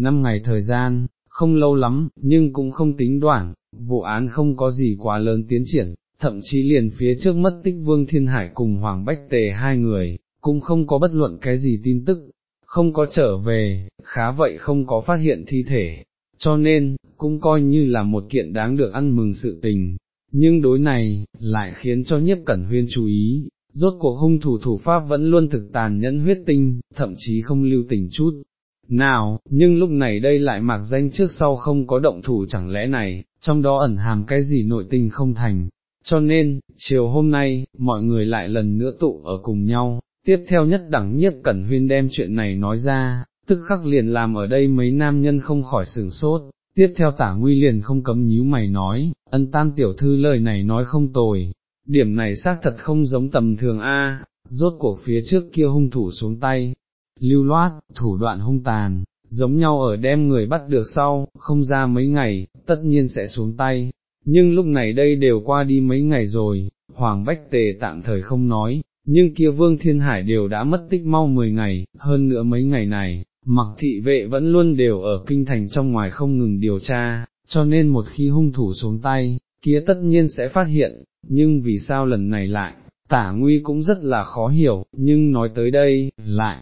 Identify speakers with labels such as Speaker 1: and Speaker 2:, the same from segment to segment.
Speaker 1: năm ngày thời gian, không lâu lắm, nhưng cũng không tính đoạn, vụ án không có gì quá lớn tiến triển, thậm chí liền phía trước mất tích Vương Thiên Hải cùng Hoàng Bách Tề hai người, cũng không có bất luận cái gì tin tức, không có trở về, khá vậy không có phát hiện thi thể, cho nên, cũng coi như là một kiện đáng được ăn mừng sự tình, nhưng đối này, lại khiến cho nhiếp cẩn huyên chú ý, rốt cuộc hung thủ thủ pháp vẫn luôn thực tàn nhẫn huyết tinh, thậm chí không lưu tình chút. Nào, nhưng lúc này đây lại mặc danh trước sau không có động thủ chẳng lẽ này, trong đó ẩn hàm cái gì nội tình không thành, cho nên, chiều hôm nay, mọi người lại lần nữa tụ ở cùng nhau, tiếp theo nhất đẳng nhiếp cẩn huyên đem chuyện này nói ra, tức khắc liền làm ở đây mấy nam nhân không khỏi sửng sốt, tiếp theo tả nguy liền không cấm nhíu mày nói, ân tam tiểu thư lời này nói không tồi, điểm này xác thật không giống tầm thường a. rốt cuộc phía trước kia hung thủ xuống tay, lưu loát, thủ đoạn hung tàn, giống nhau ở đem người bắt được sau, không ra mấy ngày, tất nhiên sẽ xuống tay, nhưng lúc này đây đều qua đi mấy ngày rồi, Hoàng Bách Tề tạm thời không nói, nhưng kia Vương Thiên Hải đều đã mất tích mau 10 ngày, hơn nữa mấy ngày này, mặc thị vệ vẫn luôn đều ở kinh thành trong ngoài không ngừng điều tra, cho nên một khi hung thủ xuống tay, kia tất nhiên sẽ phát hiện, nhưng vì sao lần này lại, tả nguy cũng rất là khó hiểu, nhưng nói tới đây, lại,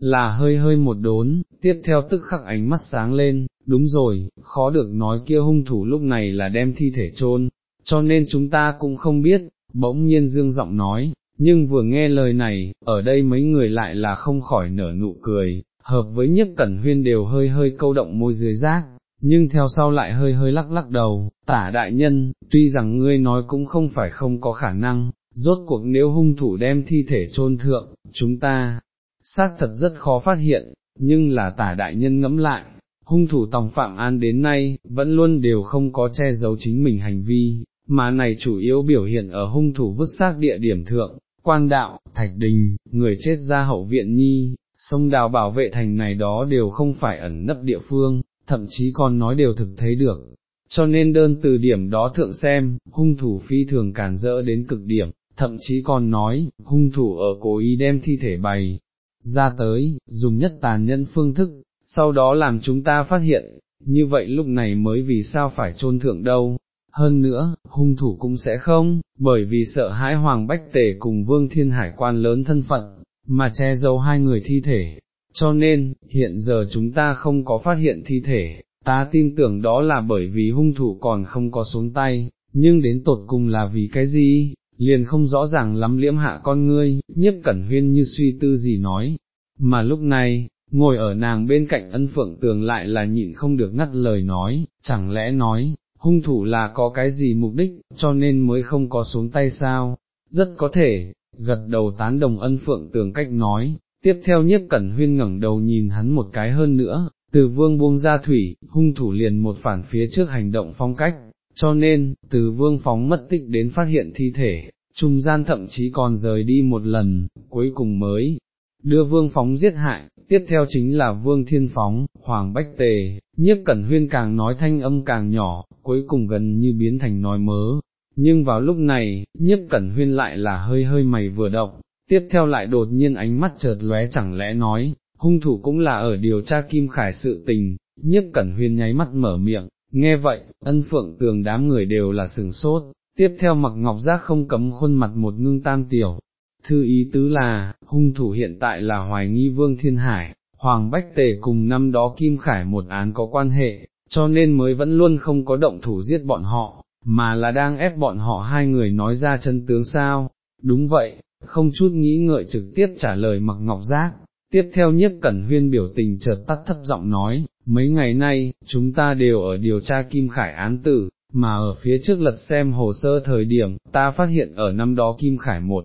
Speaker 1: là hơi hơi một đốn, tiếp theo tức khắc ánh mắt sáng lên, đúng rồi, khó được nói kia hung thủ lúc này là đem thi thể chôn, cho nên chúng ta cũng không biết, bỗng nhiên dương giọng nói, nhưng vừa nghe lời này, ở đây mấy người lại là không khỏi nở nụ cười, hợp với nhất cẩn huyên đều hơi hơi câu động môi dưới rác, nhưng theo sau lại hơi hơi lắc lắc đầu, tả đại nhân, tuy rằng ngươi nói cũng không phải không có khả năng, rốt cuộc nếu hung thủ đem thi thể chôn thượng, chúng ta, xác thật rất khó phát hiện, nhưng là tả đại nhân ngẫm lại, hung thủ tòng phạm an đến nay, vẫn luôn đều không có che giấu chính mình hành vi, mà này chủ yếu biểu hiện ở hung thủ vứt xác địa điểm thượng, quan đạo, thạch đình, người chết ra hậu viện nhi, sông đào bảo vệ thành này đó đều không phải ẩn nấp địa phương, thậm chí còn nói đều thực thấy được. Cho nên đơn từ điểm đó thượng xem, hung thủ phi thường càn rỡ đến cực điểm, thậm chí còn nói, hung thủ ở cố ý đem thi thể bày, ra tới, dùng nhất tàn nhân phương thức, sau đó làm chúng ta phát hiện, như vậy lúc này mới vì sao phải trôn thượng đâu. Hơn nữa, hung thủ cũng sẽ không, bởi vì sợ hãi Hoàng Bách Tể cùng Vương Thiên Hải quan lớn thân phận, mà che giấu hai người thi thể. Cho nên, hiện giờ chúng ta không có phát hiện thi thể, ta tin tưởng đó là bởi vì hung thủ còn không có xuống tay, nhưng đến tột cùng là vì cái gì, liền không rõ ràng lắm liễm hạ con ngươi, nhiếp cẩn huyên như suy tư gì nói, mà lúc này, ngồi ở nàng bên cạnh ân phượng tường lại là nhịn không được ngắt lời nói, chẳng lẽ nói, hung thủ là có cái gì mục đích, cho nên mới không có xuống tay sao, rất có thể, gật đầu tán đồng ân phượng tường cách nói, tiếp theo nhiếp cẩn huyên ngẩng đầu nhìn hắn một cái hơn nữa, từ vương buông ra thủy, hung thủ liền một phản phía trước hành động phong cách, cho nên, từ vương phóng mất tích đến phát hiện thi thể, trung gian thậm chí còn rời đi một lần, cuối cùng mới đưa vương phóng giết hại, tiếp theo chính là vương thiên phóng, hoàng bách tề, nhiếp cẩn huyên càng nói thanh âm càng nhỏ, cuối cùng gần như biến thành nói mớ. Nhưng vào lúc này, nhiếp cẩn huyên lại là hơi hơi mày vừa động, tiếp theo lại đột nhiên ánh mắt chợt lóe chẳng lẽ nói, hung thủ cũng là ở điều tra kim khải sự tình, nhiếp cẩn huyên nháy mắt mở miệng, nghe vậy, ân phượng tường đám người đều là sừng sốt, tiếp theo mặc ngọc giác không cấm khuôn mặt một ngưng tam tiểu. Thư ý tứ là, hung thủ hiện tại là hoài nghi vương thiên hải, hoàng bách tề cùng năm đó kim khải một án có quan hệ, cho nên mới vẫn luôn không có động thủ giết bọn họ, mà là đang ép bọn họ hai người nói ra chân tướng sao, đúng vậy, không chút nghĩ ngợi trực tiếp trả lời mặc ngọc giác. Tiếp theo nhiếp cẩn huyên biểu tình chợt tắt thấp giọng nói, mấy ngày nay, chúng ta đều ở điều tra Kim Khải án tử, mà ở phía trước lật xem hồ sơ thời điểm, ta phát hiện ở năm đó Kim Khải một.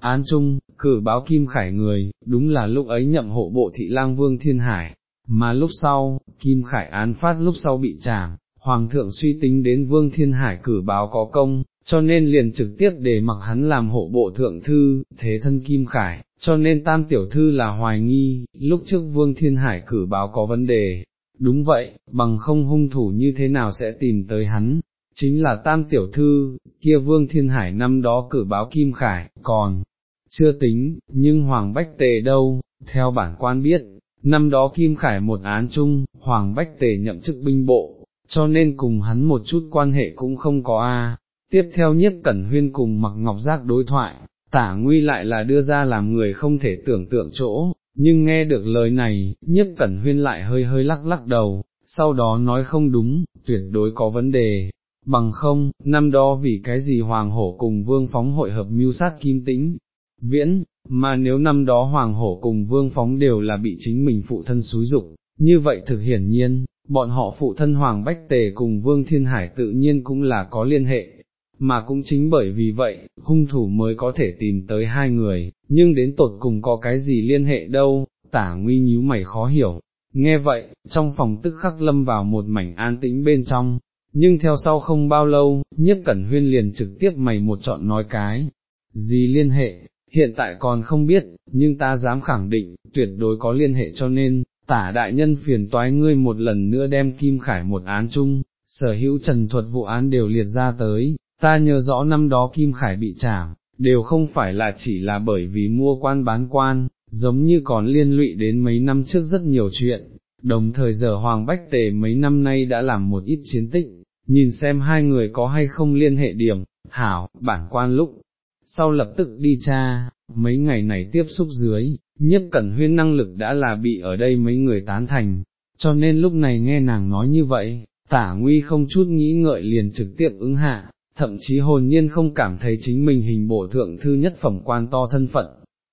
Speaker 1: Án chung, cử báo Kim Khải người, đúng là lúc ấy nhậm hộ bộ thị lang vương thiên hải, mà lúc sau, Kim Khải án phát lúc sau bị trảm, Hoàng thượng suy tính đến vương thiên hải cử báo có công, cho nên liền trực tiếp để mặc hắn làm hộ bộ thượng thư, thế thân Kim Khải, cho nên tam tiểu thư là hoài nghi, lúc trước vương thiên hải cử báo có vấn đề, đúng vậy, bằng không hung thủ như thế nào sẽ tìm tới hắn, chính là tam tiểu thư, kia vương thiên hải năm đó cử báo Kim Khải, còn chưa tính, nhưng Hoàng Bách Tề đâu, theo bản quan biết, năm đó Kim Khải một án chung, Hoàng Bách Tề nhậm chức binh bộ, cho nên cùng hắn một chút quan hệ cũng không có a. Tiếp theo nhiếp cẩn huyên cùng mặc ngọc giác đối thoại, tả nguy lại là đưa ra làm người không thể tưởng tượng chỗ, nhưng nghe được lời này, nhiếp cẩn huyên lại hơi hơi lắc lắc đầu, sau đó nói không đúng, tuyệt đối có vấn đề, bằng không, năm đó vì cái gì hoàng hổ cùng vương phóng hội hợp mưu sát kim tĩnh, viễn, mà nếu năm đó hoàng hổ cùng vương phóng đều là bị chính mình phụ thân xúi dục, như vậy thực hiển nhiên, bọn họ phụ thân hoàng bách tề cùng vương thiên hải tự nhiên cũng là có liên hệ. Mà cũng chính bởi vì vậy, hung thủ mới có thể tìm tới hai người, nhưng đến tột cùng có cái gì liên hệ đâu, tả nguy nhíu mày khó hiểu, Nghe vậy, trong phòng tức khắc lâm vào một mảnh an tĩnh bên trong, nhưng theo sau không bao lâu, nhiếp cẩn huyên liền trực tiếp mày một chọn nói cái, gì liên hệ, hiện tại còn không biết, nhưng ta dám khẳng định, tuyệt đối có liên hệ cho nên, tả đại nhân phiền toái ngươi một lần nữa đem Kim Khải một án chung, sở hữu trần thuật vụ án đều liệt ra tới, ta nhớ rõ năm đó Kim Khải bị trảm, đều không phải là chỉ là bởi vì mua quan bán quan, giống như còn liên lụy đến mấy năm trước rất nhiều chuyện, đồng thời giờ Hoàng Bách Tề mấy năm nay đã làm một ít chiến tích, nhìn xem hai người có hay không liên hệ điểm, hảo, bản quan lúc, sau lập tức đi tra, mấy ngày này tiếp xúc dưới, nhiếp cẩn huyên năng lực đã là bị ở đây mấy người tán thành, cho nên lúc này nghe nàng nói như vậy, tả nguy không chút nghĩ ngợi liền trực tiếp ứng hạ, thậm chí hồn nhiên không cảm thấy chính mình hình bổ thượng thư nhất phẩm quan to thân phận,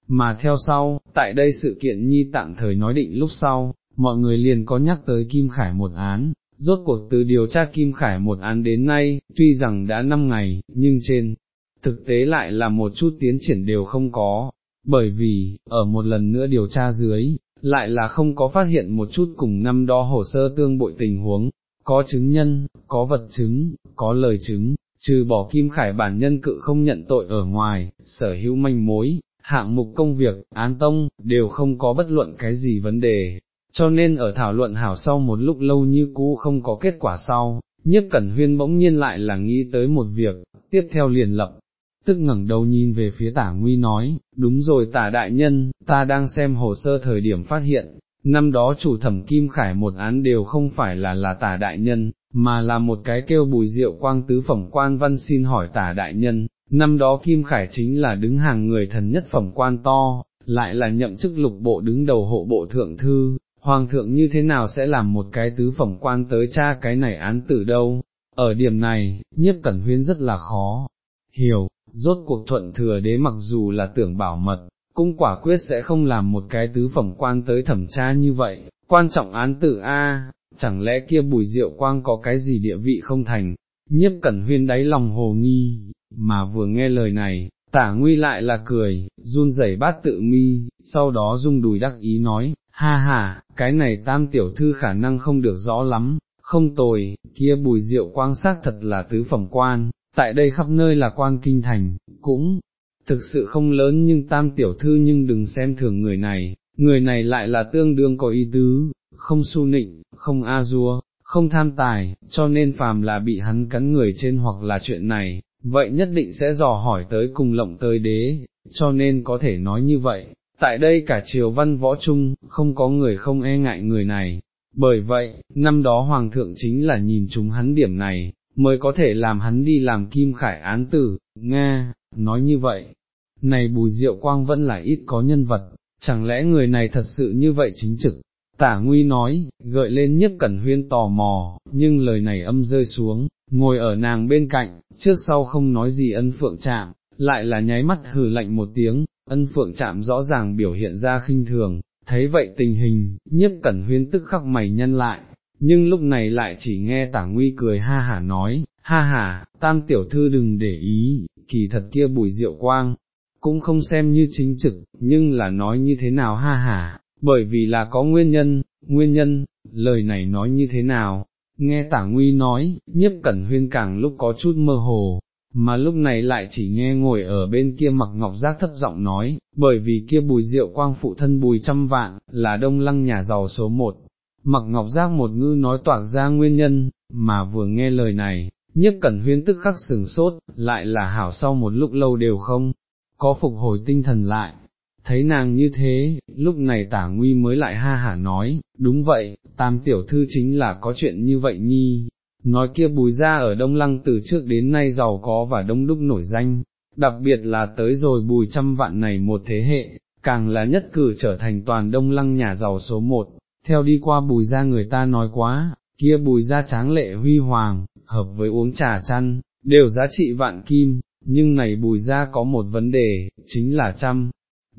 Speaker 1: mà theo sau, tại đây sự kiện nhi tạm thời nói định lúc sau, mọi người liền có nhắc tới Kim Khải một án, rốt cuộc từ điều tra Kim Khải một án đến nay, tuy rằng đã 5 ngày, nhưng trên thực tế lại là một chút tiến triển đều không có, bởi vì, ở một lần nữa điều tra dưới, lại là không có phát hiện một chút cùng năm đó hồ sơ tương bội tình huống, có chứng nhân, có vật chứng, có lời chứng, trừ bỏ Kim Khải bản nhân cự không nhận tội ở ngoài, sở hữu manh mối, hạng mục công việc, án tông, đều không có bất luận cái gì vấn đề, cho nên ở thảo luận hảo sau một lúc lâu như cũ không có kết quả sau, Nhất cẩn huyên bỗng nhiên lại là nghĩ tới một việc, tiếp theo liền lập, tức ngẩng đầu nhìn về phía tả nguy nói, đúng rồi tả đại nhân, ta đang xem hồ sơ thời điểm phát hiện, năm đó chủ thẩm Kim Khải một án đều không phải là là tả đại nhân, mà là một cái kêu bùi rượu quang tứ phẩm quan văn xin hỏi tả đại nhân, năm đó Kim Khải chính là đứng hàng người thần nhất phẩm quan to, lại là nhậm chức lục bộ đứng đầu hộ bộ thượng thư, hoàng thượng như thế nào sẽ làm một cái tứ phẩm quan tới cha cái này án tử đâu, ở điểm này, nhiếp cẩn huyên rất là khó, hiểu, rốt cuộc thuận thừa đế mặc dù là tưởng bảo mật, cũng quả quyết sẽ không làm một cái tứ phẩm quan tới thẩm tra như vậy, quan trọng án tử A, chẳng lẽ kia bùi diệu quang có cái gì địa vị không thành, nhiếp cẩn huyên đáy lòng hồ nghi, mà vừa nghe lời này, tả nguy lại là cười, run rẩy bát tự mi, sau đó rung đùi đắc ý nói, ha ha, cái này tam tiểu thư khả năng không được rõ lắm, không tồi, kia bùi diệu quang xác thật là tứ phẩm quan, tại đây khắp nơi là quan kinh thành, cũng thực sự không lớn nhưng tam tiểu thư nhưng đừng xem thường người này, người này lại là tương đương có ý tứ, không su nịnh, không a dua, không tham tài, cho nên phàm là bị hắn cắn người trên hoặc là chuyện này, vậy nhất định sẽ dò hỏi tới cùng lộng tới đế, cho nên có thể nói như vậy, tại đây cả triều văn võ chung, không có người không e ngại người này, bởi vậy, năm đó Hoàng thượng chính là nhìn chúng hắn điểm này, mới có thể làm hắn đi làm kim khải án tử, Nga, nói như vậy, này bùi diệu quang vẫn là ít có nhân vật, chẳng lẽ người này thật sự như vậy chính trực, tả nguy nói, gợi lên nhất cẩn huyên tò mò, nhưng lời này âm rơi xuống, ngồi ở nàng bên cạnh, trước sau không nói gì ân phượng chạm, lại là nháy mắt hừ lạnh một tiếng, ân phượng chạm rõ ràng biểu hiện ra khinh thường, thấy vậy tình hình, nhiếp cẩn huyên tức khắc mày nhân lại, nhưng lúc này lại chỉ nghe tả nguy cười ha hả nói, ha hả, tam tiểu thư đừng để ý, kỳ thật kia bùi rượu quang, cũng không xem như chính trực, nhưng là nói như thế nào ha hả, bởi vì là có nguyên nhân, nguyên nhân, lời này nói như thế nào, nghe tả nguy nói, nhiếp cẩn huyên càng lúc có chút mơ hồ, mà lúc này lại chỉ nghe ngồi ở bên kia mặc ngọc giác thấp giọng nói, bởi vì kia bùi rượu quang phụ thân bùi trăm vạn, là đông lăng nhà giàu số một. Mặc ngọc giác một ngư nói toạc ra nguyên nhân, mà vừa nghe lời này, nhiếp cẩn huyên tức khắc sừng sốt, lại là hảo sau một lúc lâu đều không, có phục hồi tinh thần lại, thấy nàng như thế, lúc này tả nguy mới lại ha hả nói, đúng vậy, tam tiểu thư chính là có chuyện như vậy nhi, nói kia bùi ra ở Đông Lăng từ trước đến nay giàu có và đông đúc nổi danh, đặc biệt là tới rồi bùi trăm vạn này một thế hệ, càng là nhất cử trở thành toàn Đông Lăng nhà giàu số một, theo đi qua bùi ra người ta nói quá, kia bùi ra tráng lệ huy hoàng, hợp với uống trà chăn, đều giá trị vạn kim, nhưng này bùi ra có một vấn đề, chính là trăm.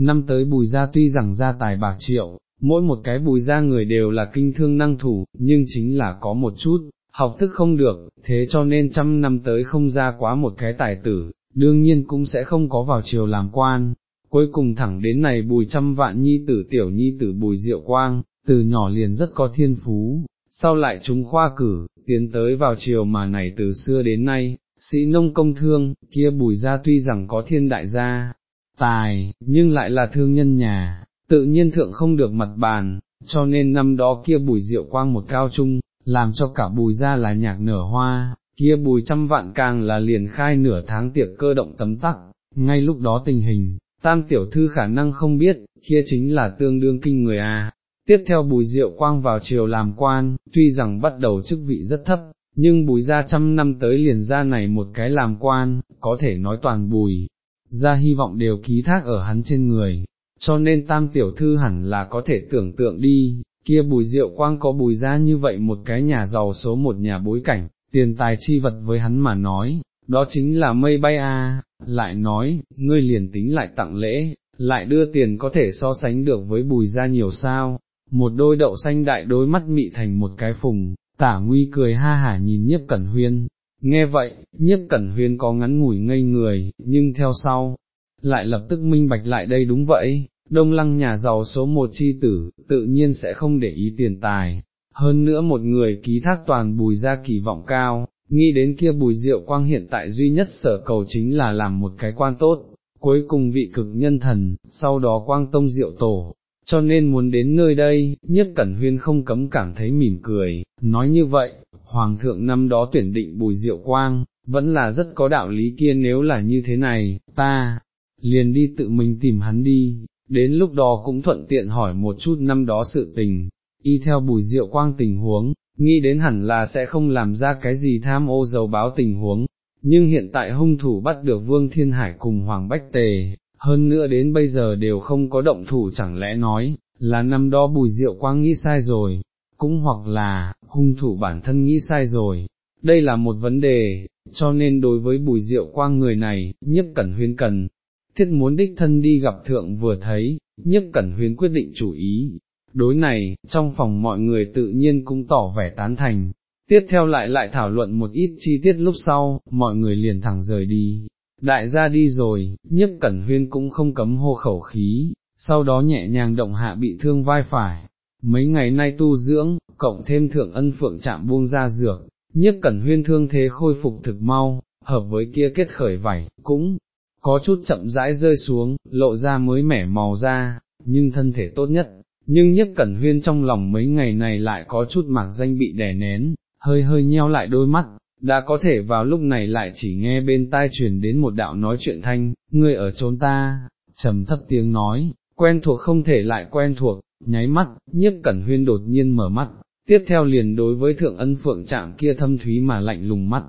Speaker 1: Năm tới bùi ra tuy rằng gia tài bạc triệu, mỗi một cái bùi ra người đều là kinh thương năng thủ, nhưng chính là có một chút, học thức không được, thế cho nên trăm năm tới không ra quá một cái tài tử, đương nhiên cũng sẽ không có vào triều làm quan. Cuối cùng thẳng đến này bùi trăm vạn nhi tử tiểu nhi tử bùi diệu quang, từ nhỏ liền rất có thiên phú, sau lại chúng khoa cử, tiến tới vào triều mà này từ xưa đến nay, sĩ nông công thương, kia bùi ra tuy rằng có thiên đại gia, tài, nhưng lại là thương nhân nhà, tự nhiên thượng không được mặt bàn, cho nên năm đó kia bùi diệu quang một cao trung, làm cho cả bùi ra là nhạc nở hoa, kia bùi trăm vạn càng là liền khai nửa tháng tiệc cơ động tấm tắc, ngay lúc đó tình hình, tam tiểu thư khả năng không biết, kia chính là tương đương kinh người à. Tiếp theo bùi diệu quang vào triều làm quan, tuy rằng bắt đầu chức vị rất thấp, nhưng bùi ra trăm năm tới liền ra này một cái làm quan, có thể nói toàn bùi, ra hy vọng đều ký thác ở hắn trên người, cho nên tam tiểu thư hẳn là có thể tưởng tượng đi, kia bùi diệu quang có bùi ra như vậy một cái nhà giàu số một nhà bối cảnh, tiền tài chi vật với hắn mà nói, đó chính là mây bay a. lại nói, ngươi liền tính lại tặng lễ, lại đưa tiền có thể so sánh được với bùi ra nhiều sao, một đôi đậu xanh đại đôi mắt mị thành một cái phùng, tả nguy cười ha hả nhìn nhiếp cẩn huyên, nghe vậy, nhiếp cẩn huyên có ngắn ngủi ngây người, nhưng theo sau, lại lập tức minh bạch lại đây đúng vậy, đông lăng nhà giàu số một chi tử, tự nhiên sẽ không để ý tiền tài, hơn nữa một người ký thác toàn bùi ra kỳ vọng cao, nghĩ đến kia bùi diệu quang hiện tại duy nhất sở cầu chính là làm một cái quan tốt, cuối cùng vị cực nhân thần, sau đó quang tông diệu tổ, cho nên muốn đến nơi đây, nhất cẩn huyên không cấm cảm thấy mỉm cười, nói như vậy, hoàng thượng năm đó tuyển định bùi diệu quang, vẫn là rất có đạo lý kia nếu là như thế này, ta, liền đi tự mình tìm hắn đi, đến lúc đó cũng thuận tiện hỏi một chút năm đó sự tình, y theo bùi diệu quang tình huống, nghĩ đến hẳn là sẽ không làm ra cái gì tham ô dầu báo tình huống, nhưng hiện tại hung thủ bắt được Vương Thiên Hải cùng Hoàng Bách Tề, hơn nữa đến bây giờ đều không có động thủ chẳng lẽ nói, là năm đó bùi diệu quang nghĩ sai rồi, cũng hoặc là, hung thủ bản thân nghĩ sai rồi, đây là một vấn đề, cho nên đối với bùi diệu quang người này, nhất cẩn huyên cần, thiết muốn đích thân đi gặp thượng vừa thấy, nhất cẩn huyên quyết định chủ ý. Đối này, trong phòng mọi người tự nhiên cũng tỏ vẻ tán thành, tiếp theo lại lại thảo luận một ít chi tiết lúc sau, mọi người liền thẳng rời đi, đại gia đi rồi, nhiếp cẩn huyên cũng không cấm hô khẩu khí, sau đó nhẹ nhàng động hạ bị thương vai phải, mấy ngày nay tu dưỡng, cộng thêm thượng ân phượng chạm buông ra dược, nhiếp cẩn huyên thương thế khôi phục thực mau, hợp với kia kết khởi vảy, cũng có chút chậm rãi rơi xuống, lộ ra mới mẻ màu da, nhưng thân thể tốt nhất, nhưng nhất cẩn huyên trong lòng mấy ngày này lại có chút mạc danh bị đè nén, hơi hơi nheo lại đôi mắt, đã có thể vào lúc này lại chỉ nghe bên tai truyền đến một đạo nói chuyện thanh, ngươi ở trốn ta, trầm thấp tiếng nói, quen thuộc không thể lại quen thuộc, nháy mắt, nhiếp cẩn huyên đột nhiên mở mắt, tiếp theo liền đối với thượng ân phượng trạng kia thâm thúy mà lạnh lùng mắt,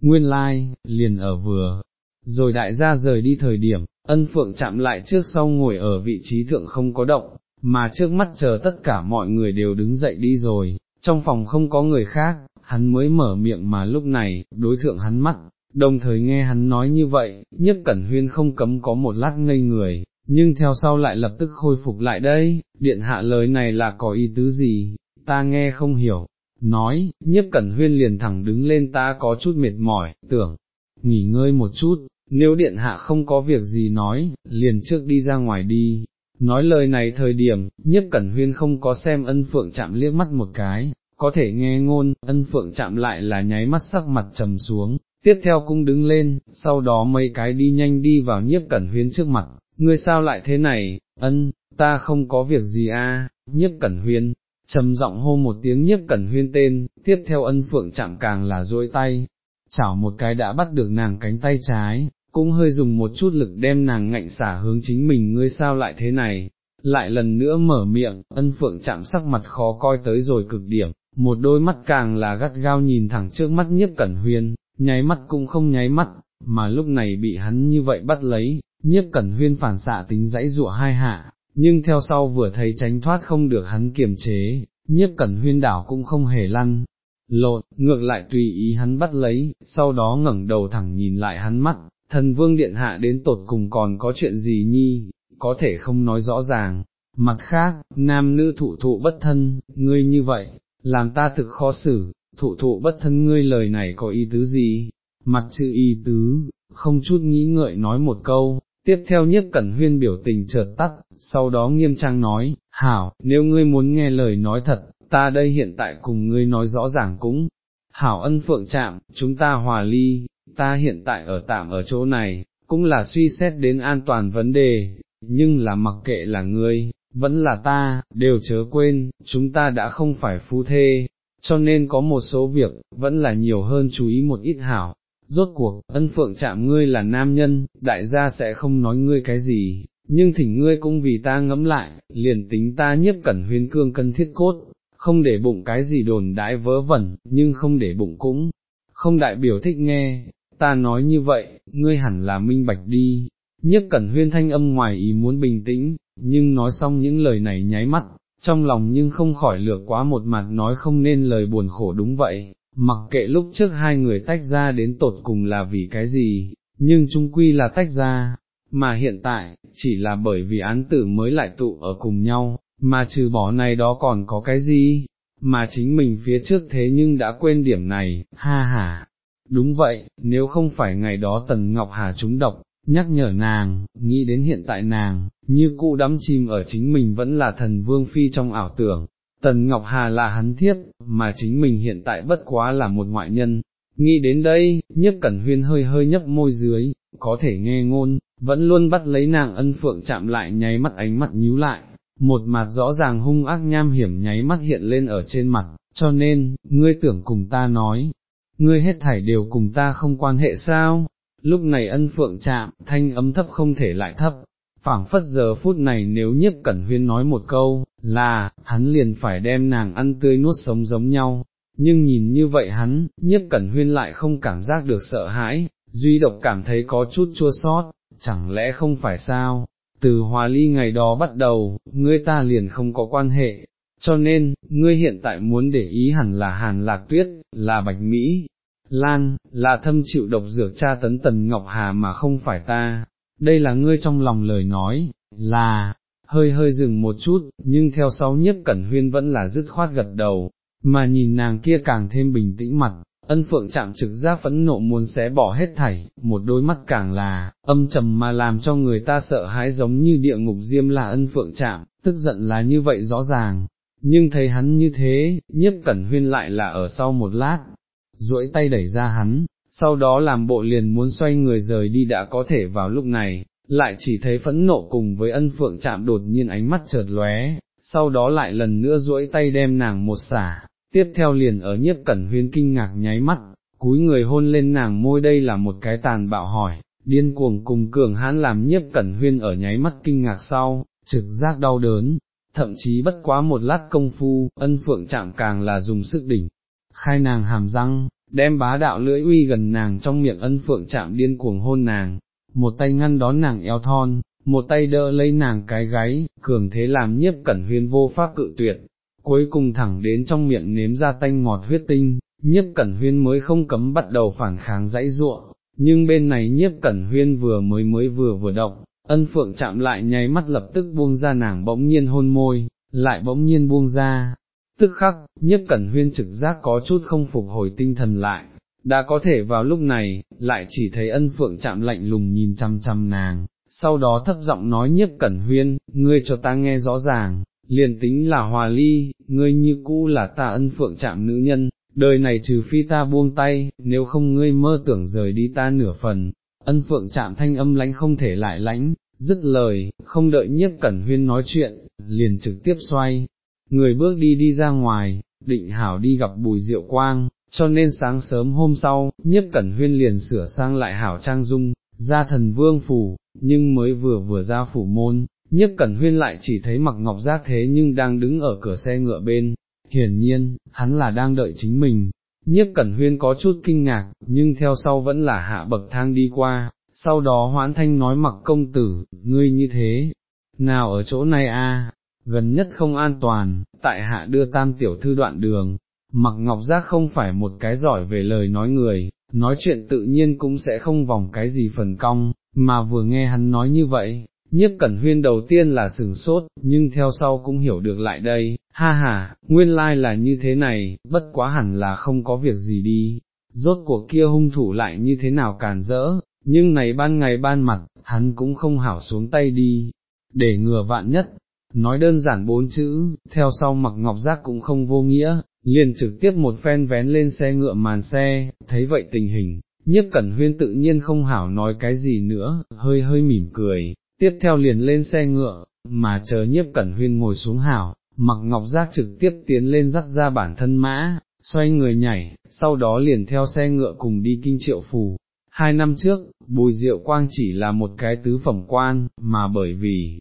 Speaker 1: nguyên lai, liền ở vừa, rồi đại gia rời đi thời điểm, ân phượng chạm lại trước sau ngồi ở vị trí thượng không có động, mà trước mắt chờ tất cả mọi người đều đứng dậy đi rồi, trong phòng không có người khác, hắn mới mở miệng mà lúc này, đối thượng hắn mắt, đồng thời nghe hắn nói như vậy, nhất cẩn huyên không cấm có một lát ngây người, nhưng theo sau lại lập tức khôi phục lại đây, điện hạ lời này là có ý tứ gì, ta nghe không hiểu, nói, nhiếp cẩn huyên liền thẳng đứng lên ta có chút mệt mỏi, tưởng, nghỉ ngơi một chút, nếu điện hạ không có việc gì nói, liền trước đi ra ngoài đi. Nói lời này thời điểm, nhiếp cẩn huyên không có xem ân phượng chạm liếc mắt một cái, có thể nghe ngôn, ân phượng chạm lại là nháy mắt sắc mặt trầm xuống, tiếp theo cũng đứng lên, sau đó mấy cái đi nhanh đi vào nhiếp cẩn huyên trước mặt, ngươi sao lại thế này, ân, ta không có việc gì a, nhiếp cẩn huyên, trầm giọng hô một tiếng nhiếp cẩn huyên tên, tiếp theo ân phượng chạm càng là duỗi tay, chảo một cái đã bắt được nàng cánh tay trái, cũng hơi dùng một chút lực đem nàng ngạnh xả hướng chính mình. Ngươi sao lại thế này, lại lần nữa mở miệng, ân phượng chạm sắc mặt khó coi tới rồi cực điểm, một đôi mắt càng là gắt gao nhìn thẳng trước mắt nhiếp cẩn huyên, nháy mắt cũng không nháy mắt, mà lúc này bị hắn như vậy bắt lấy, nhiếp cẩn huyên phản xạ tính dãy dụa hai hạ, nhưng theo sau vừa thấy tránh thoát không được hắn kiềm chế, nhiếp cẩn huyên đảo cũng không hề lăn, lộn, ngược lại tùy ý hắn bắt lấy, sau đó ngẩng đầu thẳng nhìn lại hắn mắt, thần vương điện hạ đến tột cùng còn có chuyện gì nhi, có thể không nói rõ ràng, mặt khác, nam nữ thụ thụ bất thân, ngươi như vậy, làm ta thực khó xử, thụ thụ bất thân ngươi lời này có ý tứ gì, mặt chữ ý tứ, không chút nghĩ ngợi nói một câu, tiếp theo nhất cẩn huyên biểu tình chợt tắt, sau đó nghiêm trang nói, hảo, nếu ngươi muốn nghe lời nói thật, ta đây hiện tại cùng ngươi nói rõ ràng cũng, hảo ân phượng chạm, chúng ta hòa ly, ta hiện tại ở tạm ở chỗ này, cũng là suy xét đến an toàn vấn đề, nhưng là mặc kệ là ngươi, vẫn là ta, đều chớ quên, chúng ta đã không phải phu thê, cho nên có một số việc, vẫn là nhiều hơn chú ý một ít hảo. Rốt cuộc, ân phượng chạm ngươi là nam nhân, đại gia sẽ không nói ngươi cái gì, nhưng thỉnh ngươi cũng vì ta ngẫm lại, liền tính ta nhiếp cẩn huyên cương cân thiết cốt, không để bụng cái gì đồn đãi vớ vẩn, nhưng không để bụng cũng, không đại biểu thích nghe, ta nói như vậy, ngươi hẳn là minh bạch đi, nhiếp cẩn huyên thanh âm ngoài ý muốn bình tĩnh, nhưng nói xong những lời này nháy mắt, trong lòng nhưng không khỏi lược quá một mặt nói không nên lời buồn khổ đúng vậy, mặc kệ lúc trước hai người tách ra đến tột cùng là vì cái gì, nhưng chung quy là tách ra, mà hiện tại, chỉ là bởi vì án tử mới lại tụ ở cùng nhau, mà trừ bỏ này đó còn có cái gì, mà chính mình phía trước thế nhưng đã quên điểm này, ha ha. Đúng vậy, nếu không phải ngày đó Tần Ngọc Hà trúng độc, nhắc nhở nàng, nghĩ đến hiện tại nàng, như cụ đắm chìm ở chính mình vẫn là thần vương phi trong ảo tưởng, Tần Ngọc Hà là hắn thiết, mà chính mình hiện tại bất quá là một ngoại nhân. Nghĩ đến đây, nhất cẩn huyên hơi hơi nhấp môi dưới, có thể nghe ngôn, vẫn luôn bắt lấy nàng ân phượng chạm lại nháy mắt ánh mắt nhíu lại, một mặt rõ ràng hung ác nham hiểm nháy mắt hiện lên ở trên mặt, cho nên, ngươi tưởng cùng ta nói, ngươi hết thảy đều cùng ta không quan hệ sao, lúc này ân phượng chạm, thanh ấm thấp không thể lại thấp, phảng phất giờ phút này nếu nhiếp cẩn huyên nói một câu, là, hắn liền phải đem nàng ăn tươi nuốt sống giống nhau, nhưng nhìn như vậy hắn, nhiếp cẩn huyên lại không cảm giác được sợ hãi, duy độc cảm thấy có chút chua sót, chẳng lẽ không phải sao, từ hòa ly ngày đó bắt đầu, ngươi ta liền không có quan hệ, cho nên, ngươi hiện tại muốn để ý hẳn là hàn lạc tuyết, là bạch Mỹ, Lan, là thâm chịu độc dược cha tấn tần Ngọc Hà mà không phải ta, đây là ngươi trong lòng lời nói, là, hơi hơi dừng một chút, nhưng theo sau nhất cẩn huyên vẫn là dứt khoát gật đầu, mà nhìn nàng kia càng thêm bình tĩnh mặt, ân phượng chạm trực giác phẫn nộ muốn xé bỏ hết thảy, một đôi mắt càng là, âm trầm mà làm cho người ta sợ hãi giống như địa ngục diêm là ân phượng chạm, tức giận là như vậy rõ ràng, nhưng thấy hắn như thế, nhiếp cẩn huyên lại là ở sau một lát, duỗi tay đẩy ra hắn, sau đó làm bộ liền muốn xoay người rời đi đã có thể vào lúc này, lại chỉ thấy phẫn nộ cùng với ân phượng chạm đột nhiên ánh mắt chợt lóe, sau đó lại lần nữa duỗi tay đem nàng một xả, tiếp theo liền ở nhiếp cẩn huyên kinh ngạc nháy mắt, cúi người hôn lên nàng môi đây là một cái tàn bạo hỏi, điên cuồng cùng cường hãn làm nhiếp cẩn huyên ở nháy mắt kinh ngạc sau, trực giác đau đớn, thậm chí bất quá một lát công phu, ân phượng chạm càng là dùng sức đỉnh, khai nàng hàm răng, đem bá đạo lưỡi uy gần nàng trong miệng ân phượng chạm điên cuồng hôn nàng, một tay ngăn đón nàng eo thon, một tay đỡ lấy nàng cái gáy, cường thế làm nhiếp cẩn huyên vô pháp cự tuyệt, cuối cùng thẳng đến trong miệng nếm ra tanh ngọt huyết tinh, nhiếp cẩn huyên mới không cấm bắt đầu phản kháng dãy ruộng, nhưng bên này nhiếp cẩn huyên vừa mới mới vừa vừa động, ân phượng chạm lại nháy mắt lập tức buông ra nàng bỗng nhiên hôn môi, lại bỗng nhiên buông ra, tức khắc, nhất cẩn huyên trực giác có chút không phục hồi tinh thần lại, đã có thể vào lúc này, lại chỉ thấy ân phượng chạm lạnh lùng nhìn chăm chăm nàng, sau đó thấp giọng nói nhiếp cẩn huyên, ngươi cho ta nghe rõ ràng, liền tính là hòa ly, ngươi như cũ là ta ân phượng chạm nữ nhân, đời này trừ phi ta buông tay, nếu không ngươi mơ tưởng rời đi ta nửa phần, ân phượng chạm thanh âm lãnh không thể lại lãnh, dứt lời, không đợi nhiếp cẩn huyên nói chuyện, liền trực tiếp xoay, người bước đi đi ra ngoài, định hảo đi gặp bùi diệu quang, cho nên sáng sớm hôm sau, nhiếp cẩn huyên liền sửa sang lại hảo trang dung, ra thần vương phủ, nhưng mới vừa vừa ra phủ môn, nhiếp cẩn huyên lại chỉ thấy mặc ngọc giác thế nhưng đang đứng ở cửa xe ngựa bên, hiển nhiên, hắn là đang đợi chính mình. Nhiếp Cẩn Huyên có chút kinh ngạc, nhưng theo sau vẫn là hạ bậc thang đi qua, sau đó hoãn thanh nói mặc công tử, ngươi như thế, nào ở chỗ này a? Gần nhất không an toàn, tại hạ đưa tam tiểu thư đoạn đường, mặc ngọc giác không phải một cái giỏi về lời nói người, nói chuyện tự nhiên cũng sẽ không vòng cái gì phần cong, mà vừa nghe hắn nói như vậy, nhiếp cẩn huyên đầu tiên là sừng sốt, nhưng theo sau cũng hiểu được lại đây, ha ha, nguyên lai là như thế này, bất quá hẳn là không có việc gì đi, rốt cuộc kia hung thủ lại như thế nào càn rỡ, nhưng này ban ngày ban mặt, hắn cũng không hảo xuống tay đi, để ngừa vạn nhất, nói đơn giản bốn chữ, theo sau mặc ngọc giác cũng không vô nghĩa, liền trực tiếp một phen vén lên xe ngựa màn xe, thấy vậy tình hình, nhiếp cẩn huyên tự nhiên không hảo nói cái gì nữa, hơi hơi mỉm cười, tiếp theo liền lên xe ngựa, mà chờ nhiếp cẩn huyên ngồi xuống hảo, mặc ngọc giác trực tiếp tiến lên dắt ra bản thân mã, xoay người nhảy, sau đó liền theo xe ngựa cùng đi kinh triệu phù. Hai năm trước, Bùi Diệu Quang chỉ là một cái tứ phẩm quan, mà bởi vì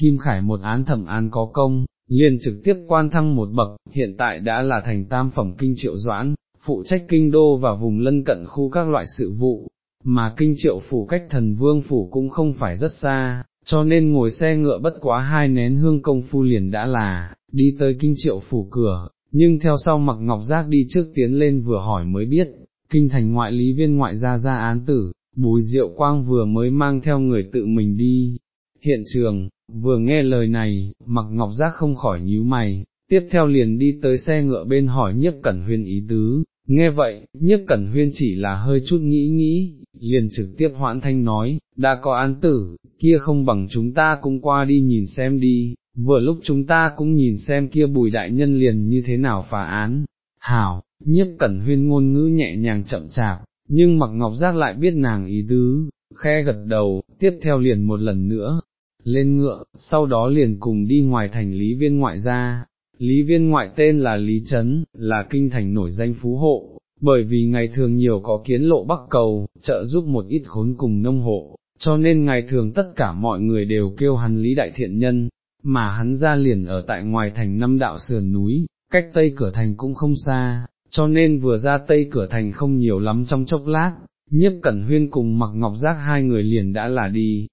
Speaker 1: Kim Khải một án thẩm án có công, liền trực tiếp quan thăng một bậc, hiện tại đã là thành tam phẩm kinh triệu doãn, phụ trách kinh đô và vùng lân cận khu các loại sự vụ, mà kinh triệu phủ cách thần vương phủ cũng không phải rất xa, cho nên ngồi xe ngựa bất quá hai nén hương công phu liền đã là, đi tới kinh triệu phủ cửa, nhưng theo sau mặc ngọc giác đi trước tiến lên vừa hỏi mới biết, kinh thành ngoại lý viên ngoại gia ra án tử, bùi diệu quang vừa mới mang theo người tự mình đi, hiện trường, vừa nghe lời này, mặc ngọc giác không khỏi nhíu mày, tiếp theo liền đi tới xe ngựa bên hỏi nhiếp cẩn huyên ý tứ, nghe vậy, nhiếp cẩn huyên chỉ là hơi chút nghĩ nghĩ, liền trực tiếp hoãn thanh nói, đã có án tử, kia không bằng chúng ta cũng qua đi nhìn xem đi, vừa lúc chúng ta cũng nhìn xem kia bùi đại nhân liền như thế nào phá án, hảo, nhiếp cẩn huyên ngôn ngữ nhẹ nhàng chậm chạp, nhưng mặc ngọc giác lại biết nàng ý tứ, khe gật đầu, tiếp theo liền một lần nữa, lên ngựa, sau đó liền cùng đi ngoài thành lý viên ngoại ra. Lý viên ngoại tên là Lý Trấn, là kinh thành nổi danh phú hộ, bởi vì ngày thường nhiều có kiến lộ bắc cầu, trợ giúp một ít khốn cùng nông hộ, cho nên ngày thường tất cả mọi người đều kêu hắn Lý Đại Thiện Nhân, mà hắn ra liền ở tại ngoài thành năm đạo sườn núi, cách tây cửa thành cũng không xa, cho nên vừa ra tây cửa thành không nhiều lắm trong chốc lát, nhiếp cẩn huyên cùng mặc ngọc giác hai người liền đã là đi,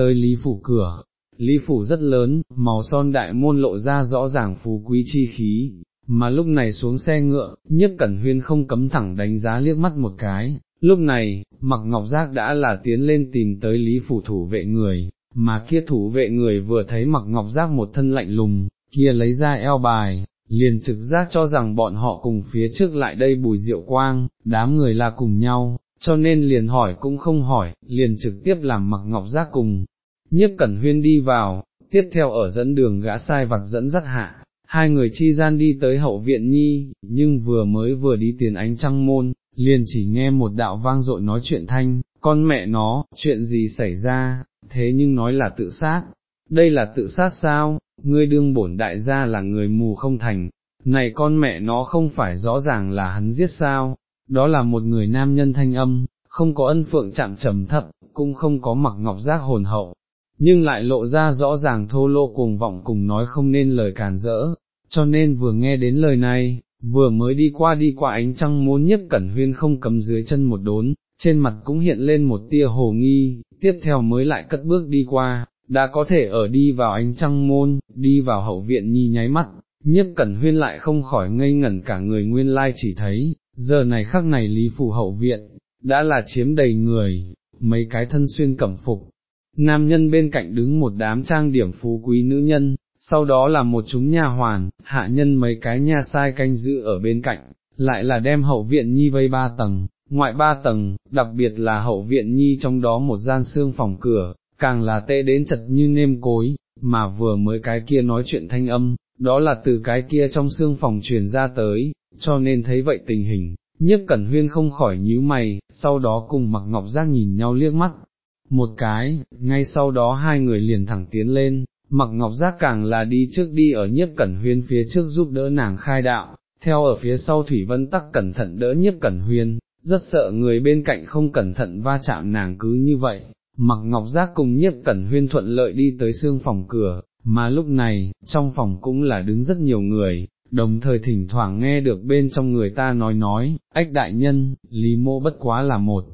Speaker 1: tới Lý Phủ cửa, Lý Phủ rất lớn, màu son đại môn lộ ra rõ ràng phú quý chi khí, mà lúc này xuống xe ngựa, nhiếp cẩn huyên không cấm thẳng đánh giá liếc mắt một cái, lúc này, mặc ngọc giác đã là tiến lên tìm tới Lý Phủ thủ vệ người, mà kia thủ vệ người vừa thấy mặc ngọc giác một thân lạnh lùng, kia lấy ra eo bài, liền trực giác cho rằng bọn họ cùng phía trước lại đây bùi diệu quang, đám người là cùng nhau, cho nên liền hỏi cũng không hỏi, liền trực tiếp làm mặc ngọc giác cùng, nhiếp cẩn huyên đi vào, tiếp theo ở dẫn đường gã sai vặt dẫn dắt hạ, hai người chi gian đi tới hậu viện nhi, nhưng vừa mới vừa đi tiền ánh trăng môn, liền chỉ nghe một đạo vang dội nói chuyện thanh, con mẹ nó, chuyện gì xảy ra, thế nhưng nói là tự sát, đây là tự sát sao, ngươi đương bổn đại gia là người mù không thành, này con mẹ nó không phải rõ ràng là hắn giết sao, đó là một người nam nhân thanh âm, không có ân phượng chạm trầm thấp, cũng không có mặc ngọc giác hồn hậu, nhưng lại lộ ra rõ ràng thô lô cuồng vọng cùng nói không nên lời càn rỡ, cho nên vừa nghe đến lời này, vừa mới đi qua đi qua ánh trăng muốn nhất cẩn huyên không cầm dưới chân một đốn, trên mặt cũng hiện lên một tia hồ nghi, tiếp theo mới lại cất bước đi qua, đã có thể ở đi vào ánh trăng môn, đi vào hậu viện nhi nháy mắt, nhiếp cẩn huyên lại không khỏi ngây ngẩn cả người nguyên lai chỉ thấy, giờ này khắc này lý phủ hậu viện, đã là chiếm đầy người, mấy cái thân xuyên cẩm phục, nam nhân bên cạnh đứng một đám trang điểm phú quý nữ nhân, sau đó là một chúng nhà hoàn, hạ nhân mấy cái nhà sai canh giữ ở bên cạnh, lại là đem hậu viện nhi vây ba tầng, ngoại ba tầng, đặc biệt là hậu viện nhi trong đó một gian xương phòng cửa, càng là tệ đến chật như nêm cối, mà vừa mới cái kia nói chuyện thanh âm, đó là từ cái kia trong xương phòng truyền ra tới, cho nên thấy vậy tình hình, nhiếp cẩn huyên không khỏi nhíu mày, sau đó cùng mặc ngọc giác nhìn nhau liếc mắt, một cái, ngay sau đó hai người liền thẳng tiến lên, mặc ngọc giác càng là đi trước đi ở nhiếp cẩn huyên phía trước giúp đỡ nàng khai đạo, theo ở phía sau Thủy Vân tắc cẩn thận đỡ nhiếp cẩn huyên, rất sợ người bên cạnh không cẩn thận va chạm nàng cứ như vậy, mặc ngọc giác cùng nhiếp cẩn huyên thuận lợi đi tới xương phòng cửa, mà lúc này, trong phòng cũng là đứng rất nhiều người, đồng thời thỉnh thoảng nghe được bên trong người ta nói nói, ách đại nhân, lý mô bất quá là một.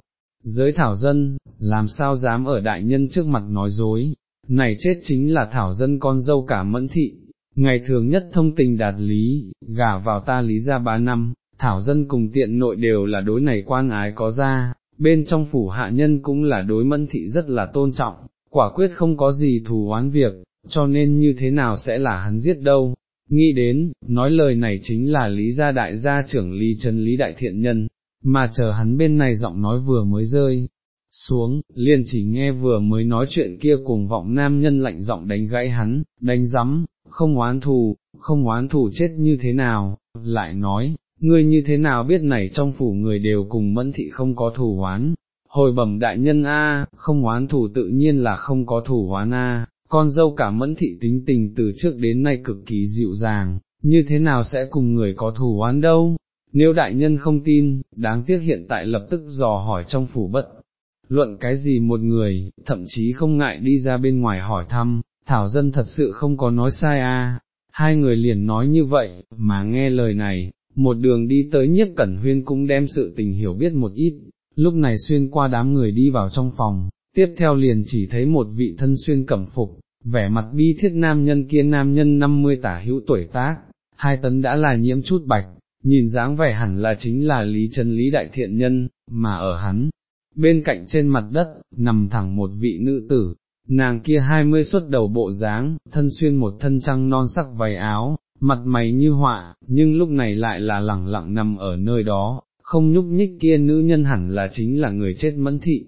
Speaker 1: Giới thảo dân, làm sao dám ở đại nhân trước mặt nói dối, này chết chính là thảo dân con dâu cả mẫn thị, ngày thường nhất thông tình đạt lý, gả vào ta lý ra ba năm, thảo dân cùng tiện nội đều là đối này quan ái có ra, bên trong phủ hạ nhân cũng là đối mẫn thị rất là tôn trọng, quả quyết không có gì thù oán việc, cho nên như thế nào sẽ là hắn giết đâu. Nghĩ đến, nói lời này chính là lý gia đại gia trưởng lý chân lý đại thiện nhân, mà chờ hắn bên này giọng nói vừa mới rơi, xuống, liền chỉ nghe vừa mới nói chuyện kia cùng vọng nam nhân lạnh giọng đánh gãy hắn, đánh rắm, không oán thù, không oán thù chết như thế nào, lại nói, ngươi như thế nào biết này trong phủ người đều cùng mẫn thị không có thù oán, hồi bẩm đại nhân A, không oán thù tự nhiên là không có thù oán A, con dâu cả mẫn thị tính tình từ trước đến nay cực kỳ dịu dàng, như thế nào sẽ cùng người có thù oán đâu, nếu đại nhân không tin, đáng tiếc hiện tại lập tức dò hỏi trong phủ bất. Luận cái gì một người, thậm chí không ngại đi ra bên ngoài hỏi thăm, thảo dân thật sự không có nói sai a. Hai người liền nói như vậy, mà nghe lời này, một đường đi tới nhiếp cẩn huyên cũng đem sự tình hiểu biết một ít, lúc này xuyên qua đám người đi vào trong phòng, tiếp theo liền chỉ thấy một vị thân xuyên cẩm phục, vẻ mặt bi thiết nam nhân kia nam nhân 50 tả hữu tuổi tác, hai tấn đã là nhiễm chút bạch, nhìn dáng vẻ hẳn là chính là lý trần lý đại thiện nhân, mà ở hắn, bên cạnh trên mặt đất, nằm thẳng một vị nữ tử, nàng kia hai mươi xuất đầu bộ dáng, thân xuyên một thân trăng non sắc váy áo, mặt mày như họa, nhưng lúc này lại là lẳng lặng nằm ở nơi đó, không nhúc nhích kia nữ nhân hẳn là chính là người chết mẫn thị.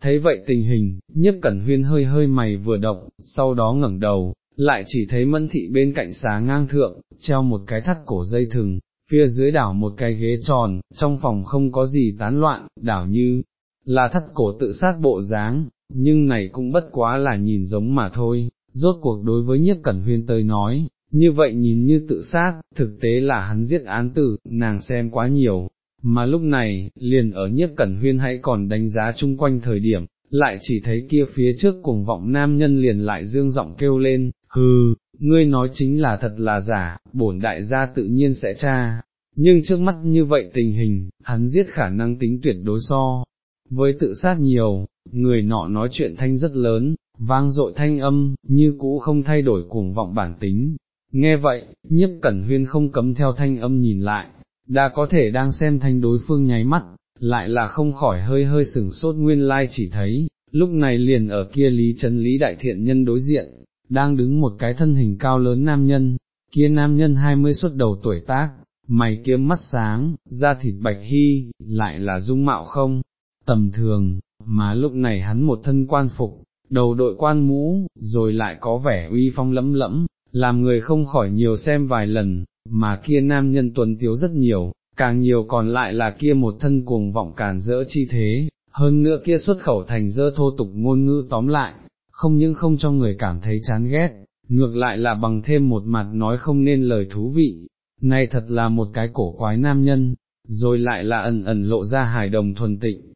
Speaker 1: Thấy vậy tình hình, nhiếp cẩn huyên hơi hơi mày vừa động, sau đó ngẩng đầu, lại chỉ thấy mẫn thị bên cạnh xá ngang thượng, treo một cái thắt cổ dây thừng, phía dưới đảo một cái ghế tròn, trong phòng không có gì tán loạn, đảo như là thắt cổ tự sát bộ dáng, nhưng này cũng bất quá là nhìn giống mà thôi, rốt cuộc đối với nhiếp cẩn huyên tới nói, như vậy nhìn như tự sát, thực tế là hắn giết án tử, nàng xem quá nhiều, mà lúc này, liền ở nhiếp cẩn huyên hãy còn đánh giá chung quanh thời điểm, lại chỉ thấy kia phía trước cùng vọng nam nhân liền lại dương giọng kêu lên, hừ, ngươi nói chính là thật là giả, bổn đại gia tự nhiên sẽ tra, nhưng trước mắt như vậy tình hình, hắn giết khả năng tính tuyệt đối so, với tự sát nhiều, người nọ nói chuyện thanh rất lớn, vang dội thanh âm, như cũ không thay đổi cuồng vọng bản tính. Nghe vậy, nhiếp cẩn huyên không cấm theo thanh âm nhìn lại, đã có thể đang xem thanh đối phương nháy mắt, lại là không khỏi hơi hơi sừng sốt nguyên lai chỉ thấy, lúc này liền ở kia lý trấn lý đại thiện nhân đối diện, đang đứng một cái thân hình cao lớn nam nhân, kia nam nhân hai mươi xuất đầu tuổi tác, mày kiếm mắt sáng, da thịt bạch hy, lại là dung mạo không, tầm thường, mà lúc này hắn một thân quan phục, đầu đội quan mũ, rồi lại có vẻ uy phong lẫm lẫm, làm người không khỏi nhiều xem vài lần, mà kia nam nhân tuấn tiếu rất nhiều, càng nhiều còn lại là kia một thân cuồng vọng càn rỡ chi thế, hơn nữa kia xuất khẩu thành dơ thô tục ngôn ngữ tóm lại, không những không cho người cảm thấy chán ghét, ngược lại là bằng thêm một mặt nói không nên lời thú vị, này thật là một cái cổ quái nam nhân, rồi lại là ẩn ẩn lộ ra hài đồng thuần tịnh,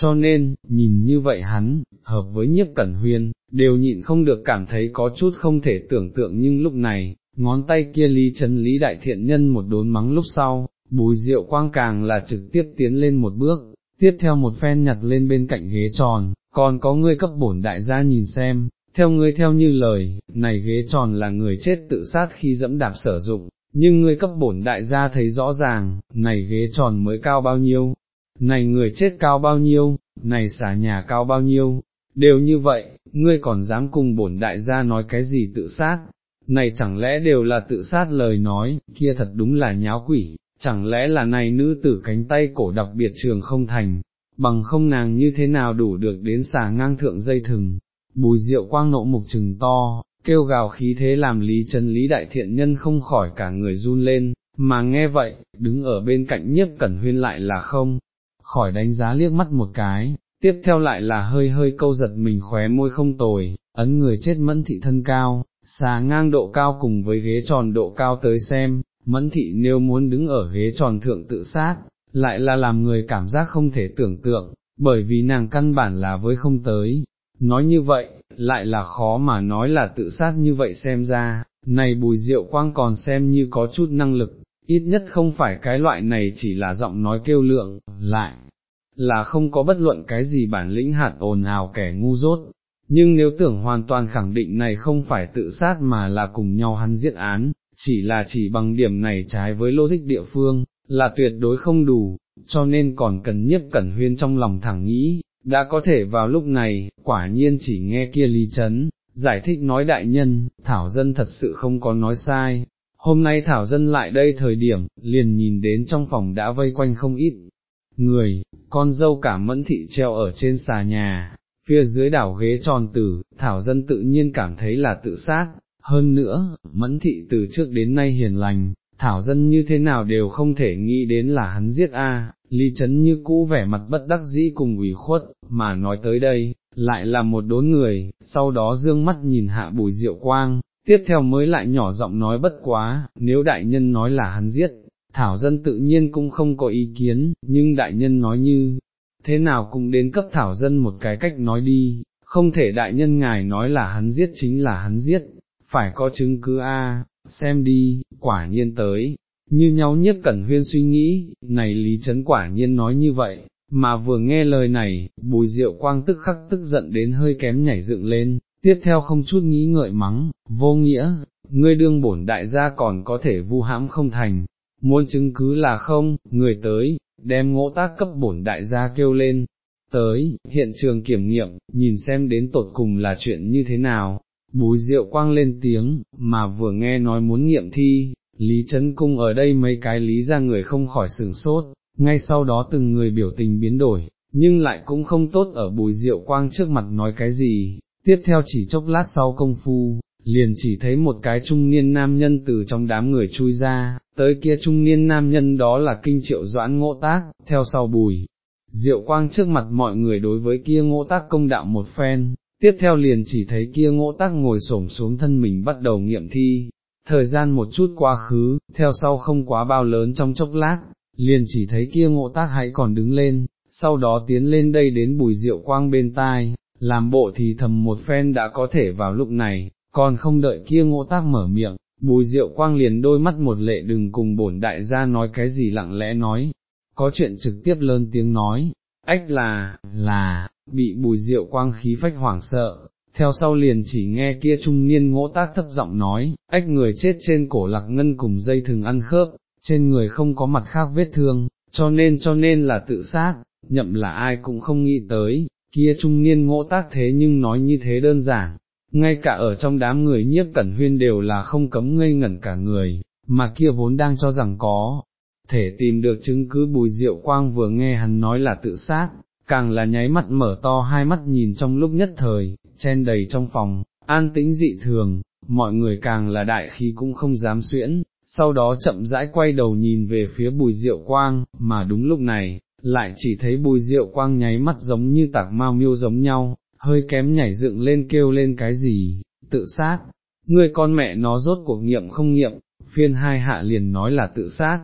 Speaker 1: cho nên, nhìn như vậy hắn, hợp với nhiếp cẩn huyên, đều nhịn không được cảm thấy có chút không thể tưởng tượng nhưng lúc này, ngón tay kia lý chân lý đại thiện nhân một đốn mắng lúc sau, bùi rượu quang càng là trực tiếp tiến lên một bước, tiếp theo một phen nhặt lên bên cạnh ghế tròn, còn có ngươi cấp bổn đại gia nhìn xem, theo ngươi theo như lời, này ghế tròn là người chết tự sát khi dẫm đạp sử dụng, nhưng ngươi cấp bổn đại gia thấy rõ ràng, này ghế tròn mới cao bao nhiêu, này người chết cao bao nhiêu, này xả nhà cao bao nhiêu, đều như vậy, ngươi còn dám cùng bổn đại gia nói cái gì tự sát, này chẳng lẽ đều là tự sát lời nói, kia thật đúng là nháo quỷ, chẳng lẽ là này nữ tử cánh tay cổ đặc biệt trường không thành, bằng không nàng như thế nào đủ được đến xả ngang thượng dây thừng, bùi rượu quang nộ mục trừng to, kêu gào khí thế làm lý chân lý đại thiện nhân không khỏi cả người run lên, mà nghe vậy, đứng ở bên cạnh nhiếp cẩn huyên lại là không, khỏi đánh giá liếc mắt một cái, tiếp theo lại là hơi hơi câu giật mình khóe môi không tồi, ấn người chết mẫn thị thân cao, xà ngang độ cao cùng với ghế tròn độ cao tới xem, mẫn thị nếu muốn đứng ở ghế tròn thượng tự sát, lại là làm người cảm giác không thể tưởng tượng, bởi vì nàng căn bản là với không tới. Nói như vậy, lại là khó mà nói là tự sát như vậy xem ra, này bùi diệu quang còn xem như có chút năng lực, ít nhất không phải cái loại này chỉ là giọng nói kêu lượng, lại là không có bất luận cái gì bản lĩnh hạt ồn ào kẻ ngu dốt, nhưng nếu tưởng hoàn toàn khẳng định này không phải tự sát mà là cùng nhau hắn giết án, chỉ là chỉ bằng điểm này trái với logic địa phương, là tuyệt đối không đủ, cho nên còn cần nhiếp cẩn huyên trong lòng thẳng nghĩ, đã có thể vào lúc này, quả nhiên chỉ nghe kia lý chấn, giải thích nói đại nhân, Thảo Dân thật sự không có nói sai. Hôm nay Thảo Dân lại đây thời điểm, liền nhìn đến trong phòng đã vây quanh không ít người, con dâu cả mẫn thị treo ở trên xà nhà, phía dưới đảo ghế tròn tử, Thảo Dân tự nhiên cảm thấy là tự sát, hơn nữa, mẫn thị từ trước đến nay hiền lành, Thảo Dân như thế nào đều không thể nghĩ đến là hắn giết a. Lý Trấn như cũ vẻ mặt bất đắc dĩ cùng ủy khuất, mà nói tới đây, lại là một đốn người, sau đó dương mắt nhìn hạ bùi diệu quang, tiếp theo mới lại nhỏ giọng nói bất quá, nếu đại nhân nói là hắn giết, thảo dân tự nhiên cũng không có ý kiến, nhưng đại nhân nói như, thế nào cũng đến cấp thảo dân một cái cách nói đi, không thể đại nhân ngài nói là hắn giết chính là hắn giết, phải có chứng cứ a, xem đi, quả nhiên tới, như nhau nhiếp cẩn huyên suy nghĩ, này lý trấn quả nhiên nói như vậy, mà vừa nghe lời này, bùi diệu quang tức khắc tức giận đến hơi kém nhảy dựng lên, tiếp theo không chút nghĩ ngợi mắng, vô nghĩa, ngươi đương bổn đại gia còn có thể vu hãm không thành, muốn chứng cứ là không, người tới, đem ngỗ tác cấp bổn đại gia kêu lên, tới, hiện trường kiểm nghiệm, nhìn xem đến tột cùng là chuyện như thế nào, bùi diệu quang lên tiếng, mà vừa nghe nói muốn nghiệm thi, Lý Trấn Cung ở đây mấy cái lý ra người không khỏi sửng sốt, ngay sau đó từng người biểu tình biến đổi, nhưng lại cũng không tốt ở bùi diệu quang trước mặt nói cái gì, tiếp theo chỉ chốc lát sau công phu, liền chỉ thấy một cái trung niên nam nhân từ trong đám người chui ra, tới kia trung niên nam nhân đó là kinh triệu doãn ngộ tác, theo sau bùi. Diệu quang trước mặt mọi người đối với kia ngộ tác công đạo một phen, tiếp theo liền chỉ thấy kia ngộ tác ngồi xổm xuống thân mình bắt đầu nghiệm thi, thời gian một chút quá khứ, theo sau không quá bao lớn trong chốc lát, liền chỉ thấy kia ngộ tác hãy còn đứng lên, sau đó tiến lên đây đến bùi diệu quang bên tai, làm bộ thì thầm một phen đã có thể vào lúc này, còn không đợi kia ngộ tác mở miệng, bùi rượu quang liền đôi mắt một lệ đừng cùng bổn đại gia nói cái gì lặng lẽ nói, có chuyện trực tiếp lớn tiếng nói, ách là, là, bị bùi rượu quang khí phách hoảng sợ, theo sau liền chỉ nghe kia trung niên ngỗ tác thấp giọng nói, ách người chết trên cổ lạc ngân cùng dây thừng ăn khớp, trên người không có mặt khác vết thương, cho nên cho nên là tự sát, nhậm là ai cũng không nghĩ tới, kia trung niên ngỗ tác thế nhưng nói như thế đơn giản, ngay cả ở trong đám người nhiếp cẩn huyên đều là không cấm ngây ngẩn cả người, mà kia vốn đang cho rằng có, thể tìm được chứng cứ bùi diệu quang vừa nghe hắn nói là tự sát, càng là nháy mắt mở to hai mắt nhìn trong lúc nhất thời, chen đầy trong phòng, an tĩnh dị thường, mọi người càng là đại khí cũng không dám xuyễn, sau đó chậm rãi quay đầu nhìn về phía bùi diệu quang, mà đúng lúc này, lại chỉ thấy bùi diệu quang nháy mắt giống như tạc mau miêu giống nhau, hơi kém nhảy dựng lên kêu lên cái gì, tự sát, ngươi con mẹ nó rốt cuộc nghiệm không nghiệm, phiên hai hạ liền nói là tự sát,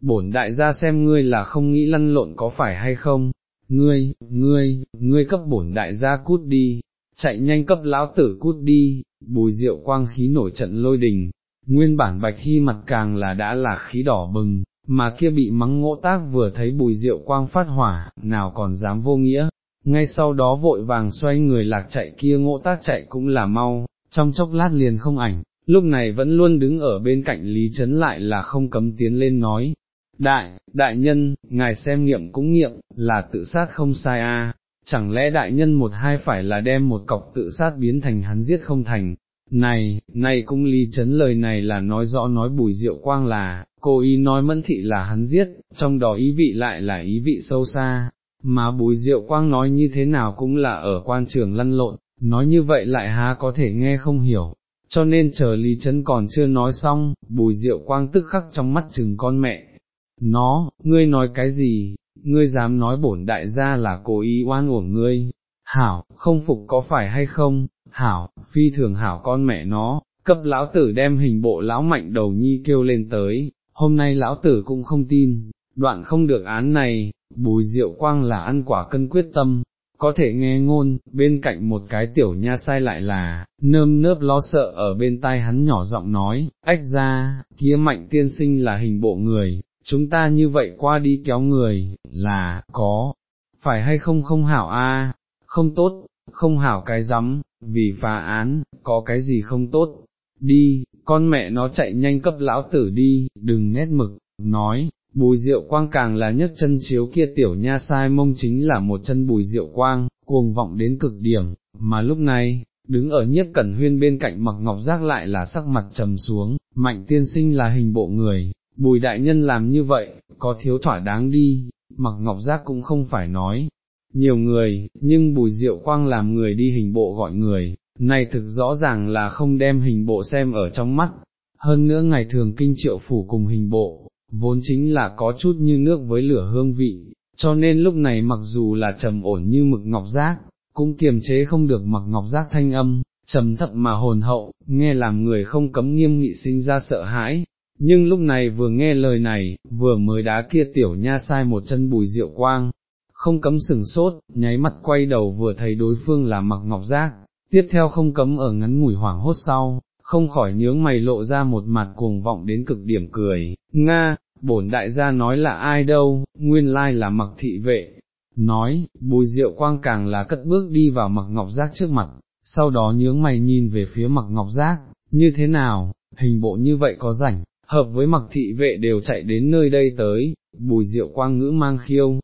Speaker 1: bổn đại gia xem ngươi là không nghĩ lăn lộn có phải hay không, ngươi, ngươi, ngươi cấp bổn đại gia cút đi, chạy nhanh cấp lão tử cút đi, bùi rượu quang khí nổi trận lôi đình, nguyên bản bạch hy mặt càng là đã là khí đỏ bừng, mà kia bị mắng ngỗ tác vừa thấy bùi rượu quang phát hỏa, nào còn dám vô nghĩa, ngay sau đó vội vàng xoay người lạc chạy kia ngộ tác chạy cũng là mau, trong chốc lát liền không ảnh, lúc này vẫn luôn đứng ở bên cạnh Lý Trấn lại là không cấm tiến lên nói, đại, đại nhân, ngài xem nghiệm cũng nghiệm, là tự sát không sai a. chẳng lẽ đại nhân một hai phải là đem một cọc tự sát biến thành hắn giết không thành, này, này cũng lý chấn lời này là nói rõ nói bùi diệu quang là, cô ý nói mẫn thị là hắn giết, trong đó ý vị lại là ý vị sâu xa, mà bùi diệu quang nói như thế nào cũng là ở quan trường lăn lộn, nói như vậy lại há có thể nghe không hiểu. Cho nên chờ Lý Trấn còn chưa nói xong, bùi diệu quang tức khắc trong mắt chừng con mẹ, nó, ngươi nói cái gì, ngươi dám nói bổn đại gia là cố ý oan uổng ngươi, hảo, không phục có phải hay không, hảo, phi thường hảo con mẹ nó, cấp lão tử đem hình bộ lão mạnh đầu nhi kêu lên tới, hôm nay lão tử cũng không tin, đoạn không được án này, bùi diệu quang là ăn quả cân quyết tâm, có thể nghe ngôn, bên cạnh một cái tiểu nha sai lại là, nơm nớp lo sợ ở bên tai hắn nhỏ giọng nói, ách ra, kia mạnh tiên sinh là hình bộ người, chúng ta như vậy qua đi kéo người, là, có, phải hay không không hảo a? Không tốt, không hảo cái rắm, vì phá án, có cái gì không tốt, đi, con mẹ nó chạy nhanh cấp lão tử đi, đừng nét mực, nói, bùi diệu quang càng là nhất chân chiếu kia tiểu nha sai mông chính là một chân bùi diệu quang, cuồng vọng đến cực điểm, mà lúc này, đứng ở nhiếp cẩn huyên bên cạnh mặc ngọc giác lại là sắc mặt trầm xuống, mạnh tiên sinh là hình bộ người, bùi đại nhân làm như vậy, có thiếu thỏa đáng đi, mặc ngọc giác cũng không phải nói. Nhiều người, nhưng bùi diệu quang làm người đi hình bộ gọi người, này thực rõ ràng là không đem hình bộ xem ở trong mắt, hơn nữa ngày thường kinh triệu phủ cùng hình bộ, vốn chính là có chút như nước với lửa hương vị, cho nên lúc này mặc dù là trầm ổn như mực ngọc giác, cũng kiềm chế không được mặc ngọc giác thanh âm, trầm thấp mà hồn hậu, nghe làm người không cấm nghiêm nghị sinh ra sợ hãi. Nhưng lúc này vừa nghe lời này, vừa mới đá kia tiểu nha sai một chân bùi rượu quang, không cấm sừng sốt, nháy mắt quay đầu vừa thấy đối phương là mặc ngọc giác, tiếp theo không cấm ở ngắn ngủi hoảng hốt sau, không khỏi nhướng mày lộ ra một mặt cuồng vọng đến cực điểm cười, Nga, bổn đại gia nói là ai đâu, nguyên lai là mặc thị vệ, nói, bùi diệu quang càng là cất bước đi vào mặc ngọc giác trước mặt, sau đó nhướng mày nhìn về phía mặc ngọc giác, như thế nào, hình bộ như vậy có rảnh, hợp với mặc thị vệ đều chạy đến nơi đây tới, bùi diệu quang ngữ mang khiêu,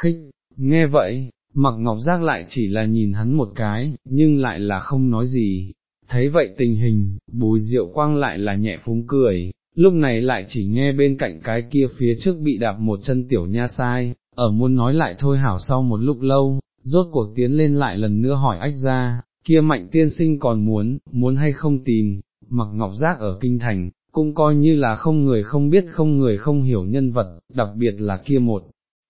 Speaker 1: khích, nghe vậy, mặc ngọc giác lại chỉ là nhìn hắn một cái, nhưng lại là không nói gì, thấy vậy tình hình, bùi diệu quang lại là nhẹ phúng cười, lúc này lại chỉ nghe bên cạnh cái kia phía trước bị đạp một chân tiểu nha sai, ở muốn nói lại thôi hảo sau một lúc lâu, rốt cuộc tiến lên lại lần nữa hỏi ách ra, kia mạnh tiên sinh còn muốn, muốn hay không tìm, mặc ngọc giác ở kinh thành, cũng coi như là không người không biết không người không hiểu nhân vật, đặc biệt là kia một.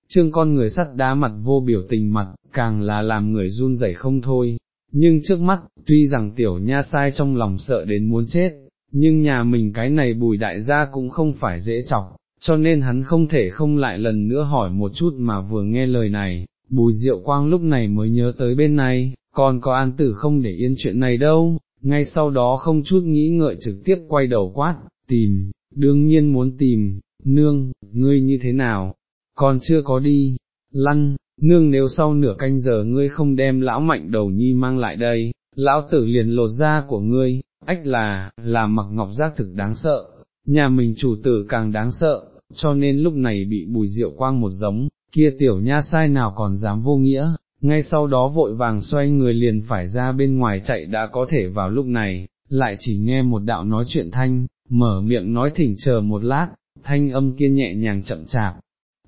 Speaker 1: Trương con người sắt đá mặt vô biểu tình mặt, càng là làm người run rẩy không thôi, nhưng trước mắt, tuy rằng tiểu nha sai trong lòng sợ đến muốn chết, nhưng nhà mình cái này bùi đại gia cũng không phải dễ chọc, cho nên hắn không thể không lại lần nữa hỏi một chút mà vừa nghe lời này, bùi diệu quang lúc này mới nhớ tới bên này, còn có an tử không để yên chuyện này đâu, ngay sau đó không chút nghĩ ngợi trực tiếp quay đầu quát, tìm, đương nhiên muốn tìm, nương, ngươi như thế nào, còn chưa có đi, lăn, nương nếu sau nửa canh giờ ngươi không đem lão mạnh đầu nhi mang lại đây, lão tử liền lột da của ngươi, ách là, là mặc ngọc giác thực đáng sợ, nhà mình chủ tử càng đáng sợ, cho nên lúc này bị bùi diệu quang một giống, kia tiểu nha sai nào còn dám vô nghĩa, ngay sau đó vội vàng xoay người liền phải ra bên ngoài chạy đã có thể vào lúc này, lại chỉ nghe một đạo nói chuyện thanh, mở miệng nói thỉnh chờ một lát, thanh âm kia nhẹ nhàng chậm chạp,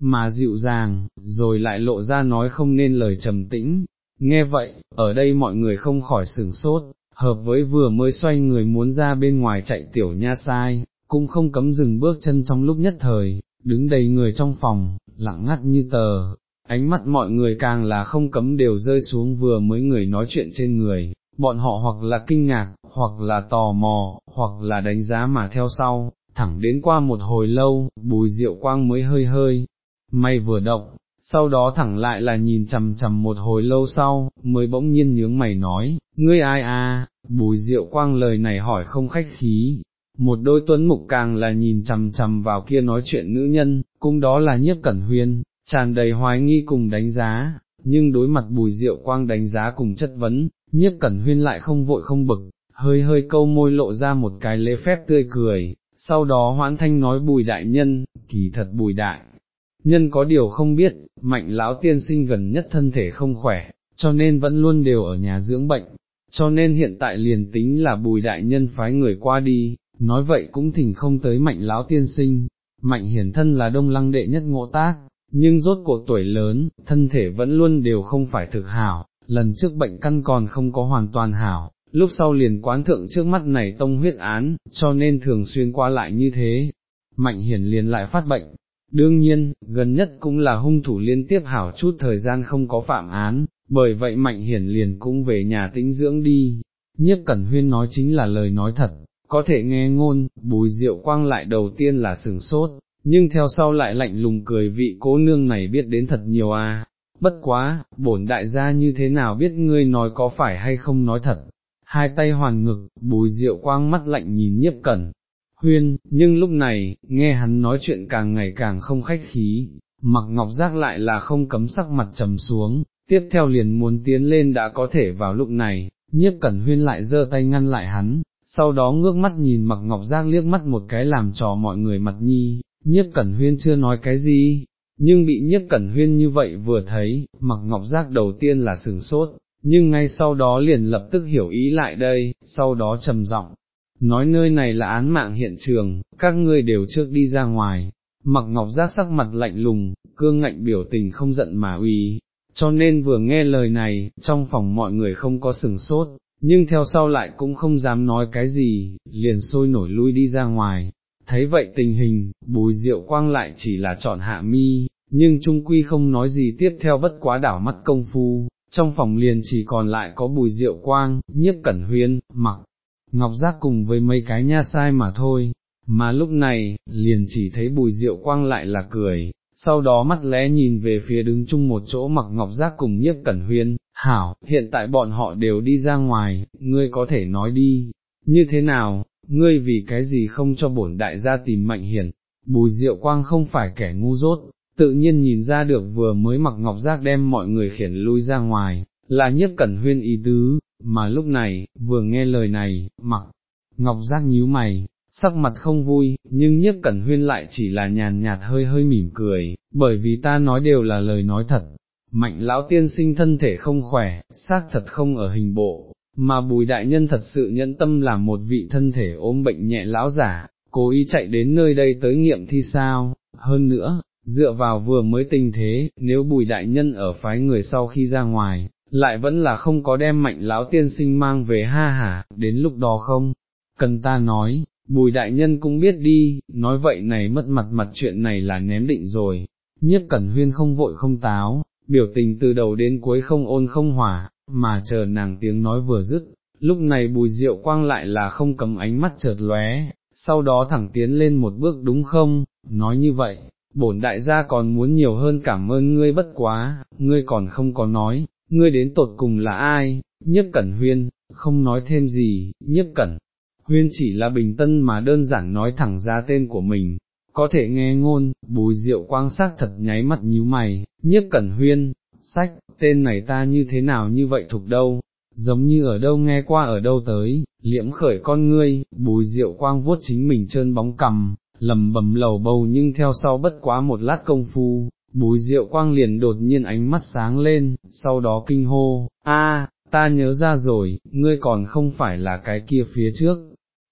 Speaker 1: mà dịu dàng, rồi lại lộ ra nói không nên lời trầm tĩnh. Nghe vậy, ở đây mọi người không khỏi sửng sốt, hợp với vừa mới xoay người muốn ra bên ngoài chạy tiểu nha sai, cũng không cấm dừng bước chân trong lúc nhất thời, đứng đầy người trong phòng, lặng ngắt như tờ, ánh mắt mọi người càng là không cấm đều rơi xuống vừa mới người nói chuyện trên người, bọn họ hoặc là kinh ngạc, hoặc là tò mò, hoặc là đánh giá mà theo sau, thẳng đến qua một hồi lâu, bùi diệu quang mới hơi hơi, may vừa động, sau đó thẳng lại là nhìn chầm chầm một hồi lâu sau, mới bỗng nhiên nhướng mày nói, ngươi ai à, bùi diệu quang lời này hỏi không khách khí, một đôi tuấn mục càng là nhìn chầm chầm vào kia nói chuyện nữ nhân, cũng đó là nhiếp cẩn huyên, tràn đầy hoài nghi cùng đánh giá, nhưng đối mặt bùi diệu quang đánh giá cùng chất vấn, nhiếp cẩn huyên lại không vội không bực, hơi hơi câu môi lộ ra một cái lễ phép tươi cười, sau đó hoãn thanh nói bùi đại nhân, kỳ thật bùi đại. Nhân có điều không biết, mạnh lão tiên sinh gần nhất thân thể không khỏe, cho nên vẫn luôn đều ở nhà dưỡng bệnh, cho nên hiện tại liền tính là bùi đại nhân phái người qua đi, nói vậy cũng thỉnh không tới mạnh lão tiên sinh, mạnh hiển thân là đông lăng đệ nhất ngộ tác, nhưng rốt cuộc tuổi lớn, thân thể vẫn luôn đều không phải thực hảo, lần trước bệnh căn còn không có hoàn toàn hảo, lúc sau liền quán thượng trước mắt này tông huyết án, cho nên thường xuyên qua lại như thế, mạnh hiển liền lại phát bệnh. Đương nhiên, gần nhất cũng là hung thủ liên tiếp hảo chút thời gian không có phạm án, bởi vậy Mạnh Hiển liền cũng về nhà tĩnh dưỡng đi, nhiếp cẩn huyên nói chính là lời nói thật, có thể nghe ngôn, bùi diệu quang lại đầu tiên là sừng sốt, nhưng theo sau lại lạnh lùng cười vị cố nương này biết đến thật nhiều à, bất quá, bổn đại gia như thế nào biết ngươi nói có phải hay không nói thật, hai tay hoàn ngực, bùi rượu quang mắt lạnh nhìn nhiếp cẩn, huyên, nhưng lúc này, nghe hắn nói chuyện càng ngày càng không khách khí, mặc ngọc giác lại là không cấm sắc mặt trầm xuống, tiếp theo liền muốn tiến lên đã có thể vào lúc này, nhiếp cẩn huyên lại giơ tay ngăn lại hắn, sau đó ngước mắt nhìn mặc ngọc giác liếc mắt một cái làm trò mọi người mặt nhi, nhiếp cẩn huyên chưa nói cái gì, nhưng bị nhiếp cẩn huyên như vậy vừa thấy, mặc ngọc giác đầu tiên là sừng sốt, nhưng ngay sau đó liền lập tức hiểu ý lại đây, sau đó trầm giọng nói nơi này là án mạng hiện trường, các ngươi đều trước đi ra ngoài, mặc ngọc giác sắc mặt lạnh lùng, cương ngạnh biểu tình không giận mà uy, cho nên vừa nghe lời này, trong phòng mọi người không có sừng sốt, nhưng theo sau lại cũng không dám nói cái gì, liền sôi nổi lui đi ra ngoài. Thấy vậy tình hình, bùi diệu quang lại chỉ là chọn hạ mi, nhưng trung quy không nói gì tiếp theo bất quá đảo mắt công phu, trong phòng liền chỉ còn lại có bùi diệu quang, nhiếp cẩn huyên, mặc, ngọc giác cùng với mấy cái nha sai mà thôi, mà lúc này, liền chỉ thấy bùi diệu quang lại là cười, sau đó mắt lẽ nhìn về phía đứng chung một chỗ mặc ngọc giác cùng nhiếp cẩn huyên, hảo, hiện tại bọn họ đều đi ra ngoài, ngươi có thể nói đi, như thế nào, ngươi vì cái gì không cho bổn đại gia tìm mạnh Hiển? bùi diệu quang không phải kẻ ngu dốt, tự nhiên nhìn ra được vừa mới mặc ngọc giác đem mọi người khiển lui ra ngoài, là Nhất cẩn huyên ý tứ, mà lúc này, vừa nghe lời này, mặc, ngọc giác nhíu mày, sắc mặt không vui, nhưng nhiếp cẩn huyên lại chỉ là nhàn nhạt hơi hơi mỉm cười, bởi vì ta nói đều là lời nói thật, mạnh lão tiên sinh thân thể không khỏe, xác thật không ở hình bộ, mà bùi đại nhân thật sự nhẫn tâm là một vị thân thể ôm bệnh nhẹ lão giả, cố ý chạy đến nơi đây tới nghiệm thi sao, hơn nữa, dựa vào vừa mới tình thế, nếu bùi đại nhân ở phái người sau khi ra ngoài, lại vẫn là không có đem mạnh lão tiên sinh mang về ha hả, đến lúc đó không, cần ta nói, bùi đại nhân cũng biết đi, nói vậy này mất mặt mặt chuyện này là ném định rồi, nhiếp cẩn huyên không vội không táo, biểu tình từ đầu đến cuối không ôn không hỏa, mà chờ nàng tiếng nói vừa dứt, lúc này bùi diệu quang lại là không cầm ánh mắt chợt lóe, sau đó thẳng tiến lên một bước đúng không, nói như vậy, bổn đại gia còn muốn nhiều hơn cảm ơn ngươi bất quá, ngươi còn không có nói, ngươi đến tột cùng là ai, nhiếp cẩn huyên, không nói thêm gì, nhiếp cẩn. Huyên chỉ là bình tân mà đơn giản nói thẳng ra tên của mình, có thể nghe ngôn, bùi diệu quang sắc thật nháy mặt nhíu mày, nhiếp cẩn huyên, sách, tên này ta như thế nào như vậy thuộc đâu, giống như ở đâu nghe qua ở đâu tới, liễm khởi con ngươi, bùi diệu quang vuốt chính mình trơn bóng cầm, lầm bầm lầu bầu nhưng theo sau bất quá một lát công phu, bùi diệu quang liền đột nhiên ánh mắt sáng lên, sau đó kinh hô, a, ta nhớ ra rồi, ngươi còn không phải là cái kia phía trước,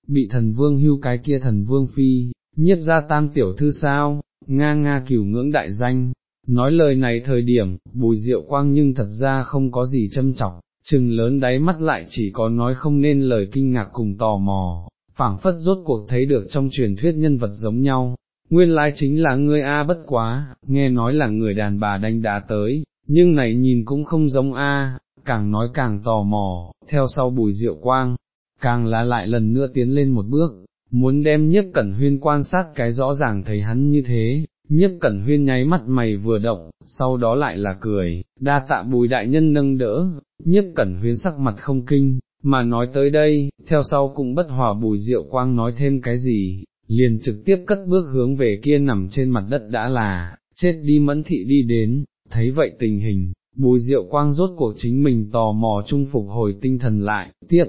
Speaker 1: bị thần vương hưu cái kia thần vương phi, nhiếp ra tam tiểu thư sao, nga nga cửu ngưỡng đại danh. Nói lời này thời điểm, bùi diệu quang nhưng thật ra không có gì châm trọng, chừng lớn đáy mắt lại chỉ có nói không nên lời kinh ngạc cùng tò mò, phảng phất rốt cuộc thấy được trong truyền thuyết nhân vật giống nhau, nguyên lai chính là ngươi A bất quá, nghe nói là người đàn bà đánh đá tới, nhưng này nhìn cũng không giống A, càng nói càng tò mò, theo sau bùi diệu quang, càng là lại lần nữa tiến lên một bước, muốn đem nhiếp cẩn huyên quan sát cái rõ ràng thấy hắn như thế, nhiếp cẩn huyên nháy mắt mày vừa động, sau đó lại là cười, đa tạ bùi đại nhân nâng đỡ, nhiếp cẩn huyên sắc mặt không kinh, mà nói tới đây, theo sau cũng bất hòa bùi diệu quang nói thêm cái gì, liền trực tiếp cất bước hướng về kia nằm trên mặt đất đã là, chết đi mẫn thị đi đến, thấy vậy tình hình, bùi diệu quang rốt cuộc chính mình tò mò chung phục hồi tinh thần lại, tiếp,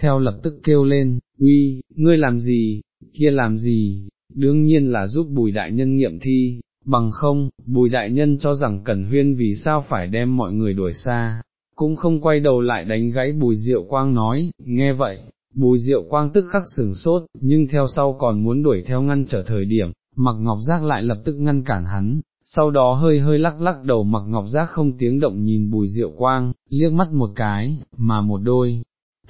Speaker 1: theo lập tức kêu lên, uy, ngươi làm gì, kia làm gì, đương nhiên là giúp bùi đại nhân nghiệm thi, bằng không, bùi đại nhân cho rằng Cẩn Huyên vì sao phải đem mọi người đuổi xa, cũng không quay đầu lại đánh gãy bùi diệu quang nói, nghe vậy, bùi diệu quang tức khắc sừng sốt, nhưng theo sau còn muốn đuổi theo ngăn trở thời điểm, mặc ngọc giác lại lập tức ngăn cản hắn, sau đó hơi hơi lắc lắc đầu mặc ngọc giác không tiếng động nhìn bùi diệu quang, liếc mắt một cái, mà một đôi.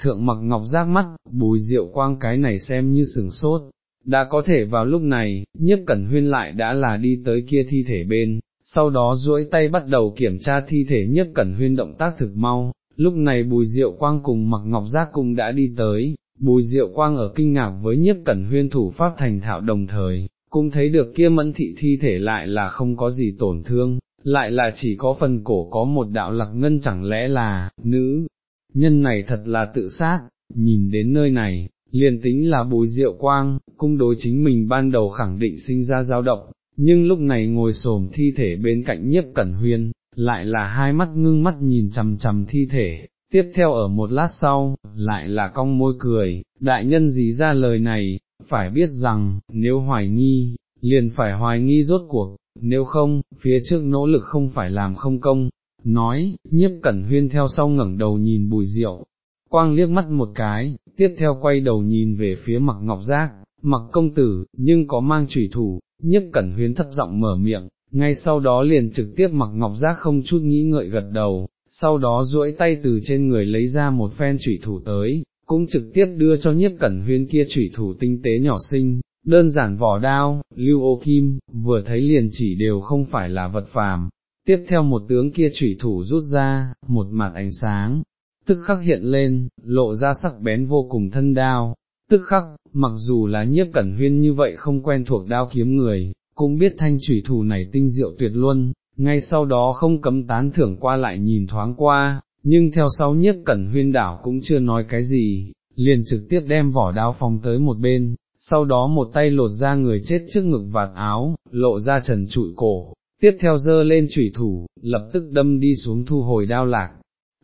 Speaker 1: Thượng mặc ngọc giác mắt, bùi diệu quang cái này xem như sừng sốt, đã có thể vào lúc này, nhiếp cẩn huyên lại đã là đi tới kia thi thể bên, sau đó duỗi tay bắt đầu kiểm tra thi thể nhiếp cẩn huyên động tác thực mau, lúc này bùi diệu quang cùng mặc ngọc giác cùng đã đi tới, bùi diệu quang ở kinh ngạc với nhiếp cẩn huyên thủ pháp thành thạo đồng thời, cũng thấy được kia mẫn thị thi thể lại là không có gì tổn thương, lại là chỉ có phần cổ có một đạo lạc ngân chẳng lẽ là, nữ, nhân này thật là tự sát, nhìn đến nơi này, liền tính là bùi diệu quang, cung đối chính mình ban đầu khẳng định sinh ra dao động, nhưng lúc này ngồi xổm thi thể bên cạnh nhiếp cẩn huyên, lại là hai mắt ngưng mắt nhìn chầm chầm thi thể, tiếp theo ở một lát sau, lại là cong môi cười, đại nhân gì ra lời này, phải biết rằng, nếu hoài nghi, liền phải hoài nghi rốt cuộc, nếu không, phía trước nỗ lực không phải làm không công, nói, nhiếp cẩn huyên theo sau ngẩng đầu nhìn bùi rượu, quang liếc mắt một cái, tiếp theo quay đầu nhìn về phía mặc ngọc giác, mặc công tử, nhưng có mang trùy thủ, nhiếp cẩn huyên thấp giọng mở miệng, ngay sau đó liền trực tiếp mặc ngọc giác không chút nghĩ ngợi gật đầu, sau đó duỗi tay từ trên người lấy ra một phen chủy thủ tới, cũng trực tiếp đưa cho nhiếp cẩn huyên kia chủy thủ tinh tế nhỏ xinh, đơn giản vỏ đao, lưu ô kim, vừa thấy liền chỉ đều không phải là vật phàm. Tiếp theo một tướng kia chủy thủ rút ra, một mặt ánh sáng, tức khắc hiện lên, lộ ra sắc bén vô cùng thân đao, tức khắc, mặc dù là nhiếp cẩn huyên như vậy không quen thuộc đao kiếm người, cũng biết thanh trùy thủ này tinh diệu tuyệt luôn, ngay sau đó không cấm tán thưởng qua lại nhìn thoáng qua, nhưng theo sau nhiếp cẩn huyên đảo cũng chưa nói cái gì, liền trực tiếp đem vỏ đao phong tới một bên, sau đó một tay lột ra người chết trước ngực vạt áo, lộ ra trần trụi cổ, tiếp theo dơ lên trùy thủ, lập tức đâm đi xuống thu hồi đao lạc.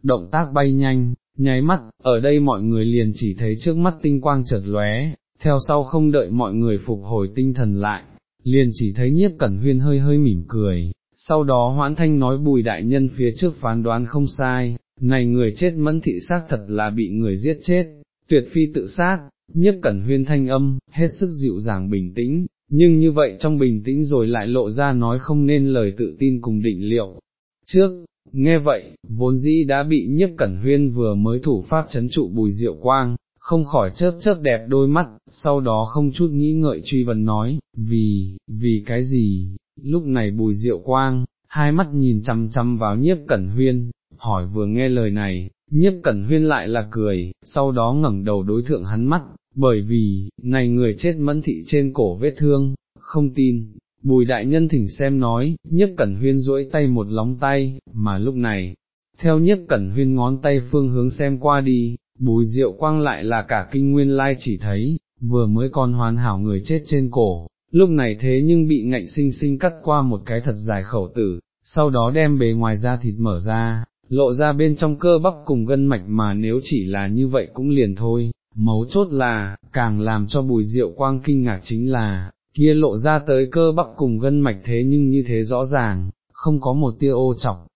Speaker 1: Động tác bay nhanh, nháy mắt, ở đây mọi người liền chỉ thấy trước mắt tinh quang chợt lóe, theo sau không đợi mọi người phục hồi tinh thần lại, liền chỉ thấy nhiếp cẩn huyên hơi hơi mỉm cười, sau đó hoãn thanh nói bùi đại nhân phía trước phán đoán không sai, này người chết mẫn thị xác thật là bị người giết chết, tuyệt phi tự sát, nhiếp cẩn huyên thanh âm, hết sức dịu dàng bình tĩnh, nhưng như vậy trong bình tĩnh rồi lại lộ ra nói không nên lời tự tin cùng định liệu. Trước, nghe vậy, vốn dĩ đã bị nhiếp cẩn huyên vừa mới thủ pháp chấn trụ bùi diệu quang, không khỏi chớp chớp đẹp đôi mắt, sau đó không chút nghĩ ngợi truy vấn nói, vì, vì cái gì, lúc này bùi diệu quang, hai mắt nhìn chăm chăm vào nhiếp cẩn huyên, hỏi vừa nghe lời này, nhiếp cẩn huyên lại là cười, sau đó ngẩng đầu đối thượng hắn mắt, bởi vì, này người chết mẫn thị trên cổ vết thương, không tin, bùi đại nhân thỉnh xem nói, nhiếp cẩn huyên duỗi tay một lóng tay, mà lúc này, theo nhiếp cẩn huyên ngón tay phương hướng xem qua đi, bùi diệu quang lại là cả kinh nguyên lai chỉ thấy, vừa mới còn hoàn hảo người chết trên cổ, lúc này thế nhưng bị ngạnh sinh sinh cắt qua một cái thật dài khẩu tử, sau đó đem bề ngoài da thịt mở ra, lộ ra bên trong cơ bắp cùng gân mạch mà nếu chỉ là như vậy cũng liền thôi, mấu chốt là, càng làm cho bùi diệu quang kinh ngạc chính là, kia lộ ra tới cơ bắp cùng gân mạch thế nhưng như thế rõ ràng, không có một tia ô chọc,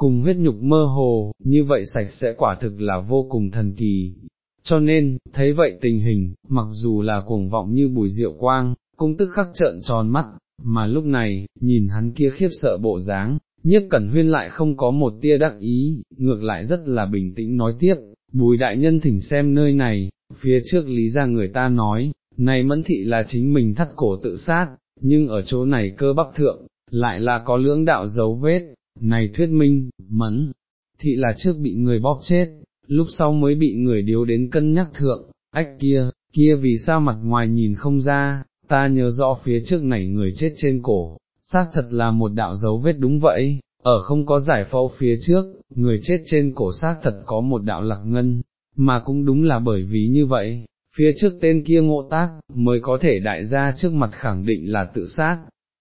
Speaker 1: cùng huyết nhục mơ hồ, như vậy sạch sẽ quả thực là vô cùng thần kỳ. Cho nên, thấy vậy tình hình, mặc dù là cuồng vọng như bùi diệu quang, cũng tức khắc trợn tròn mắt, mà lúc này, nhìn hắn kia khiếp sợ bộ dáng, nhiếp cẩn huyên lại không có một tia đắc ý, ngược lại rất là bình tĩnh nói tiếp, bùi đại nhân thỉnh xem nơi này, phía trước lý ra người ta nói, này mẫn thị là chính mình thắt cổ tự sát, nhưng ở chỗ này cơ bắp thượng, lại là có lưỡng đạo dấu vết, này thuyết minh, mẫn, thị là trước bị người bóp chết, lúc sau mới bị người điếu đến cân nhắc thượng, ách kia, kia vì sao mặt ngoài nhìn không ra, ta nhớ rõ phía trước này người chết trên cổ, xác thật là một đạo dấu vết đúng vậy, ở không có giải phẫu phía trước, người chết trên cổ xác thật có một đạo lạc ngân, mà cũng đúng là bởi vì như vậy, phía trước tên kia ngộ tác, mới có thể đại gia trước mặt khẳng định là tự sát,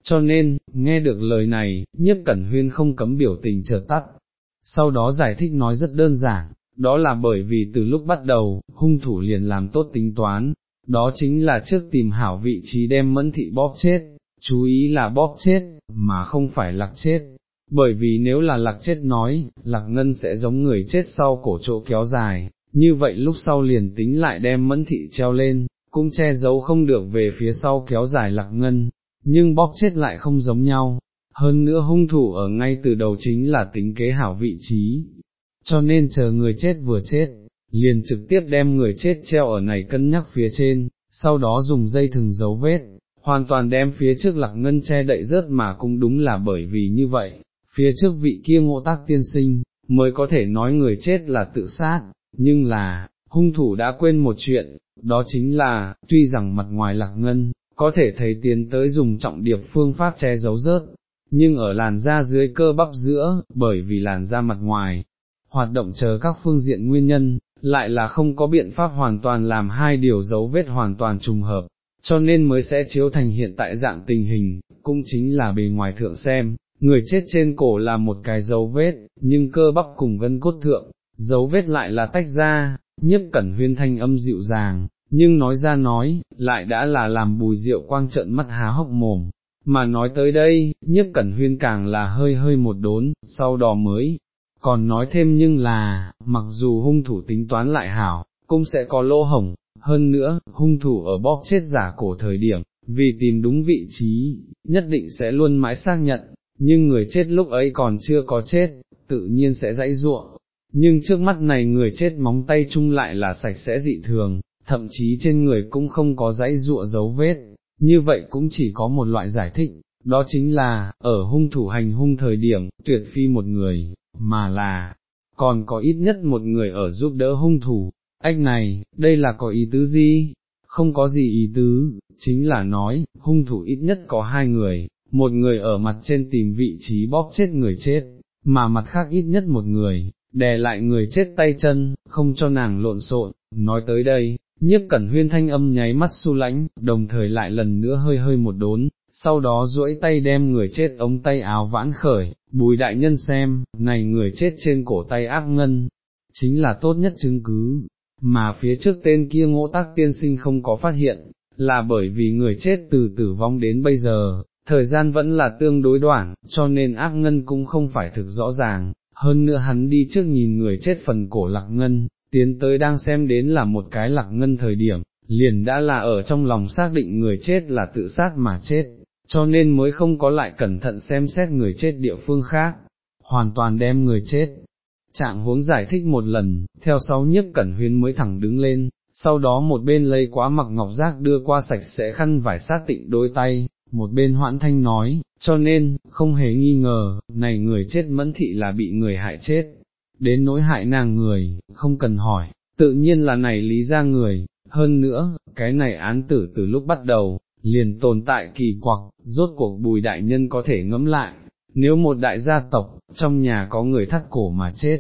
Speaker 1: cho nên, nghe được lời này, nhiếp cẩn huyên không cấm biểu tình chợt tắt, sau đó giải thích nói rất đơn giản, đó là bởi vì từ lúc bắt đầu, hung thủ liền làm tốt tính toán, đó chính là trước tìm hảo vị trí đem mẫn thị bóp chết, chú ý là bóp chết, mà không phải lạc chết, bởi vì nếu là lạc chết nói, lạc ngân sẽ giống người chết sau cổ chỗ kéo dài, như vậy lúc sau liền tính lại đem mẫn thị treo lên, cũng che giấu không được về phía sau kéo dài lạc ngân, nhưng bóp chết lại không giống nhau, hơn nữa hung thủ ở ngay từ đầu chính là tính kế hảo vị trí, cho nên chờ người chết vừa chết, liền trực tiếp đem người chết treo ở này cân nhắc phía trên, sau đó dùng dây thừng dấu vết, hoàn toàn đem phía trước lạc ngân che đậy rớt mà cũng đúng là bởi vì như vậy, phía trước vị kia ngộ tác tiên sinh, mới có thể nói người chết là tự sát, nhưng là, hung thủ đã quên một chuyện, đó chính là, tuy rằng mặt ngoài lạc ngân, có thể thấy tiến tới dùng trọng điệp phương pháp che giấu rớt, nhưng ở làn da dưới cơ bắp giữa, bởi vì làn da mặt ngoài, hoạt động chờ các phương diện nguyên nhân, lại là không có biện pháp hoàn toàn làm hai điều dấu vết hoàn toàn trùng hợp, cho nên mới sẽ chiếu thành hiện tại dạng tình hình, cũng chính là bề ngoài thượng xem, người chết trên cổ là một cái dấu vết, nhưng cơ bắp cùng gân cốt thượng, dấu vết lại là tách ra, nhiếp cẩn huyên thanh âm dịu dàng, nhưng nói ra nói, lại đã là làm bùi rượu quang trận mắt há hốc mồm. Mà nói tới đây, nhất cẩn huyên càng là hơi hơi một đốn, sau đó mới, còn nói thêm nhưng là, mặc dù hung thủ tính toán lại hảo, cũng sẽ có lỗ hổng, hơn nữa, hung thủ ở bóp chết giả cổ thời điểm, vì tìm đúng vị trí, nhất định sẽ luôn mãi xác nhận, nhưng người chết lúc ấy còn chưa có chết, tự nhiên sẽ dãy ruộng, nhưng trước mắt này người chết móng tay chung lại là sạch sẽ dị thường, thậm chí trên người cũng không có dãy ruộng dấu vết, như vậy cũng chỉ có một loại giải thích, đó chính là, ở hung thủ hành hung thời điểm, tuyệt phi một người, mà là, còn có ít nhất một người ở giúp đỡ hung thủ, ách này, đây là có ý tứ gì? Không có gì ý tứ, chính là nói, hung thủ ít nhất có hai người, một người ở mặt trên tìm vị trí bóp chết người chết, mà mặt khác ít nhất một người, đè lại người chết tay chân, không cho nàng lộn xộn, nói tới đây, nhiếp cẩn huyên thanh âm nháy mắt su lãnh, đồng thời lại lần nữa hơi hơi một đốn, sau đó duỗi tay đem người chết ống tay áo vãn khởi, bùi đại nhân xem, này người chết trên cổ tay ác ngân, chính là tốt nhất chứng cứ, mà phía trước tên kia ngỗ tác tiên sinh không có phát hiện, là bởi vì người chết từ tử vong đến bây giờ, thời gian vẫn là tương đối đoạn, cho nên ác ngân cũng không phải thực rõ ràng, hơn nữa hắn đi trước nhìn người chết phần cổ lạc ngân, tiến tới đang xem đến là một cái lạc ngân thời điểm, liền đã là ở trong lòng xác định người chết là tự sát mà chết, cho nên mới không có lại cẩn thận xem xét người chết địa phương khác, hoàn toàn đem người chết. Trạng huống giải thích một lần, theo sau nhất cẩn huyên mới thẳng đứng lên, sau đó một bên lấy quá mặc ngọc giác đưa qua sạch sẽ khăn vải sát tịnh đôi tay, một bên hoãn thanh nói, cho nên, không hề nghi ngờ, này người chết mẫn thị là bị người hại chết, đến nỗi hại nàng người, không cần hỏi, tự nhiên là này lý ra người, hơn nữa, cái này án tử từ lúc bắt đầu, liền tồn tại kỳ quặc, rốt cuộc bùi đại nhân có thể ngẫm lại, nếu một đại gia tộc, trong nhà có người thắt cổ mà chết,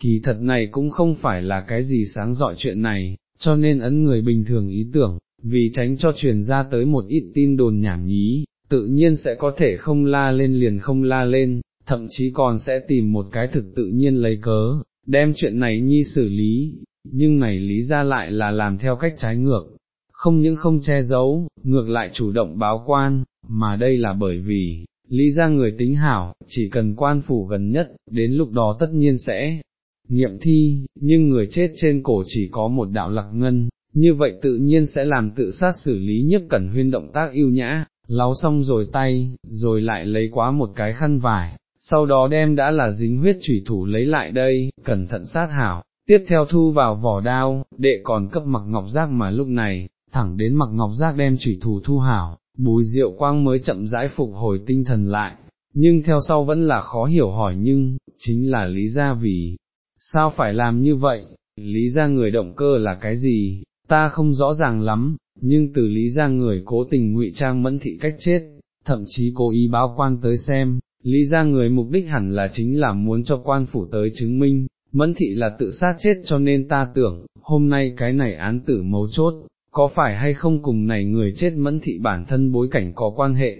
Speaker 1: kỳ thật này cũng không phải là cái gì sáng dọi chuyện này, cho nên ấn người bình thường ý tưởng, vì tránh cho truyền ra tới một ít tin đồn nhảm nhí, tự nhiên sẽ có thể không la lên liền không la lên, thậm chí còn sẽ tìm một cái thực tự nhiên lấy cớ, đem chuyện này nhi xử lý, nhưng này lý ra lại là làm theo cách trái ngược, không những không che giấu, ngược lại chủ động báo quan, mà đây là bởi vì, lý ra người tính hảo, chỉ cần quan phủ gần nhất, đến lúc đó tất nhiên sẽ nghiệm thi, nhưng người chết trên cổ chỉ có một đạo lạc ngân, như vậy tự nhiên sẽ làm tự sát xử lý nhất cẩn huyên động tác yêu nhã, lau xong rồi tay, rồi lại lấy quá một cái khăn vải, sau đó đem đã là dính huyết chủy thủ lấy lại đây, cẩn thận sát hảo, tiếp theo thu vào vỏ đao, đệ còn cấp mặc ngọc giác mà lúc này, thẳng đến mặc ngọc giác đem chủy thủ thu hảo, bùi rượu quang mới chậm rãi phục hồi tinh thần lại, nhưng theo sau vẫn là khó hiểu hỏi nhưng, chính là lý ra vì, sao phải làm như vậy, lý ra người động cơ là cái gì, ta không rõ ràng lắm, nhưng từ lý ra người cố tình ngụy trang mẫn thị cách chết, thậm chí cố ý báo quan tới xem, lý ra người mục đích hẳn là chính là muốn cho quan phủ tới chứng minh, mẫn thị là tự sát chết cho nên ta tưởng, hôm nay cái này án tử mấu chốt, có phải hay không cùng này người chết mẫn thị bản thân bối cảnh có quan hệ,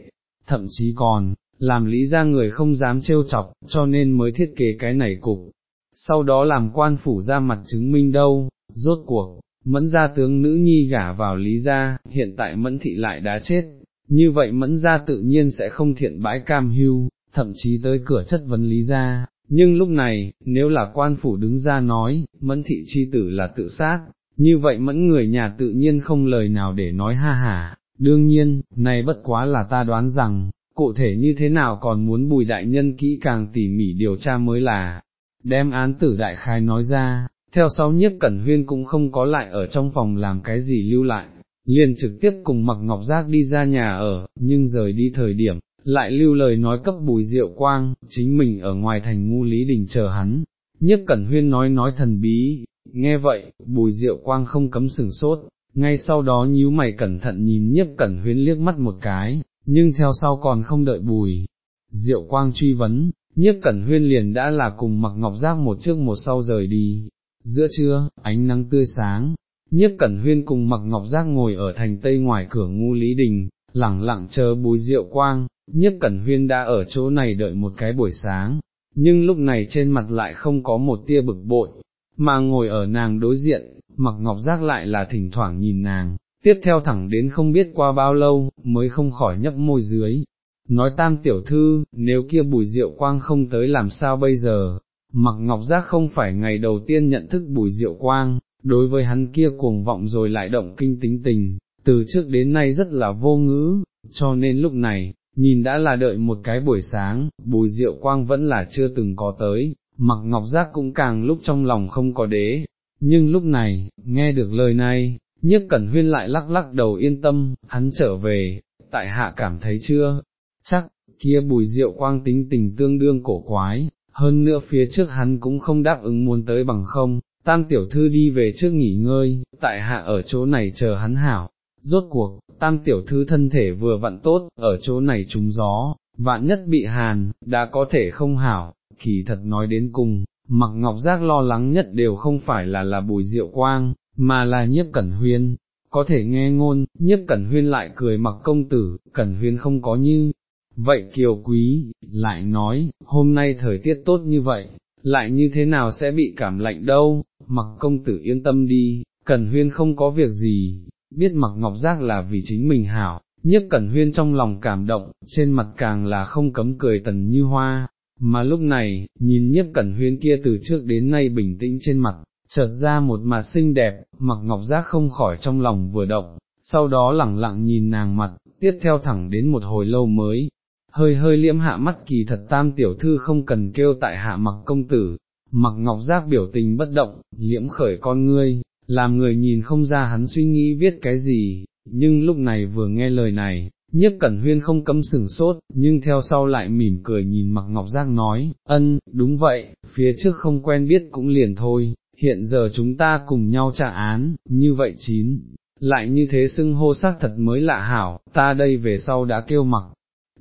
Speaker 1: thậm chí còn, làm lý ra người không dám trêu chọc, cho nên mới thiết kế cái này cục, sau đó làm quan phủ ra mặt chứng minh đâu, rốt cuộc, mẫn gia tướng nữ nhi gả vào lý gia, hiện tại mẫn thị lại đã chết, như vậy mẫn gia tự nhiên sẽ không thiện bãi cam hưu, thậm chí tới cửa chất vấn lý gia. Nhưng lúc này, nếu là quan phủ đứng ra nói, mẫn thị chi tử là tự sát, như vậy mẫn người nhà tự nhiên không lời nào để nói ha hả, đương nhiên, này bất quá là ta đoán rằng, cụ thể như thế nào còn muốn bùi đại nhân kỹ càng tỉ mỉ điều tra mới là, đem án tử đại khai nói ra, theo sau nhất cẩn huyên cũng không có lại ở trong phòng làm cái gì lưu lại, liền trực tiếp cùng mặc ngọc giác đi ra nhà ở, nhưng rời đi thời điểm, lại lưu lời nói cấp bùi diệu quang, chính mình ở ngoài thành ngu lý đình chờ hắn, nhất cẩn huyên nói nói thần bí, nghe vậy, bùi diệu quang không cấm sừng sốt, ngay sau đó nhíu mày cẩn thận nhìn nhất cẩn huyên liếc mắt một cái, nhưng theo sau còn không đợi bùi. Diệu quang truy vấn, nhiếp cẩn huyên liền đã là cùng mặc ngọc giác một trước một sau rời đi. Giữa trưa, ánh nắng tươi sáng, nhiếp cẩn huyên cùng mặc ngọc giác ngồi ở thành tây ngoài cửa ngu lý đình, lẳng lặng chờ bùi diệu quang, nhiếp cẩn huyên đã ở chỗ này đợi một cái buổi sáng, nhưng lúc này trên mặt lại không có một tia bực bội, mà ngồi ở nàng đối diện, mặc ngọc giác lại là thỉnh thoảng nhìn nàng, tiếp theo thẳng đến không biết qua bao lâu, mới không khỏi nhấp môi dưới. Nói tam tiểu thư, nếu kia bùi diệu quang không tới làm sao bây giờ, mặc ngọc giác không phải ngày đầu tiên nhận thức bùi diệu quang, đối với hắn kia cuồng vọng rồi lại động kinh tính tình, từ trước đến nay rất là vô ngữ, cho nên lúc này, nhìn đã là đợi một cái buổi sáng, bùi diệu quang vẫn là chưa từng có tới, mặc ngọc giác cũng càng lúc trong lòng không có đế, nhưng lúc này, nghe được lời này, nhiếp cẩn huyên lại lắc lắc đầu yên tâm, hắn trở về, tại hạ cảm thấy chưa, chắc, kia bùi diệu quang tính tình tương đương cổ quái, hơn nữa phía trước hắn cũng không đáp ứng muốn tới bằng không, tam tiểu thư đi về trước nghỉ ngơi, tại hạ ở chỗ này chờ hắn hảo, rốt cuộc, tam tiểu thư thân thể vừa vặn tốt, ở chỗ này trúng gió, vạn nhất bị hàn, đã có thể không hảo, kỳ thật nói đến cùng, mặc ngọc giác lo lắng nhất đều không phải là là bùi diệu quang, mà là nhiếp cẩn huyên, có thể nghe ngôn, nhiếp cẩn huyên lại cười mặc công tử, cẩn huyên không có như, vậy kiều quý, lại nói, hôm nay thời tiết tốt như vậy, lại như thế nào sẽ bị cảm lạnh đâu, mặc công tử yên tâm đi, cẩn huyên không có việc gì, biết mặc ngọc giác là vì chính mình hảo, nhiếp cẩn huyên trong lòng cảm động, trên mặt càng là không cấm cười tần như hoa, mà lúc này, nhìn nhiếp cẩn huyên kia từ trước đến nay bình tĩnh trên mặt, chợt ra một mặt xinh đẹp, mặc ngọc giác không khỏi trong lòng vừa động, sau đó lẳng lặng nhìn nàng mặt, tiếp theo thẳng đến một hồi lâu mới, hơi hơi liễm hạ mắt kỳ thật tam tiểu thư không cần kêu tại hạ mặc công tử, mặc ngọc giác biểu tình bất động, liễm khởi con ngươi, làm người nhìn không ra hắn suy nghĩ viết cái gì, nhưng lúc này vừa nghe lời này, nhiếp cẩn huyên không cấm sừng sốt, nhưng theo sau lại mỉm cười nhìn mặc ngọc giác nói, ân, đúng vậy, phía trước không quen biết cũng liền thôi, hiện giờ chúng ta cùng nhau trả án, như vậy chín, lại như thế xưng hô xác thật mới lạ hảo, ta đây về sau đã kêu mặc.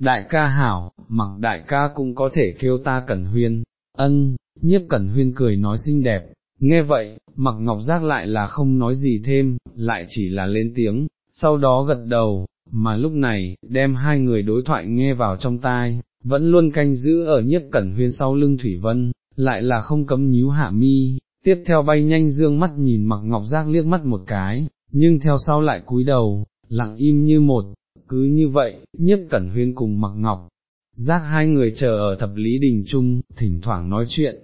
Speaker 1: Đại ca hảo, mặc đại ca cũng có thể kêu ta cẩn huyên, ân, nhiếp cẩn huyên cười nói xinh đẹp, nghe vậy, mặc ngọc giác lại là không nói gì thêm, lại chỉ là lên tiếng, sau đó gật đầu, mà lúc này, đem hai người đối thoại nghe vào trong tai, vẫn luôn canh giữ ở nhất cẩn huyên sau lưng Thủy Vân, lại là không cấm nhíu hạ mi, tiếp theo bay nhanh dương mắt nhìn mặc ngọc giác liếc mắt một cái, nhưng theo sau lại cúi đầu, lặng im như một, cứ như vậy, nhất cẩn huyên cùng mặc ngọc. Giác hai người chờ ở thập lý đình chung, thỉnh thoảng nói chuyện,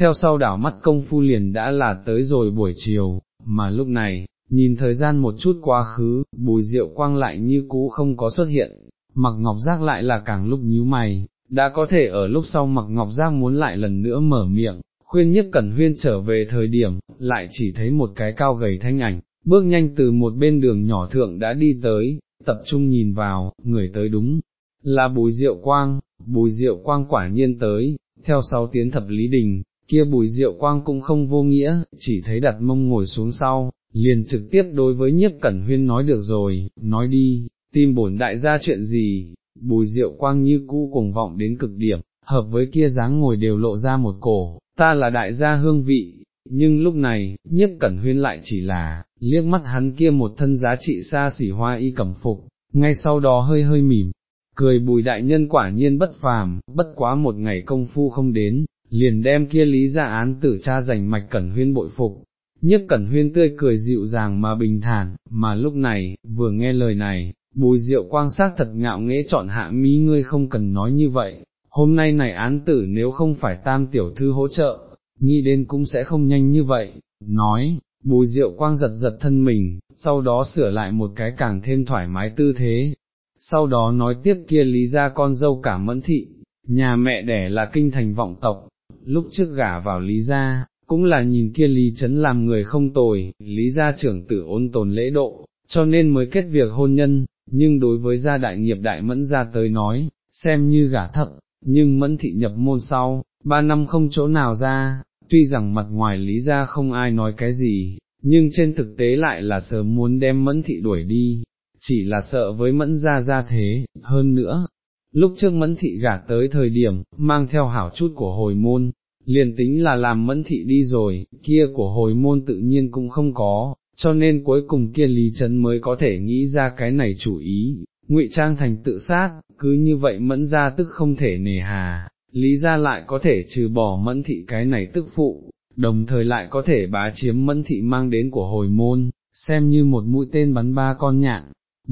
Speaker 1: theo sau đảo mắt công phu liền đã là tới rồi buổi chiều, mà lúc này, nhìn thời gian một chút quá khứ, bùi rượu quang lại như cũ không có xuất hiện, mặc ngọc giác lại là càng lúc nhíu mày, đã có thể ở lúc sau mặc ngọc giác muốn lại lần nữa mở miệng, khuyên nhất cẩn huyên trở về thời điểm, lại chỉ thấy một cái cao gầy thanh ảnh, bước nhanh từ một bên đường nhỏ thượng đã đi tới, tập trung nhìn vào, người tới đúng, là bùi rượu quang, bùi rượu quang quả nhiên tới, theo sau tiến thập lý đình, kia bùi rượu quang cũng không vô nghĩa, chỉ thấy đặt mông ngồi xuống sau, liền trực tiếp đối với nhiếp cẩn huyên nói được rồi, nói đi, tìm bổn đại gia chuyện gì, bùi rượu quang như cũ cuồng vọng đến cực điểm, hợp với kia dáng ngồi đều lộ ra một cổ, ta là đại gia hương vị, nhưng lúc này, nhiếp cẩn huyên lại chỉ là, liếc mắt hắn kia một thân giá trị xa xỉ hoa y cẩm phục, ngay sau đó hơi hơi mỉm, cười bùi đại nhân quả nhiên bất phàm, bất quá một ngày công phu không đến, liền đem kia lý ra án tử cha giành mạch cẩn huyên bội phục. Nhiếp cẩn huyên tươi cười dịu dàng mà bình thản, mà lúc này, vừa nghe lời này, bùi diệu quang sát thật ngạo nghễ chọn hạ mỹ ngươi không cần nói như vậy, hôm nay này án tử nếu không phải tam tiểu thư hỗ trợ, nghĩ đến cũng sẽ không nhanh như vậy, nói, bùi diệu quang giật giật thân mình, sau đó sửa lại một cái càng thêm thoải mái tư thế, sau đó nói tiếp kia lý ra con dâu cả mẫn thị, nhà mẹ đẻ là kinh thành vọng tộc, lúc trước gả vào lý gia, cũng là nhìn kia lý Trấn làm người không tồi, lý gia trưởng tử ôn tồn lễ độ, cho nên mới kết việc hôn nhân, nhưng đối với gia đại nghiệp đại mẫn gia tới nói, xem như gả thật, nhưng mẫn thị nhập môn sau, ba năm không chỗ nào ra, tuy rằng mặt ngoài lý gia không ai nói cái gì, nhưng trên thực tế lại là sớm muốn đem mẫn thị đuổi đi, chỉ là sợ với mẫn ra ra thế, hơn nữa. Lúc trước mẫn thị gả tới thời điểm, mang theo hảo chút của hồi môn, liền tính là làm mẫn thị đi rồi, kia của hồi môn tự nhiên cũng không có, cho nên cuối cùng kia Lý Trấn mới có thể nghĩ ra cái này chủ ý, ngụy trang thành tự sát, cứ như vậy mẫn ra tức không thể nề hà, lý ra lại có thể trừ bỏ mẫn thị cái này tức phụ, đồng thời lại có thể bá chiếm mẫn thị mang đến của hồi môn, xem như một mũi tên bắn ba con nhạn.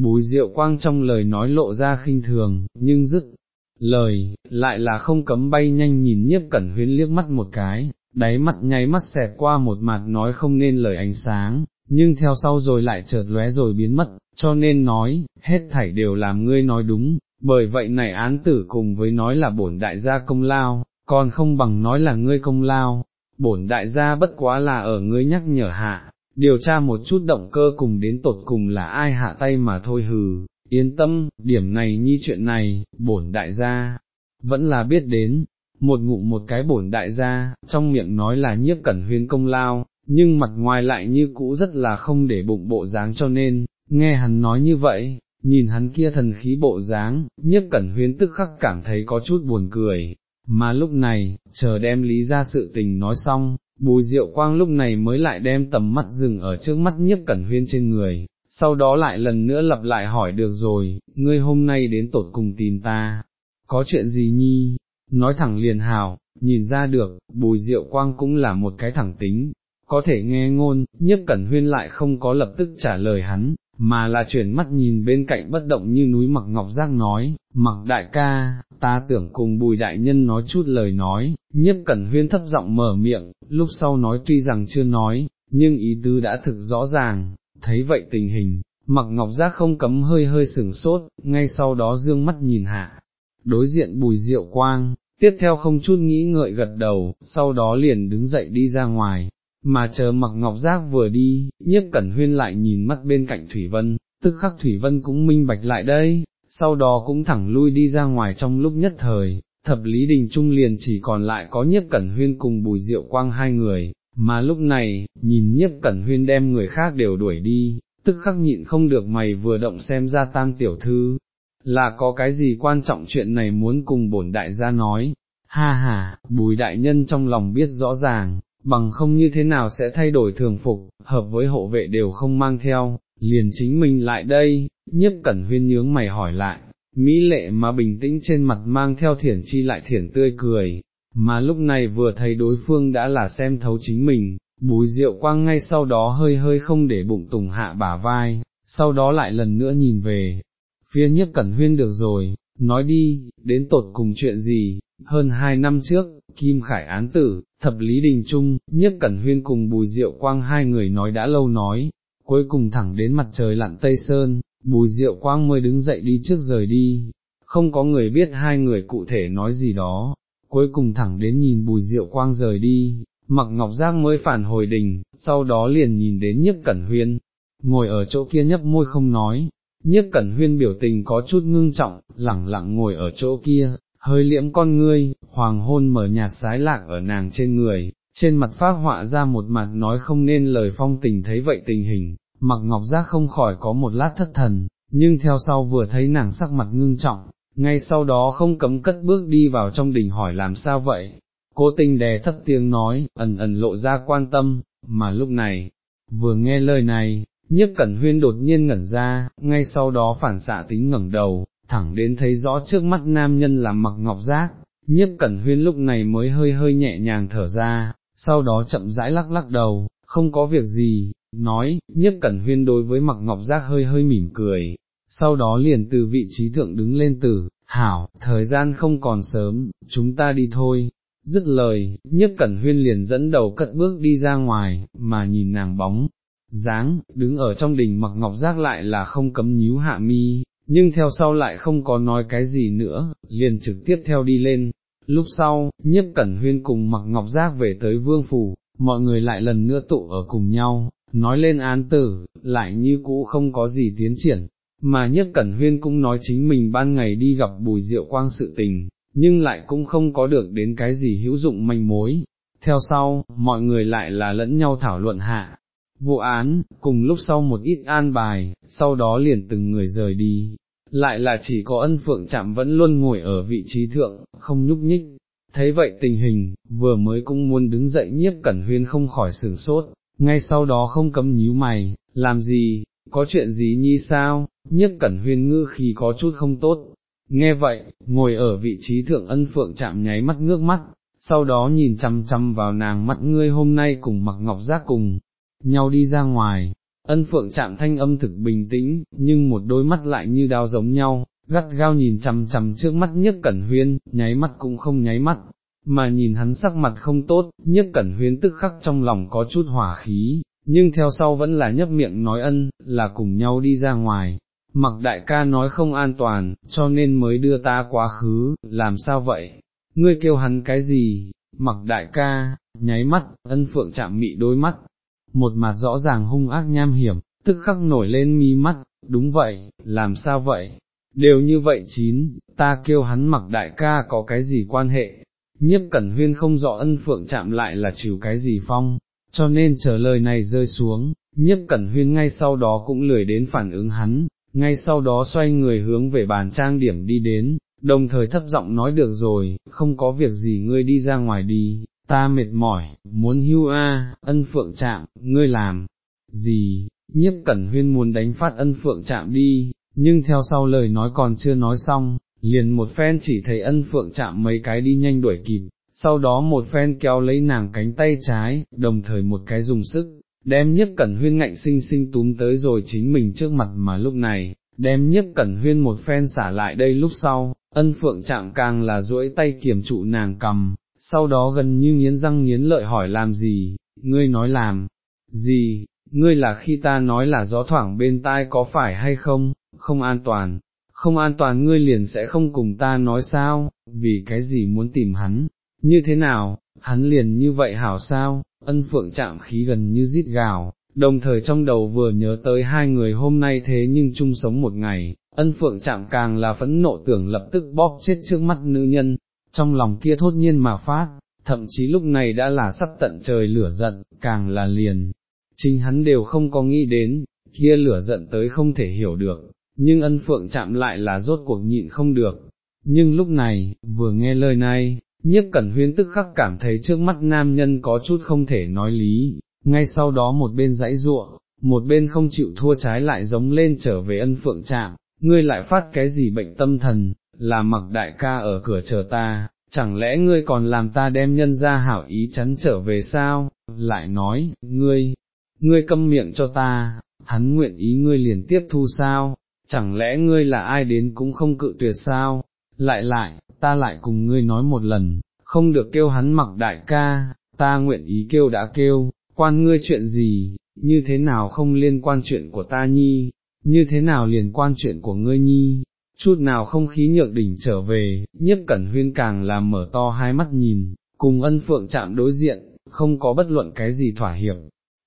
Speaker 1: Bùi diệu quang trong lời nói lộ ra khinh thường, nhưng dứt, lời, lại là không cấm bay nhanh nhìn nhiếp cẩn huyên liếc mắt một cái, đáy mặt nháy mắt xẹt qua một mặt nói không nên lời ánh sáng, nhưng theo sau rồi lại chợt lóe rồi biến mất, cho nên nói, hết thảy đều làm ngươi nói đúng, bởi vậy này án tử cùng với nói là bổn đại gia công lao, còn không bằng nói là ngươi công lao, bổn đại gia bất quá là ở ngươi nhắc nhở hạ, điều tra một chút động cơ cùng đến tột cùng là ai hạ tay mà thôi hừ, yên tâm, điểm này nhi chuyện này, bổn đại gia, vẫn là biết đến, một ngụ một cái bổn đại gia, trong miệng nói là nhiếp cẩn huyên công lao, nhưng mặt ngoài lại như cũ rất là không để bụng bộ dáng cho nên, nghe hắn nói như vậy, nhìn hắn kia thần khí bộ dáng, nhiếp cẩn huyên tức khắc cảm thấy có chút buồn cười, mà lúc này, chờ đem lý ra sự tình nói xong, bùi diệu quang lúc này mới lại đem tầm mắt dừng ở trước mắt nhiếp cẩn huyên trên người, sau đó lại lần nữa lặp lại hỏi được rồi, ngươi hôm nay đến tột cùng tìm ta, có chuyện gì nhi, nói thẳng liền hào, nhìn ra được, bùi diệu quang cũng là một cái thẳng tính, có thể nghe ngôn, nhiếp cẩn huyên lại không có lập tức trả lời hắn, mà là chuyển mắt nhìn bên cạnh bất động như núi mặc ngọc giác nói, mặc đại ca, ta tưởng cùng bùi đại nhân nói chút lời nói, nhiếp cẩn huyên thấp giọng mở miệng, lúc sau nói tuy rằng chưa nói, nhưng ý tứ đã thực rõ ràng, thấy vậy tình hình, mặc ngọc giác không cấm hơi hơi sừng sốt, ngay sau đó dương mắt nhìn hạ, đối diện bùi diệu quang, tiếp theo không chút nghĩ ngợi gật đầu, sau đó liền đứng dậy đi ra ngoài, mà chờ mặc ngọc giác vừa đi, nhiếp cẩn huyên lại nhìn mắt bên cạnh Thủy Vân, tức khắc Thủy Vân cũng minh bạch lại đây, sau đó cũng thẳng lui đi ra ngoài trong lúc nhất thời, thập lý đình trung liền chỉ còn lại có nhiếp cẩn huyên cùng bùi diệu quang hai người, mà lúc này, nhìn nhiếp cẩn huyên đem người khác đều đuổi đi, tức khắc nhịn không được mày vừa động xem ra tang tiểu thư, là có cái gì quan trọng chuyện này muốn cùng bổn đại gia nói, ha ha, bùi đại nhân trong lòng biết rõ ràng, bằng không như thế nào sẽ thay đổi thường phục, hợp với hộ vệ đều không mang theo, liền chính mình lại đây, nhiếp cẩn huyên nhướng mày hỏi lại, mỹ lệ mà bình tĩnh trên mặt mang theo thiển chi lại thiển tươi cười, mà lúc này vừa thấy đối phương đã là xem thấu chính mình, bùi rượu quang ngay sau đó hơi hơi không để bụng tùng hạ bả vai, sau đó lại lần nữa nhìn về, phía nhiếp cẩn huyên được rồi, nói đi, đến tột cùng chuyện gì, hơn hai năm trước, Kim Khải án tử, thập lý đình trung, nhất cẩn huyên cùng bùi diệu quang hai người nói đã lâu nói, cuối cùng thẳng đến mặt trời lặn Tây Sơn, bùi diệu quang mới đứng dậy đi trước rời đi, không có người biết hai người cụ thể nói gì đó, cuối cùng thẳng đến nhìn bùi diệu quang rời đi, mặc ngọc giác mới phản hồi đình, sau đó liền nhìn đến nhiếp cẩn huyên, ngồi ở chỗ kia nhấp môi không nói, nhiếp cẩn huyên biểu tình có chút ngưng trọng, lẳng lặng ngồi ở chỗ kia, hơi liễm con ngươi, hoàng hôn mở nhạt sái lạc ở nàng trên người, trên mặt phát họa ra một mặt nói không nên lời phong tình thấy vậy tình hình, mặc ngọc giác không khỏi có một lát thất thần, nhưng theo sau vừa thấy nàng sắc mặt ngưng trọng, ngay sau đó không cấm cất bước đi vào trong đình hỏi làm sao vậy, cố tình đè thấp tiếng nói, ẩn ẩn lộ ra quan tâm, mà lúc này, vừa nghe lời này, nhiếp cẩn huyên đột nhiên ngẩn ra, ngay sau đó phản xạ tính ngẩng đầu, thẳng đến thấy rõ trước mắt nam nhân là mặc ngọc giác, nhiếp cẩn huyên lúc này mới hơi hơi nhẹ nhàng thở ra, sau đó chậm rãi lắc lắc đầu, không có việc gì, nói, nhiếp cẩn huyên đối với mặc ngọc giác hơi hơi mỉm cười, sau đó liền từ vị trí thượng đứng lên từ, hảo, thời gian không còn sớm, chúng ta đi thôi. Dứt lời, nhiếp cẩn huyên liền dẫn đầu cất bước đi ra ngoài, mà nhìn nàng bóng, dáng, đứng ở trong đình mặc ngọc giác lại là không cấm nhíu hạ mi, nhưng theo sau lại không có nói cái gì nữa, liền trực tiếp theo đi lên. Lúc sau, nhiếp cẩn huyên cùng mặc ngọc giác về tới vương phủ, mọi người lại lần nữa tụ ở cùng nhau, nói lên án tử, lại như cũ không có gì tiến triển, mà nhiếp cẩn huyên cũng nói chính mình ban ngày đi gặp bùi diệu quang sự tình, nhưng lại cũng không có được đến cái gì hữu dụng manh mối. Theo sau, mọi người lại là lẫn nhau thảo luận hạ, vụ án, cùng lúc sau một ít an bài, sau đó liền từng người rời đi, lại là chỉ có ân phượng chạm vẫn luôn ngồi ở vị trí thượng, không nhúc nhích. Thấy vậy tình hình, vừa mới cũng muốn đứng dậy nhiếp cẩn huyên không khỏi sửng sốt, ngay sau đó không cấm nhíu mày, làm gì, có chuyện gì nhi sao, nhiếp cẩn huyên ngư khi có chút không tốt. Nghe vậy, ngồi ở vị trí thượng ân phượng chạm nháy mắt ngước mắt, sau đó nhìn chăm chăm vào nàng mắt ngươi hôm nay cùng mặc ngọc giác cùng, nhau đi ra ngoài, ân phượng chạm thanh âm thực bình tĩnh, nhưng một đôi mắt lại như đao giống nhau, gắt gao nhìn chằm chằm trước mắt nhất cẩn huyên, nháy mắt cũng không nháy mắt, mà nhìn hắn sắc mặt không tốt, nhất cẩn huyên tức khắc trong lòng có chút hỏa khí, nhưng theo sau vẫn là nhấp miệng nói ân, là cùng nhau đi ra ngoài. Mặc đại ca nói không an toàn, cho nên mới đưa ta quá khứ, làm sao vậy? Ngươi kêu hắn cái gì? Mặc đại ca, nháy mắt, ân phượng chạm mị đôi mắt, một mặt rõ ràng hung ác nham hiểm, tức khắc nổi lên mi mắt, đúng vậy, làm sao vậy, đều như vậy chín, ta kêu hắn mặc đại ca có cái gì quan hệ, nhiếp cẩn huyên không rõ ân phượng chạm lại là chịu cái gì phong, cho nên chờ lời này rơi xuống, nhiếp cẩn huyên ngay sau đó cũng lười đến phản ứng hắn, ngay sau đó xoay người hướng về bàn trang điểm đi đến, đồng thời thấp giọng nói được rồi, không có việc gì ngươi đi ra ngoài đi, ta mệt mỏi, muốn hưu a, ân phượng chạm, ngươi làm, gì, nhiếp cẩn huyên muốn đánh phát ân phượng chạm đi, nhưng theo sau lời nói còn chưa nói xong, liền một phen chỉ thấy ân phượng chạm mấy cái đi nhanh đuổi kịp, sau đó một phen kéo lấy nàng cánh tay trái, đồng thời một cái dùng sức, đem nhiếp cẩn huyên ngạnh sinh sinh túm tới rồi chính mình trước mặt mà lúc này, đem nhiếp cẩn huyên một phen xả lại đây lúc sau, ân phượng chạm càng là duỗi tay kiểm trụ nàng cầm, sau đó gần như nghiến răng nghiến lợi hỏi làm gì, ngươi nói làm, gì, ngươi là khi ta nói là gió thoảng bên tai có phải hay không, không an toàn, không an toàn ngươi liền sẽ không cùng ta nói sao, vì cái gì muốn tìm hắn, như thế nào, hắn liền như vậy hảo sao, ân phượng chạm khí gần như rít gào, đồng thời trong đầu vừa nhớ tới hai người hôm nay thế nhưng chung sống một ngày, ân phượng chạm càng là phẫn nộ tưởng lập tức bóp chết trước mắt nữ nhân, trong lòng kia thốt nhiên mà phát, thậm chí lúc này đã là sắp tận trời lửa giận, càng là liền, chính hắn đều không có nghĩ đến, kia lửa giận tới không thể hiểu được, nhưng ân phượng chạm lại là rốt cuộc nhịn không được, nhưng lúc này, vừa nghe lời này, nhiếp cẩn huyên tức khắc cảm thấy trước mắt nam nhân có chút không thể nói lý, ngay sau đó một bên dãy ruộng, một bên không chịu thua trái lại giống lên trở về ân phượng chạm, ngươi lại phát cái gì bệnh tâm thần, là mặc đại ca ở cửa chờ ta, chẳng lẽ ngươi còn làm ta đem nhân ra hảo ý chắn trở về sao, lại nói, ngươi, ngươi câm miệng cho ta, hắn nguyện ý ngươi liền tiếp thu sao, chẳng lẽ ngươi là ai đến cũng không cự tuyệt sao, lại lại, ta lại cùng ngươi nói một lần, không được kêu hắn mặc đại ca, ta nguyện ý kêu đã kêu, quan ngươi chuyện gì, như thế nào không liên quan chuyện của ta nhi, như thế nào liền quan chuyện của ngươi nhi, chút nào không khí nhược đỉnh trở về, nhiếp cẩn huyên càng làm mở to hai mắt nhìn, cùng ân phượng chạm đối diện, không có bất luận cái gì thỏa hiệp.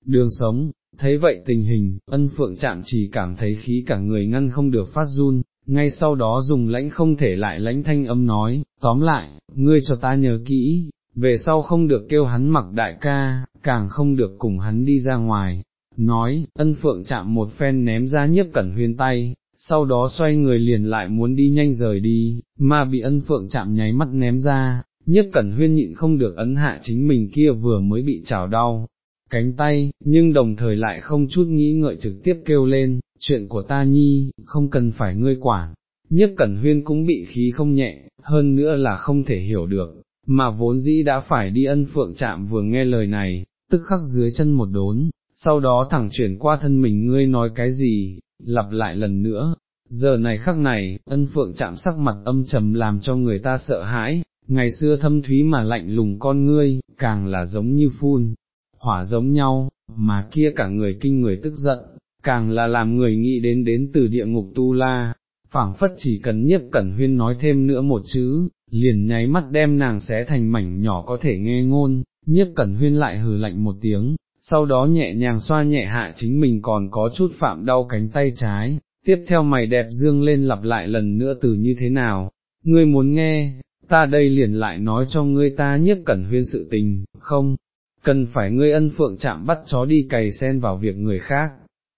Speaker 1: Đường sống, thấy vậy tình hình, ân phượng chạm chỉ cảm thấy khí cả người ngăn không được phát run, ngay sau đó dùng lãnh không thể lại lãnh thanh âm nói, tóm lại, ngươi cho ta nhớ kỹ, về sau không được kêu hắn mặc đại ca, càng không được cùng hắn đi ra ngoài. Nói, ân phượng chạm một phen ném ra nhiếp cẩn huyên tay, sau đó xoay người liền lại muốn đi nhanh rời đi, mà bị ân phượng chạm nháy mắt ném ra, nhất cẩn huyên nhịn không được ấn hạ chính mình kia vừa mới bị chảo đau, cánh tay, nhưng đồng thời lại không chút nghĩ ngợi trực tiếp kêu lên, chuyện của ta nhi, không cần phải ngươi quản. Nhất Cẩn Huyên cũng bị khí không nhẹ, hơn nữa là không thể hiểu được, mà vốn dĩ đã phải đi ân phượng chạm vừa nghe lời này, tức khắc dưới chân một đốn, sau đó thẳng chuyển qua thân mình ngươi nói cái gì, lặp lại lần nữa, giờ này khắc này, ân phượng chạm sắc mặt âm trầm làm cho người ta sợ hãi, ngày xưa thâm thúy mà lạnh lùng con ngươi, càng là giống như phun, hỏa giống nhau, mà kia cả người kinh người tức giận, càng là làm người nghĩ đến đến từ địa ngục tu la, phảng phất chỉ cần nhiếp cẩn huyên nói thêm nữa một chữ, liền nháy mắt đem nàng xé thành mảnh nhỏ có thể nghe ngôn, nhiếp cẩn huyên lại hừ lạnh một tiếng, sau đó nhẹ nhàng xoa nhẹ hạ chính mình còn có chút phạm đau cánh tay trái, tiếp theo mày đẹp dương lên lặp lại lần nữa từ như thế nào, ngươi muốn nghe, ta đây liền lại nói cho ngươi ta nhiếp cẩn huyên sự tình, không, cần phải ngươi ân phượng chạm bắt chó đi cày sen vào việc người khác.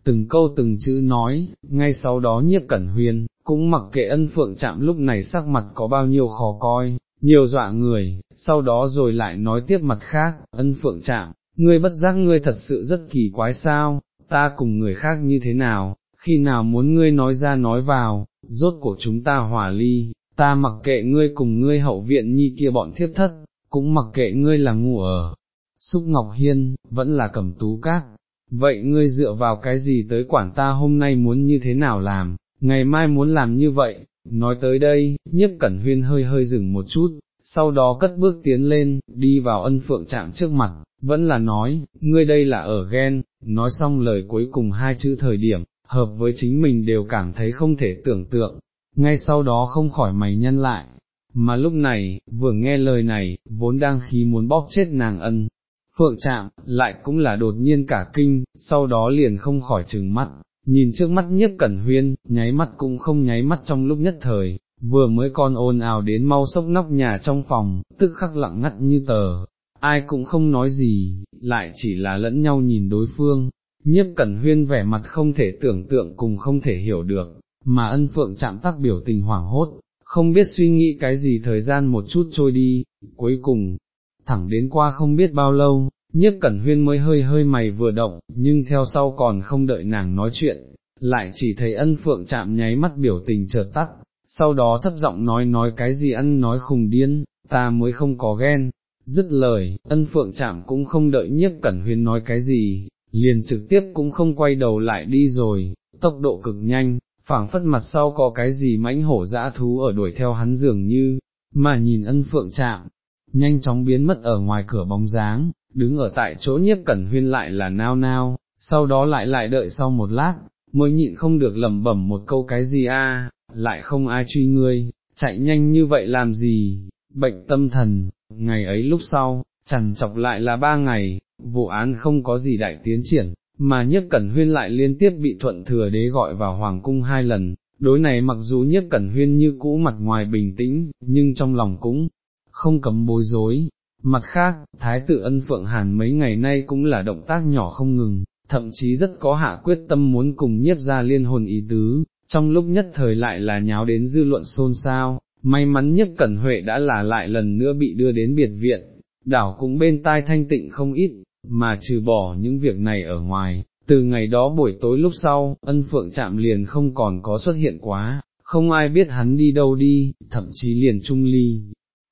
Speaker 1: Từng câu từng chữ nói, ngay sau đó nhiếp cẩn huyên cũng mặc kệ ân phượng chạm lúc này sắc mặt có bao nhiêu khó coi, nhiều dọa người, sau đó rồi lại nói tiếp mặt khác, ân phượng chạm, ngươi bất giác ngươi thật sự rất kỳ quái sao, ta cùng người khác như thế nào, khi nào muốn ngươi nói ra nói vào, rốt của chúng ta hòa ly, ta mặc kệ ngươi cùng ngươi hậu viện nhi kia bọn thiếp thất, cũng mặc kệ ngươi là ngủ ở, xúc ngọc hiên, vẫn là cầm tú các, vậy ngươi dựa vào cái gì tới quản ta hôm nay muốn như thế nào làm, ngày mai muốn làm như vậy, nói tới đây, nhiếp cẩn huyên hơi hơi dừng một chút, sau đó cất bước tiến lên, đi vào ân phượng chạm trước mặt, vẫn là nói, ngươi đây là ở ghen, nói xong lời cuối cùng hai chữ thời điểm, hợp với chính mình đều cảm thấy không thể tưởng tượng, ngay sau đó không khỏi mày nhân lại, mà lúc này, vừa nghe lời này, vốn đang khí muốn bóp chết nàng ân. Phượng chạm, lại cũng là đột nhiên cả kinh, sau đó liền không khỏi trừng mắt, nhìn trước mắt nhiếp cẩn huyên, nháy mắt cũng không nháy mắt trong lúc nhất thời, vừa mới còn ồn ào đến mau sốc nóc nhà trong phòng, tức khắc lặng ngắt như tờ, ai cũng không nói gì, lại chỉ là lẫn nhau nhìn đối phương, nhiếp cẩn huyên vẻ mặt không thể tưởng tượng cùng không thể hiểu được, mà ân phượng chạm tác biểu tình hoảng hốt, không biết suy nghĩ cái gì thời gian một chút trôi đi, cuối cùng, thẳng đến qua không biết bao lâu, nhiếp cẩn huyên mới hơi hơi mày vừa động, nhưng theo sau còn không đợi nàng nói chuyện, lại chỉ thấy ân phượng chạm nháy mắt biểu tình chợt tắt, sau đó thấp giọng nói nói cái gì ăn nói khùng điên, ta mới không có ghen, dứt lời, ân phượng chạm cũng không đợi nhiếp cẩn huyên nói cái gì, liền trực tiếp cũng không quay đầu lại đi rồi, tốc độ cực nhanh, phảng phất mặt sau có cái gì mãnh hổ dã thú ở đuổi theo hắn dường như, mà nhìn ân phượng chạm, nhanh chóng biến mất ở ngoài cửa bóng dáng, đứng ở tại chỗ nhiếp cẩn huyên lại là nao nao, sau đó lại lại đợi sau một lát, mới nhịn không được lẩm bẩm một câu cái gì a, lại không ai truy ngươi, chạy nhanh như vậy làm gì, bệnh tâm thần, ngày ấy lúc sau, chẳng chọc lại là ba ngày, vụ án không có gì đại tiến triển, mà nhiếp cẩn huyên lại liên tiếp bị thuận thừa đế gọi vào hoàng cung hai lần, đối này mặc dù nhiếp cẩn huyên như cũ mặt ngoài bình tĩnh, nhưng trong lòng cũng không cấm bối rối. Mặt khác, Thái tử ân Phượng Hàn mấy ngày nay cũng là động tác nhỏ không ngừng, thậm chí rất có hạ quyết tâm muốn cùng nhiếp ra liên hồn ý tứ, trong lúc nhất thời lại là nháo đến dư luận xôn xao, may mắn nhất Cẩn Huệ đã là lại lần nữa bị đưa đến biệt viện, đảo cũng bên tai thanh tịnh không ít, mà trừ bỏ những việc này ở ngoài, từ ngày đó buổi tối lúc sau, ân phượng chạm liền không còn có xuất hiện quá, không ai biết hắn đi đâu đi, thậm chí liền trung ly.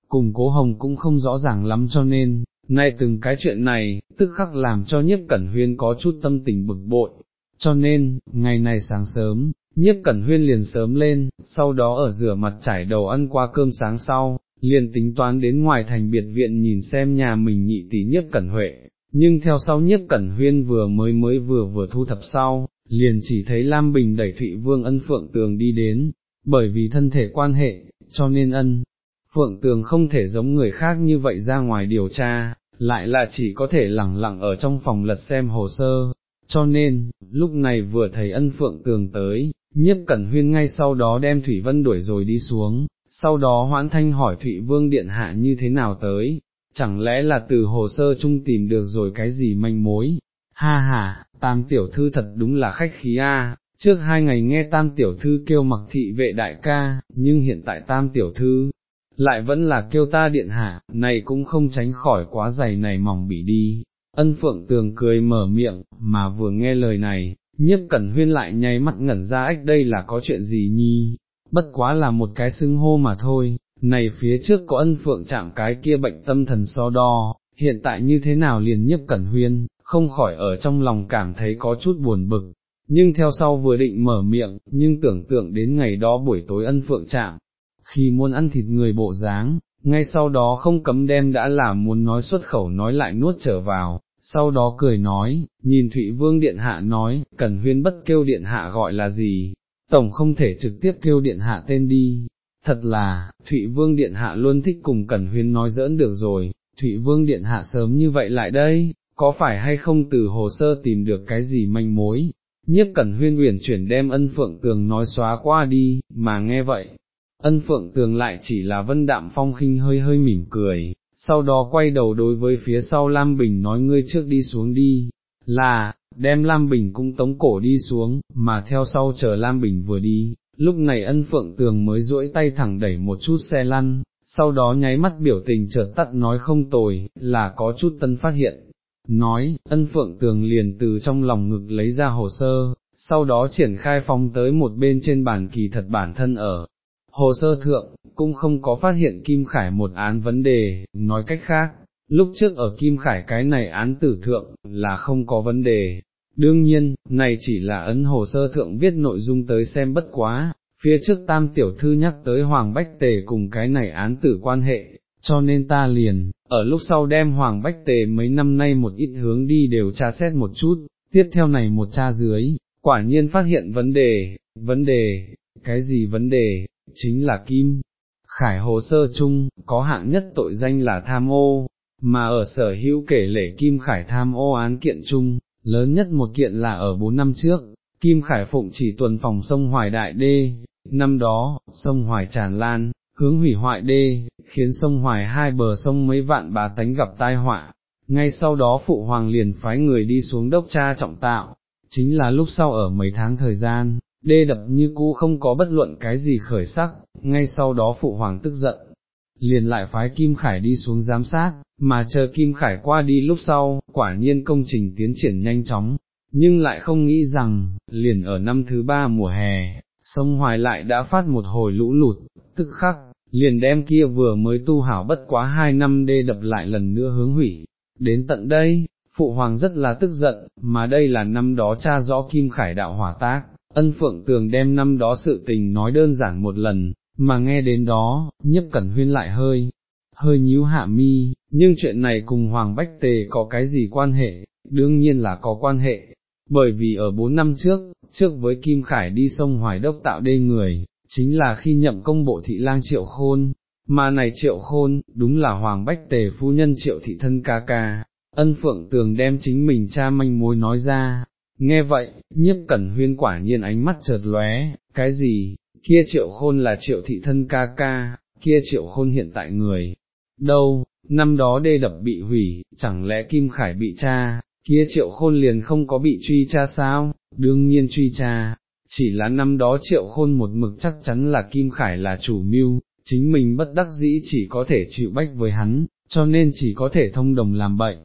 Speaker 1: Cùng cố hồng cũng không rõ ràng lắm cho nên, nay từng cái chuyện này, tức khắc làm cho nhiếp cẩn huyên có chút tâm tình bực bội, cho nên, ngày này sáng sớm, nhiếp cẩn huyên liền sớm lên, sau đó ở rửa mặt trải đầu ăn qua cơm sáng sau, liền tính toán đến ngoài thành biệt viện nhìn xem nhà mình nhị tỷ nhiếp cẩn huệ, nhưng theo sau nhiếp cẩn huyên vừa mới mới vừa vừa thu thập sau, liền chỉ thấy Lam Bình đẩy Thụy Vương ân Phượng Tường đi đến, bởi vì thân thể quan hệ, cho nên ân. Phượng Tường không thể giống người khác như vậy ra ngoài điều tra, lại là chỉ có thể lẳng lặng ở trong phòng lật xem hồ sơ, cho nên, lúc này vừa thấy ân Phượng Tường tới, nhiếp cẩn huyên ngay sau đó đem Thủy Vân đuổi rồi đi xuống, sau đó hoãn thanh hỏi Thụy Vương Điện Hạ như thế nào tới, chẳng lẽ là từ hồ sơ chung tìm được rồi cái gì manh mối, ha ha, tam tiểu thư thật đúng là khách khí a. Trước hai ngày nghe tam tiểu thư kêu mặc thị vệ đại ca, nhưng hiện tại tam tiểu thư, lại vẫn là kêu ta điện hạ, này cũng không tránh khỏi quá dày này mỏng bị đi. Ân phượng tường cười mở miệng, mà vừa nghe lời này, nhiếp cẩn huyên lại nháy mắt ngẩn ra ách đây là có chuyện gì nhi, bất quá là một cái xưng hô mà thôi, này phía trước có ân phượng chạm cái kia bệnh tâm thần so đo, hiện tại như thế nào liền nhiếp cẩn huyên, không khỏi ở trong lòng cảm thấy có chút buồn bực, nhưng theo sau vừa định mở miệng, nhưng tưởng tượng đến ngày đó buổi tối ân phượng chạm, khi muốn ăn thịt người bộ dáng, ngay sau đó không cấm đem đã là muốn nói xuất khẩu nói lại nuốt trở vào, sau đó cười nói, nhìn Thụy Vương Điện Hạ nói, cần huyên bất kêu Điện Hạ gọi là gì, Tổng không thể trực tiếp kêu Điện Hạ tên đi, thật là, Thụy Vương Điện Hạ luôn thích cùng Cẩn Huyên nói giỡn được rồi, Thụy Vương Điện Hạ sớm như vậy lại đây, có phải hay không từ hồ sơ tìm được cái gì manh mối, nhiếp Cẩn Huyên uyển chuyển đem ân phượng tường nói xóa qua đi, mà nghe vậy, ân phượng tường lại chỉ là vân đạm phong khinh hơi hơi mỉm cười, sau đó quay đầu đối với phía sau Lam Bình nói ngươi trước đi xuống đi, là, đem Lam Bình cũng tống cổ đi xuống, mà theo sau chờ Lam Bình vừa đi, lúc này ân phượng tường mới duỗi tay thẳng đẩy một chút xe lăn, sau đó nháy mắt biểu tình chợt tắt nói không tồi, là có chút tân phát hiện. Nói, ân phượng tường liền từ trong lòng ngực lấy ra hồ sơ, sau đó triển khai phong tới một bên trên bàn kỳ thật bản thân ở. Hồ sơ thượng, cũng không có phát hiện Kim Khải một án vấn đề, nói cách khác, lúc trước ở Kim Khải cái này án tử thượng, là không có vấn đề. Đương nhiên, này chỉ là ấn hồ sơ thượng viết nội dung tới xem bất quá, phía trước tam tiểu thư nhắc tới Hoàng Bách Tề cùng cái này án tử quan hệ, cho nên ta liền, ở lúc sau đem Hoàng Bách Tề mấy năm nay một ít hướng đi đều tra xét một chút, tiếp theo này một tra dưới, quả nhiên phát hiện vấn đề, vấn đề, cái gì vấn đề, chính là Kim. Khải hồ sơ chung, có hạng nhất tội danh là tham ô, mà ở sở hữu kể lể Kim Khải tham ô án kiện chung, lớn nhất một kiện là ở 4 năm trước, Kim Khải Phụng chỉ tuần phòng sông Hoài Đại Đê, năm đó, sông Hoài tràn lan, hướng hủy hoại đê, khiến sông Hoài hai bờ sông mấy vạn bà tánh gặp tai họa, ngay sau đó Phụ Hoàng liền phái người đi xuống đốc cha trọng tạo, chính là lúc sau ở mấy tháng thời gian, đê đập như cũ không có bất luận cái gì khởi sắc, ngay sau đó Phụ Hoàng tức giận, liền lại phái Kim Khải đi xuống giám sát, mà chờ Kim Khải qua đi lúc sau, quả nhiên công trình tiến triển nhanh chóng, nhưng lại không nghĩ rằng, liền ở năm thứ ba mùa hè, sông Hoài lại đã phát một hồi lũ lụt, tức khắc, liền đem kia vừa mới tu hảo bất quá hai năm đê đập lại lần nữa hướng hủy. Đến tận đây, Phụ Hoàng rất là tức giận, mà đây là năm đó cha rõ Kim Khải đạo hỏa tác, ân phượng tường đem năm đó sự tình nói đơn giản một lần, mà nghe đến đó, nhấp cẩn huyên lại hơi, hơi nhíu hạ mi, nhưng chuyện này cùng Hoàng Bách Tề có cái gì quan hệ, đương nhiên là có quan hệ, bởi vì ở bốn năm trước, trước với Kim Khải đi sông Hoài Đốc tạo đê người, chính là khi nhậm công bộ thị lang triệu khôn, mà này triệu khôn, đúng là Hoàng Bách Tề phu nhân triệu thị thân ca ca, ân phượng tường đem chính mình cha manh mối nói ra, nghe vậy, nhiếp cẩn huyên quả nhiên ánh mắt chợt lóe, cái gì, kia triệu khôn là triệu thị thân ca ca, kia triệu khôn hiện tại người, đâu, năm đó đê đập bị hủy, chẳng lẽ Kim Khải bị cha, kia triệu khôn liền không có bị truy tra sao, đương nhiên truy tra, chỉ là năm đó triệu khôn một mực chắc chắn là Kim Khải là chủ mưu, chính mình bất đắc dĩ chỉ có thể chịu bách với hắn, cho nên chỉ có thể thông đồng làm bệnh.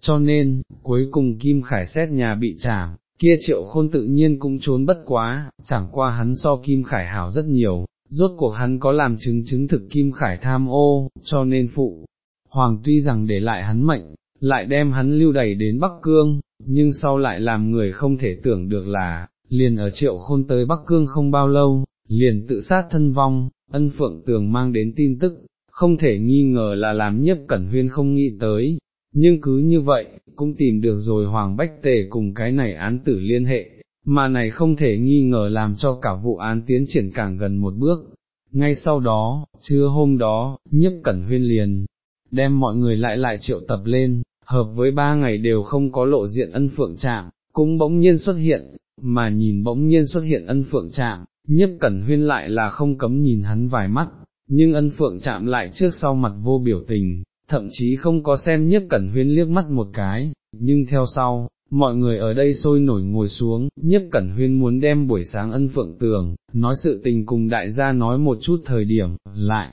Speaker 1: Cho nên, cuối cùng Kim Khải xét nhà bị trảm, kia triệu khôn tự nhiên cũng trốn bất quá, chẳng qua hắn so Kim Khải hảo rất nhiều, rốt cuộc hắn có làm chứng chứng thực Kim Khải tham ô, cho nên phụ. Hoàng tuy rằng để lại hắn mệnh, lại đem hắn lưu đẩy đến Bắc Cương, nhưng sau lại làm người không thể tưởng được là, liền ở triệu khôn tới Bắc Cương không bao lâu, liền tự sát thân vong, ân phượng tường mang đến tin tức, không thể nghi ngờ là làm nhiếp cẩn huyên không nghĩ tới, nhưng cứ như vậy, cũng tìm được rồi Hoàng Bách Tề cùng cái này án tử liên hệ, mà này không thể nghi ngờ làm cho cả vụ án tiến triển càng gần một bước. Ngay sau đó, trưa hôm đó, nhiếp cẩn huyên liền, đem mọi người lại lại triệu tập lên, hợp với ba ngày đều không có lộ diện ân phượng trạm, cũng bỗng nhiên xuất hiện, mà nhìn bỗng nhiên xuất hiện ân phượng trạm, nhiếp cẩn huyên lại là không cấm nhìn hắn vài mắt, nhưng ân phượng chạm lại trước sau mặt vô biểu tình, thậm chí không có xem nhiếp cẩn huyên liếc mắt một cái, nhưng theo sau, mọi người ở đây sôi nổi ngồi xuống, nhiếp cẩn huyên muốn đem buổi sáng ân phượng tường, nói sự tình cùng đại gia nói một chút thời điểm, lại,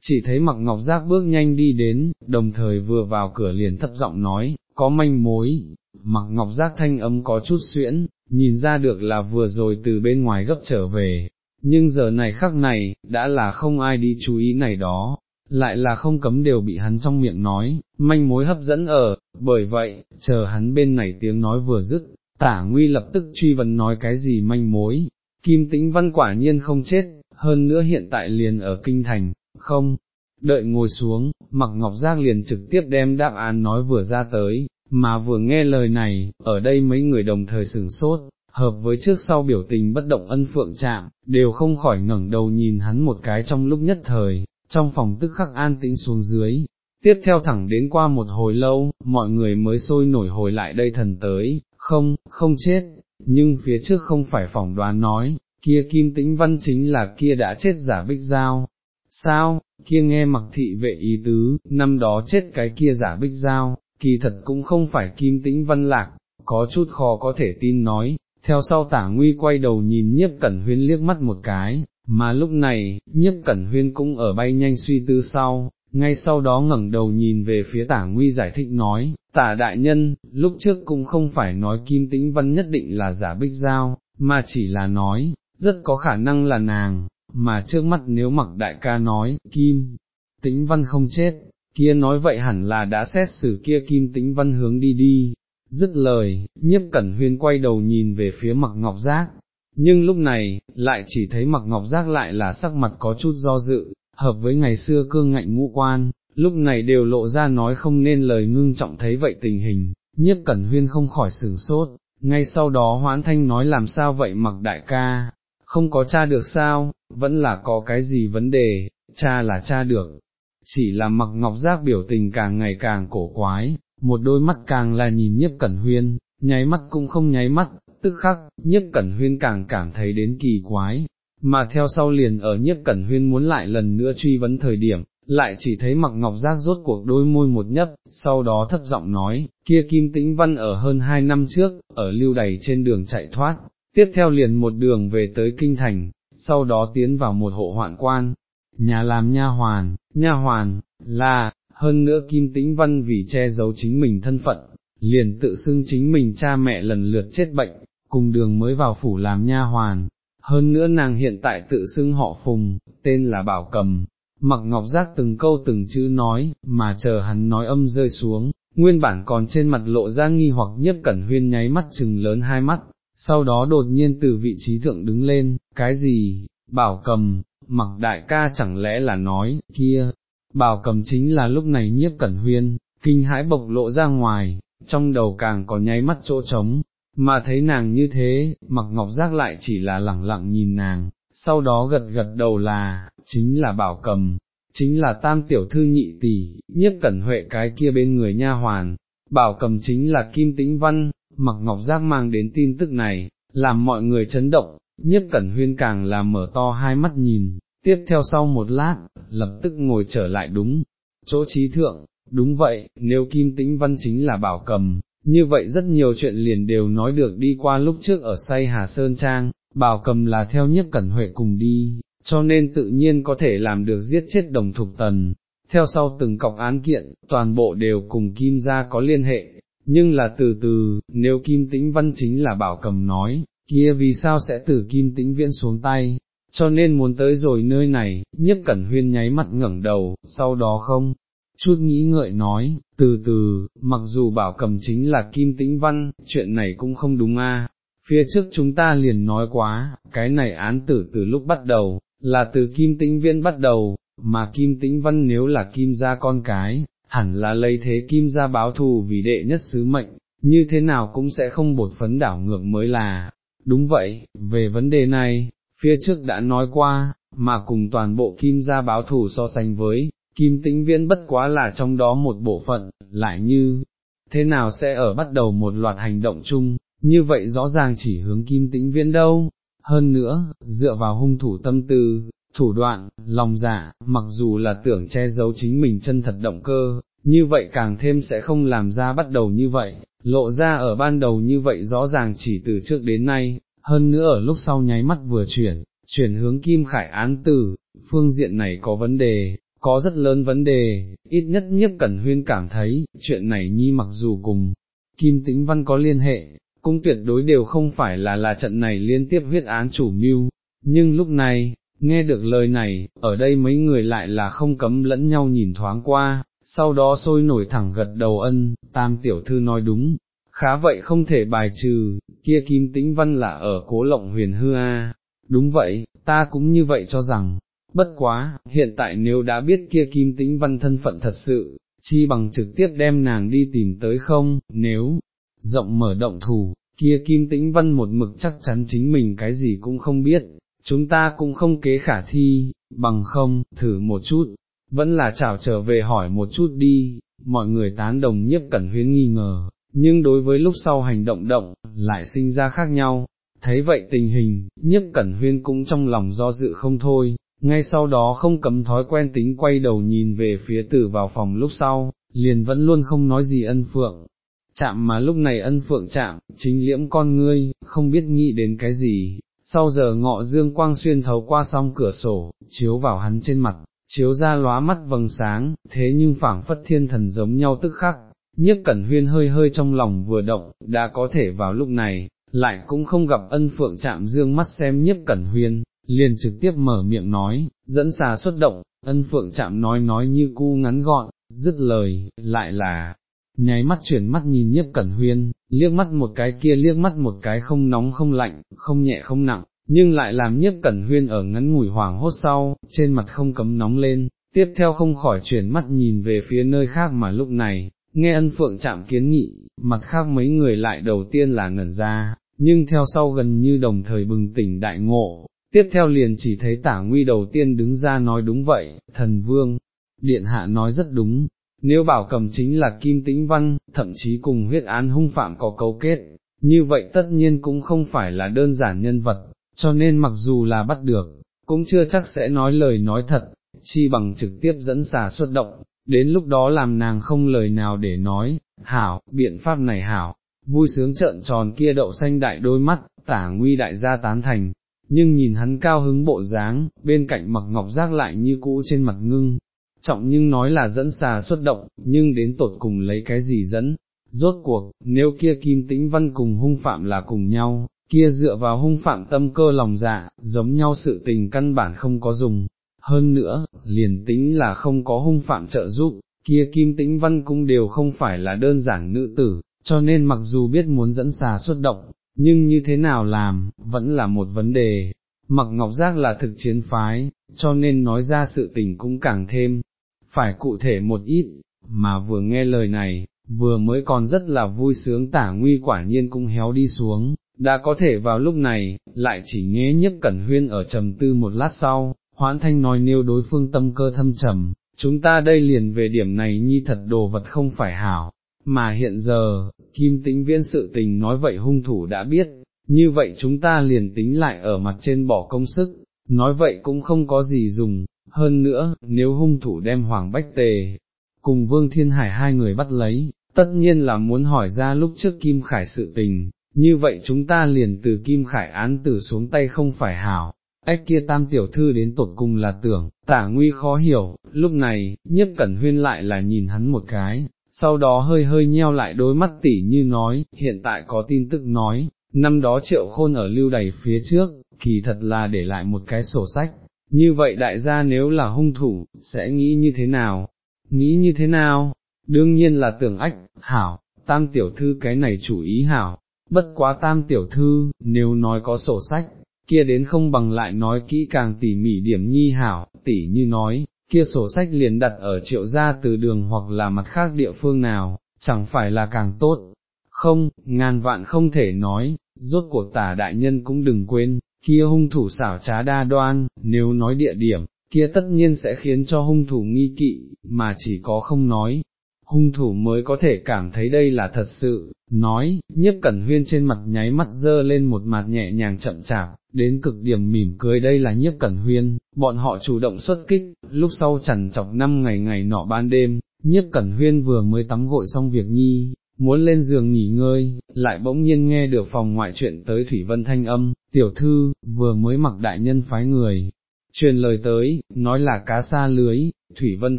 Speaker 1: chỉ thấy mặc ngọc giác bước nhanh đi đến, đồng thời vừa vào cửa liền thấp giọng nói, có manh mối, mặc ngọc giác thanh âm có chút xuyễn, nhìn ra được là vừa rồi từ bên ngoài gấp trở về, nhưng giờ này khắc này, đã là không ai đi chú ý này đó, lại là không cấm đều bị hắn trong miệng nói, manh mối hấp dẫn ở, bởi vậy, chờ hắn bên này tiếng nói vừa dứt, tả nguy lập tức truy vấn nói cái gì manh mối, kim tĩnh văn quả nhiên không chết, hơn nữa hiện tại liền ở kinh thành, không, đợi ngồi xuống, mặc ngọc giác liền trực tiếp đem đáp án nói vừa ra tới, mà vừa nghe lời này, ở đây mấy người đồng thời sửng sốt, hợp với trước sau biểu tình bất động ân phượng chạm, đều không khỏi ngẩng đầu nhìn hắn một cái trong lúc nhất thời, trong phòng tức khắc an tĩnh xuống dưới. Tiếp theo thẳng đến qua một hồi lâu, mọi người mới sôi nổi hồi lại đây thần tới, không, không chết, nhưng phía trước không phải phỏng đoán nói, kia kim tĩnh văn chính là kia đã chết giả bích giao, sao, kia nghe mặc thị vệ ý tứ, năm đó chết cái kia giả bích giao, kỳ thật cũng không phải kim tĩnh văn lạc, có chút khó có thể tin nói, theo sau tả nguy quay đầu nhìn nhiếp cẩn huyên liếc mắt một cái, mà lúc này, nhiếp cẩn huyên cũng ở bay nhanh suy tư sau, ngay sau đó ngẩng đầu nhìn về phía tả nguy giải thích nói, tả đại nhân, lúc trước cũng không phải nói kim tĩnh văn nhất định là giả bích giao, mà chỉ là nói, rất có khả năng là nàng, mà trước mắt nếu mặc đại ca nói, kim, tĩnh văn không chết, kia nói vậy hẳn là đã xét xử kia kim tĩnh văn hướng đi đi, dứt lời, nhiếp cẩn huyên quay đầu nhìn về phía mặc ngọc giác, nhưng lúc này, lại chỉ thấy mặc ngọc giác lại là sắc mặt có chút do dự, hợp với ngày xưa cương ngạnh ngũ quan, lúc này đều lộ ra nói không nên lời ngưng trọng thấy vậy tình hình, nhiếp cẩn huyên không khỏi sửng sốt, ngay sau đó hoãn thanh nói làm sao vậy mặc đại ca, không có cha được sao, vẫn là có cái gì vấn đề, cha là cha được, chỉ là mặc ngọc giác biểu tình càng ngày càng cổ quái, một đôi mắt càng là nhìn nhiếp cẩn huyên, nháy mắt cũng không nháy mắt, tức khắc, nhất cẩn huyên càng cảm thấy đến kỳ quái, mà theo sau liền ở nhất cẩn huyên muốn lại lần nữa truy vấn thời điểm, lại chỉ thấy mặc ngọc giác rốt cuộc đôi môi một nhấp, sau đó thấp giọng nói, kia kim tĩnh văn ở hơn hai năm trước, ở lưu đầy trên đường chạy thoát, tiếp theo liền một đường về tới kinh thành, sau đó tiến vào một hộ hoạn quan, nhà làm nha hoàn, nha hoàn, là, hơn nữa kim tĩnh văn vì che giấu chính mình thân phận, liền tự xưng chính mình cha mẹ lần lượt chết bệnh, cùng đường mới vào phủ làm nha hoàn, hơn nữa nàng hiện tại tự xưng họ Phùng, tên là Bảo Cầm, mặc ngọc giác từng câu từng chữ nói, mà chờ hắn nói âm rơi xuống, nguyên bản còn trên mặt lộ ra nghi hoặc nhiếp cẩn huyên nháy mắt chừng lớn hai mắt, sau đó đột nhiên từ vị trí thượng đứng lên, cái gì, Bảo Cầm, mặc đại ca chẳng lẽ là nói, kia, Bảo Cầm chính là lúc này nhiếp cẩn huyên, kinh hãi bộc lộ ra ngoài, trong đầu càng có nháy mắt chỗ trống, mà thấy nàng như thế, mặc ngọc giác lại chỉ là lẳng lặng nhìn nàng, sau đó gật gật đầu là, chính là bảo cầm, chính là tam tiểu thư nhị tỷ, Nhất cẩn huệ cái kia bên người nha hoàn, bảo cầm chính là kim tĩnh văn, mặc ngọc giác mang đến tin tức này, làm mọi người chấn động, Nhất cẩn huyên càng là mở to hai mắt nhìn, tiếp theo sau một lát, lập tức ngồi trở lại đúng, chỗ trí thượng, đúng vậy, nếu kim tĩnh văn chính là bảo cầm, như vậy rất nhiều chuyện liền đều nói được đi qua lúc trước ở say Hà Sơn Trang, bảo cầm là theo nhiếp cẩn huệ cùng đi, cho nên tự nhiên có thể làm được giết chết đồng thục tần. Theo sau từng cọc án kiện, toàn bộ đều cùng Kim gia có liên hệ, nhưng là từ từ, nếu Kim Tĩnh Văn chính là bảo cầm nói, kia vì sao sẽ từ Kim Tĩnh Viễn xuống tay, cho nên muốn tới rồi nơi này, Nhất cẩn huyên nháy mặt ngẩng đầu, sau đó không, chút nghĩ ngợi nói, từ từ, mặc dù bảo cầm chính là Kim Tĩnh Văn, chuyện này cũng không đúng a. Phía trước chúng ta liền nói quá, cái này án tử từ lúc bắt đầu, là từ Kim Tĩnh Viên bắt đầu, mà Kim Tĩnh Văn nếu là Kim gia con cái, hẳn là lấy thế Kim gia báo thù vì đệ nhất sứ mệnh, như thế nào cũng sẽ không bột phấn đảo ngược mới là. Đúng vậy, về vấn đề này, phía trước đã nói qua, mà cùng toàn bộ Kim gia báo thù so sánh với, Kim tĩnh viễn bất quá là trong đó một bộ phận, lại như, thế nào sẽ ở bắt đầu một loạt hành động chung, như vậy rõ ràng chỉ hướng kim tĩnh viễn đâu, hơn nữa, dựa vào hung thủ tâm tư, thủ đoạn, lòng giả mặc dù là tưởng che giấu chính mình chân thật động cơ, như vậy càng thêm sẽ không làm ra bắt đầu như vậy, lộ ra ở ban đầu như vậy rõ ràng chỉ từ trước đến nay, hơn nữa ở lúc sau nháy mắt vừa chuyển, chuyển hướng kim khải án tử, phương diện này có vấn đề, có rất lớn vấn đề, ít nhất nhiếp cẩn huyên cảm thấy, chuyện này nhi mặc dù cùng Kim Tĩnh Văn có liên hệ, cũng tuyệt đối đều không phải là là trận này liên tiếp huyết án chủ mưu, nhưng lúc này, nghe được lời này, ở đây mấy người lại là không cấm lẫn nhau nhìn thoáng qua, sau đó sôi nổi thẳng gật đầu ân, tam tiểu thư nói đúng, khá vậy không thể bài trừ, kia Kim Tĩnh Văn là ở cố lộng huyền hư a. Đúng vậy, ta cũng như vậy cho rằng, bất quá, hiện tại nếu đã biết kia kim tĩnh văn thân phận thật sự, chi bằng trực tiếp đem nàng đi tìm tới không, nếu, rộng mở động thủ, kia kim tĩnh văn một mực chắc chắn chính mình cái gì cũng không biết, chúng ta cũng không kế khả thi, bằng không, thử một chút, vẫn là chào trở về hỏi một chút đi, mọi người tán đồng nhiếp cẩn huyến nghi ngờ, nhưng đối với lúc sau hành động động, lại sinh ra khác nhau, thấy vậy tình hình, nhiếp cẩn huyên cũng trong lòng do dự không thôi, ngay sau đó không cấm thói quen tính quay đầu nhìn về phía tử vào phòng lúc sau, liền vẫn luôn không nói gì ân phượng. Chạm mà lúc này ân phượng chạm, chính liễm con ngươi, không biết nghĩ đến cái gì, sau giờ ngọ dương quang xuyên thấu qua song cửa sổ, chiếu vào hắn trên mặt, chiếu ra lóa mắt vầng sáng, thế nhưng phảng phất thiên thần giống nhau tức khắc, nhiếp cẩn huyên hơi hơi trong lòng vừa động, đã có thể vào lúc này, lại cũng không gặp ân phượng chạm dương mắt xem nhiếp cẩn huyên, liền trực tiếp mở miệng nói, dẫn xà xuất động, ân phượng chạm nói nói như cu ngắn gọn, dứt lời, lại là, nháy mắt chuyển mắt nhìn nhiếp cẩn huyên, liếc mắt một cái kia liếc mắt một cái không nóng không lạnh, không nhẹ không nặng, nhưng lại làm nhiếp cẩn huyên ở ngắn ngủi hoảng hốt sau, trên mặt không cấm nóng lên, tiếp theo không khỏi chuyển mắt nhìn về phía nơi khác mà lúc này, nghe ân phượng chạm kiến nghị, mặt khác mấy người lại đầu tiên là ngẩn ra, nhưng theo sau gần như đồng thời bừng tỉnh đại ngộ, tiếp theo liền chỉ thấy tả nguy đầu tiên đứng ra nói đúng vậy, thần vương, điện hạ nói rất đúng, nếu bảo cầm chính là kim tĩnh văn, thậm chí cùng huyết án hung phạm có cấu kết, như vậy tất nhiên cũng không phải là đơn giản nhân vật, cho nên mặc dù là bắt được, cũng chưa chắc sẽ nói lời nói thật, chi bằng trực tiếp dẫn xà xuất động, đến lúc đó làm nàng không lời nào để nói, hảo, biện pháp này hảo, vui sướng trợn tròn kia đậu xanh đại đôi mắt, tả nguy đại gia tán thành, nhưng nhìn hắn cao hứng bộ dáng, bên cạnh mặc ngọc giác lại như cũ trên mặt ngưng, trọng nhưng nói là dẫn xà xuất động, nhưng đến tột cùng lấy cái gì dẫn, rốt cuộc, nếu kia kim tĩnh văn cùng hung phạm là cùng nhau, kia dựa vào hung phạm tâm cơ lòng dạ, giống nhau sự tình căn bản không có dùng, hơn nữa, liền tính là không có hung phạm trợ giúp, kia kim tĩnh văn cũng đều không phải là đơn giản nữ tử, cho nên mặc dù biết muốn dẫn xà xuất động, nhưng như thế nào làm, vẫn là một vấn đề. Mặc Ngọc Giác là thực chiến phái, cho nên nói ra sự tình cũng càng thêm, phải cụ thể một ít, mà vừa nghe lời này, vừa mới còn rất là vui sướng tả nguy quả nhiên cũng héo đi xuống, đã có thể vào lúc này, lại chỉ nghe nhất cẩn huyên ở trầm tư một lát sau, hoãn thanh nói nêu đối phương tâm cơ thâm trầm, chúng ta đây liền về điểm này nhi thật đồ vật không phải hảo, mà hiện giờ, kim tĩnh viễn sự tình nói vậy hung thủ đã biết, như vậy chúng ta liền tính lại ở mặt trên bỏ công sức, nói vậy cũng không có gì dùng, hơn nữa, nếu hung thủ đem Hoàng Bách Tề, cùng Vương Thiên Hải hai người bắt lấy, tất nhiên là muốn hỏi ra lúc trước Kim Khải sự tình, như vậy chúng ta liền từ Kim Khải án tử xuống tay không phải hảo. Ách kia tam tiểu thư đến tột cùng là tưởng, tả nguy khó hiểu, lúc này, nhất cẩn huyên lại là nhìn hắn một cái, sau đó hơi hơi nheo lại đôi mắt tỉ như nói, hiện tại có tin tức nói, năm đó triệu khôn ở lưu đầy phía trước, kỳ thật là để lại một cái sổ sách, như vậy đại gia nếu là hung thủ, sẽ nghĩ như thế nào? Nghĩ như thế nào? Đương nhiên là tưởng ách, hảo, tam tiểu thư cái này chủ ý hảo, bất quá tam tiểu thư, nếu nói có sổ sách, kia đến không bằng lại nói kỹ càng tỉ mỉ điểm nhi hảo, tỉ như nói, kia sổ sách liền đặt ở triệu gia từ đường hoặc là mặt khác địa phương nào, chẳng phải là càng tốt, không, ngàn vạn không thể nói, rốt cuộc tả đại nhân cũng đừng quên, kia hung thủ xảo trá đa đoan, nếu nói địa điểm, kia tất nhiên sẽ khiến cho hung thủ nghi kỵ, mà chỉ có không nói, hung thủ mới có thể cảm thấy đây là thật sự, nói, nhiếp cẩn huyên trên mặt nháy mắt dơ lên một mặt nhẹ nhàng chậm chạp, đến cực điểm mỉm cười đây là nhiếp cẩn huyên, bọn họ chủ động xuất kích, lúc sau chẳng chọc năm ngày ngày nọ ban đêm, nhiếp cẩn huyên vừa mới tắm gội xong việc nhi, muốn lên giường nghỉ ngơi, lại bỗng nhiên nghe được phòng ngoại chuyện tới Thủy Vân Thanh âm, tiểu thư, vừa mới mặc đại nhân phái người, truyền lời tới, nói là cá xa lưới, Thủy Vân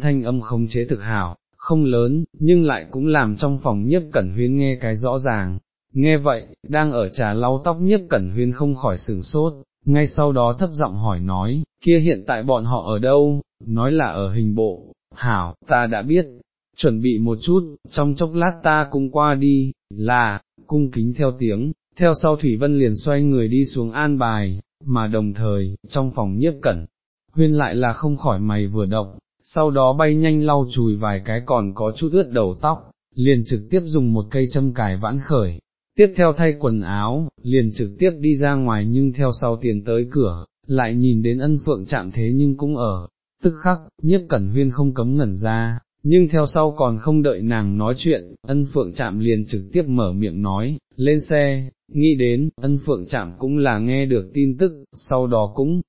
Speaker 1: Thanh âm không chế thực hảo, không lớn, nhưng lại cũng làm trong phòng nhiếp cẩn huyên nghe cái rõ ràng. Nghe vậy, đang ở trà lau tóc nhiếp cẩn huyên không khỏi sừng sốt, ngay sau đó thấp giọng hỏi nói, kia hiện tại bọn họ ở đâu, nói là ở hình bộ, hảo, ta đã biết, chuẩn bị một chút, trong chốc lát ta cũng qua đi, là, cung kính theo tiếng, theo sau Thủy Vân liền xoay người đi xuống an bài, mà đồng thời, trong phòng nhiếp cẩn, huyên lại là không khỏi mày vừa động, sau đó bay nhanh lau chùi vài cái còn có chút ướt đầu tóc, liền trực tiếp dùng một cây châm cài vãn khởi, tiếp theo thay quần áo, liền trực tiếp đi ra ngoài nhưng theo sau tiền tới cửa, lại nhìn đến ân phượng chạm thế nhưng cũng ở, tức khắc, nhiếp cẩn huyên không cấm ngẩn ra, nhưng theo sau còn không đợi nàng nói chuyện, ân phượng chạm liền trực tiếp mở miệng nói, lên xe, nghĩ đến, ân phượng chạm cũng là nghe được tin tức, sau đó cũng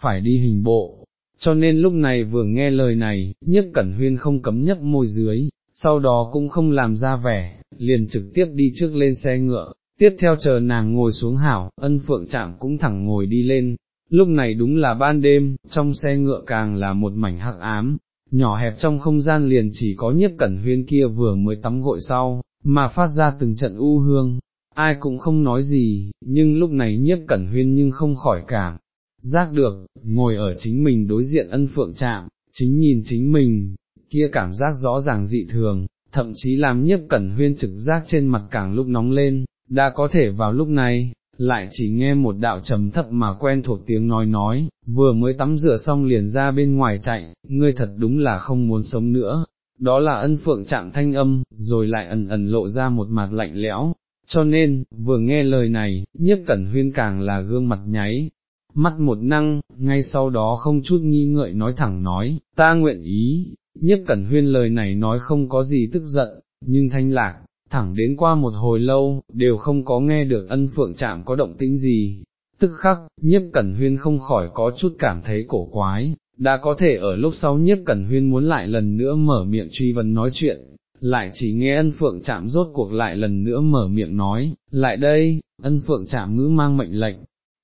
Speaker 1: phải đi hình bộ, cho nên lúc này vừa nghe lời này, nhất cẩn huyên không cấm nhấp môi dưới, sau đó cũng không làm ra vẻ, liền trực tiếp đi trước lên xe ngựa, tiếp theo chờ nàng ngồi xuống hảo, ân phượng chạm cũng thẳng ngồi đi lên, lúc này đúng là ban đêm, trong xe ngựa càng là một mảnh hắc ám, nhỏ hẹp trong không gian liền chỉ có nhiếp cẩn huyên kia vừa mới tắm gội sau, mà phát ra từng trận u hương, ai cũng không nói gì, nhưng lúc này nhiếp cẩn huyên nhưng không khỏi cảm, giác được, ngồi ở chính mình đối diện ân phượng chạm, chính nhìn chính mình, kia cảm giác rõ ràng dị thường, thậm chí làm nhiếp cẩn huyên trực giác trên mặt càng lúc nóng lên, đã có thể vào lúc này, lại chỉ nghe một đạo trầm thấp mà quen thuộc tiếng nói nói, vừa mới tắm rửa xong liền ra bên ngoài chạy, ngươi thật đúng là không muốn sống nữa. Đó là ân phượng chạm thanh âm, rồi lại ẩn ẩn lộ ra một mặt lạnh lẽo, cho nên, vừa nghe lời này, nhiếp cẩn huyên càng là gương mặt nháy, mắt một năng, ngay sau đó không chút nghi ngợi nói thẳng nói, ta nguyện ý, nhất cẩn huyên lời này nói không có gì tức giận, nhưng thanh lạc, thẳng đến qua một hồi lâu, đều không có nghe được ân phượng chạm có động tĩnh gì. Tức khắc, nhiếp cẩn huyên không khỏi có chút cảm thấy cổ quái, đã có thể ở lúc sau nhiếp cẩn huyên muốn lại lần nữa mở miệng truy vấn nói chuyện, lại chỉ nghe ân phượng chạm rốt cuộc lại lần nữa mở miệng nói, lại đây, ân phượng chạm ngữ mang mệnh lệnh,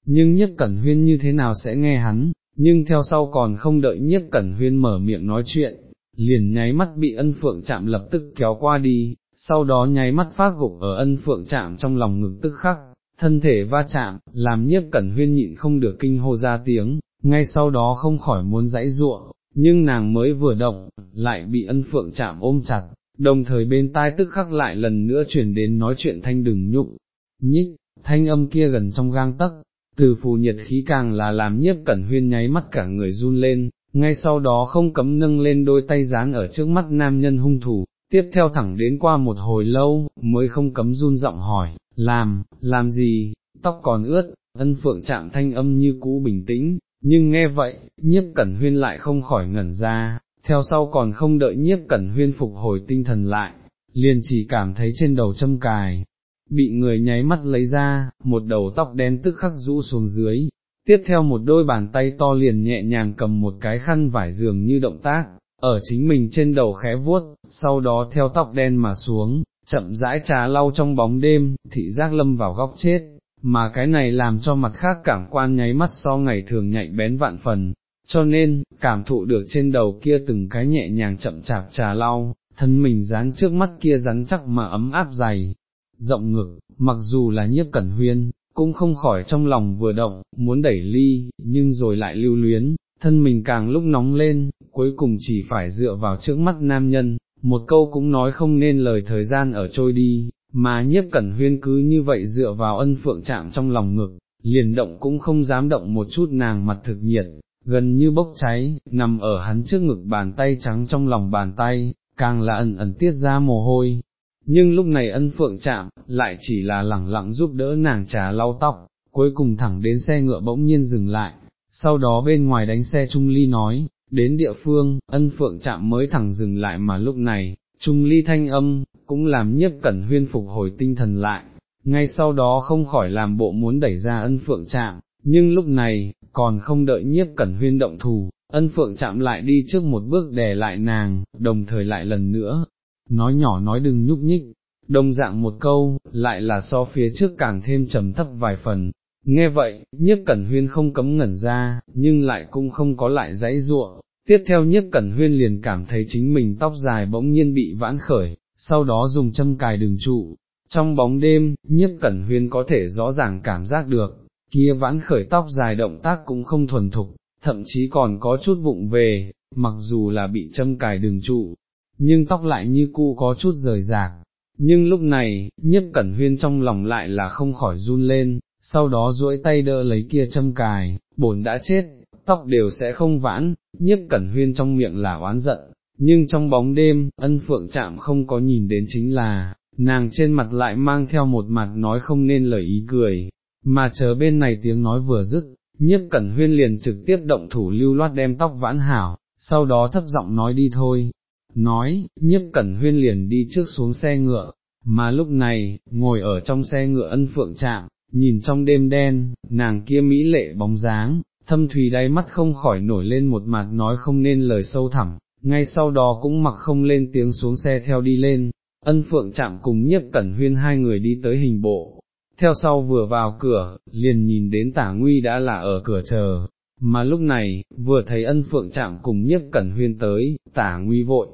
Speaker 1: nhưng nhiếp cẩn huyên như thế nào sẽ nghe hắn, nhưng theo sau còn không đợi nhiếp cẩn huyên mở miệng nói chuyện, liền nháy mắt bị ân phượng chạm lập tức kéo qua đi, sau đó nháy mắt phát gục ở ân phượng chạm trong lòng ngực tức khắc, thân thể va chạm, làm nhiếp cẩn huyên nhịn không được kinh hô ra tiếng, ngay sau đó không khỏi muốn dãy ruộng, nhưng nàng mới vừa động, lại bị ân phượng chạm ôm chặt, đồng thời bên tai tức khắc lại lần nữa chuyển đến nói chuyện thanh đừng nhụng, nhích, thanh âm kia gần trong gang tấc, từ phù nhiệt khí càng là làm nhiếp cẩn huyên nháy mắt cả người run lên, ngay sau đó không cấm nâng lên đôi tay dán ở trước mắt nam nhân hung thủ, tiếp theo thẳng đến qua một hồi lâu, mới không cấm run giọng hỏi, làm, làm gì, tóc còn ướt, ân phượng chạm thanh âm như cũ bình tĩnh, nhưng nghe vậy, nhiếp cẩn huyên lại không khỏi ngẩn ra, theo sau còn không đợi nhiếp cẩn huyên phục hồi tinh thần lại, liền chỉ cảm thấy trên đầu châm cài, bị người nháy mắt lấy ra, một đầu tóc đen tức khắc rũ xuống dưới, tiếp theo một đôi bàn tay to liền nhẹ nhàng cầm một cái khăn vải giường như động tác, ở chính mình trên đầu khẽ vuốt, sau đó theo tóc đen mà xuống, chậm rãi trà lau trong bóng đêm, thị giác lâm vào góc chết, mà cái này làm cho mặt khác cảm quan nháy mắt so ngày thường nhạy bén vạn phần, cho nên, cảm thụ được trên đầu kia từng cái nhẹ nhàng chậm chạp trà lau, thân mình dán trước mắt kia rắn chắc mà ấm áp dày, rộng ngực, mặc dù là nhiếp cẩn huyên, cũng không khỏi trong lòng vừa động, muốn đẩy ly, nhưng rồi lại lưu luyến, thân mình càng lúc nóng lên, cuối cùng chỉ phải dựa vào trước mắt nam nhân, một câu cũng nói không nên lời thời gian ở trôi đi, mà nhiếp cẩn huyên cứ như vậy dựa vào ân phượng chạm trong lòng ngực, liền động cũng không dám động một chút nàng mặt thực nhiệt, gần như bốc cháy, nằm ở hắn trước ngực bàn tay trắng trong lòng bàn tay, càng là ẩn ẩn tiết ra mồ hôi. Nhưng lúc này ân phượng chạm, lại chỉ là lẳng lặng giúp đỡ nàng trà lau tóc, cuối cùng thẳng đến xe ngựa bỗng nhiên dừng lại, sau đó bên ngoài đánh xe Trung Ly nói, đến địa phương, ân phượng chạm mới thẳng dừng lại mà lúc này, Trung Ly thanh âm, cũng làm nhiếp cẩn huyên phục hồi tinh thần lại, ngay sau đó không khỏi làm bộ muốn đẩy ra ân phượng chạm, nhưng lúc này, còn không đợi nhiếp cẩn huyên động thù, ân phượng chạm lại đi trước một bước đè lại nàng, đồng thời lại lần nữa, nói nhỏ nói đừng nhúc nhích, đồng dạng một câu, lại là so phía trước càng thêm trầm thấp vài phần. Nghe vậy, nhiếp cẩn huyên không cấm ngẩn ra, nhưng lại cũng không có lại dãy ruộng, tiếp theo nhiếp cẩn huyên liền cảm thấy chính mình tóc dài bỗng nhiên bị vãn khởi, sau đó dùng châm cài đường trụ. Trong bóng đêm, nhiếp cẩn huyên có thể rõ ràng cảm giác được, kia vãn khởi tóc dài động tác cũng không thuần thục, thậm chí còn có chút vụng về, mặc dù là bị châm cài đường trụ, nhưng tóc lại như cũ có chút rời rạc. Nhưng lúc này, nhiếp cẩn huyên trong lòng lại là không khỏi run lên, sau đó duỗi tay đỡ lấy kia châm cài, bổn đã chết, tóc đều sẽ không vãn, nhiếp cẩn huyên trong miệng là oán giận, nhưng trong bóng đêm, ân phượng chạm không có nhìn đến chính là, nàng trên mặt lại mang theo một mặt nói không nên lời ý cười, mà chờ bên này tiếng nói vừa dứt, nhiếp cẩn huyên liền trực tiếp động thủ lưu loát đem tóc vãn hảo, sau đó thấp giọng nói đi thôi, nói, nhiếp cẩn huyên liền đi trước xuống xe ngựa, mà lúc này, ngồi ở trong xe ngựa ân phượng chạm, nhìn trong đêm đen, nàng kia mỹ lệ bóng dáng, thâm thùy đáy mắt không khỏi nổi lên một mặt nói không nên lời sâu thẳm, ngay sau đó cũng mặc không lên tiếng xuống xe theo đi lên, ân phượng chạm cùng nhiếp cẩn huyên hai người đi tới hình bộ, theo sau vừa vào cửa, liền nhìn đến tả nguy đã là ở cửa chờ, mà lúc này, vừa thấy ân phượng chạm cùng nhiếp cẩn huyên tới, tả nguy vội,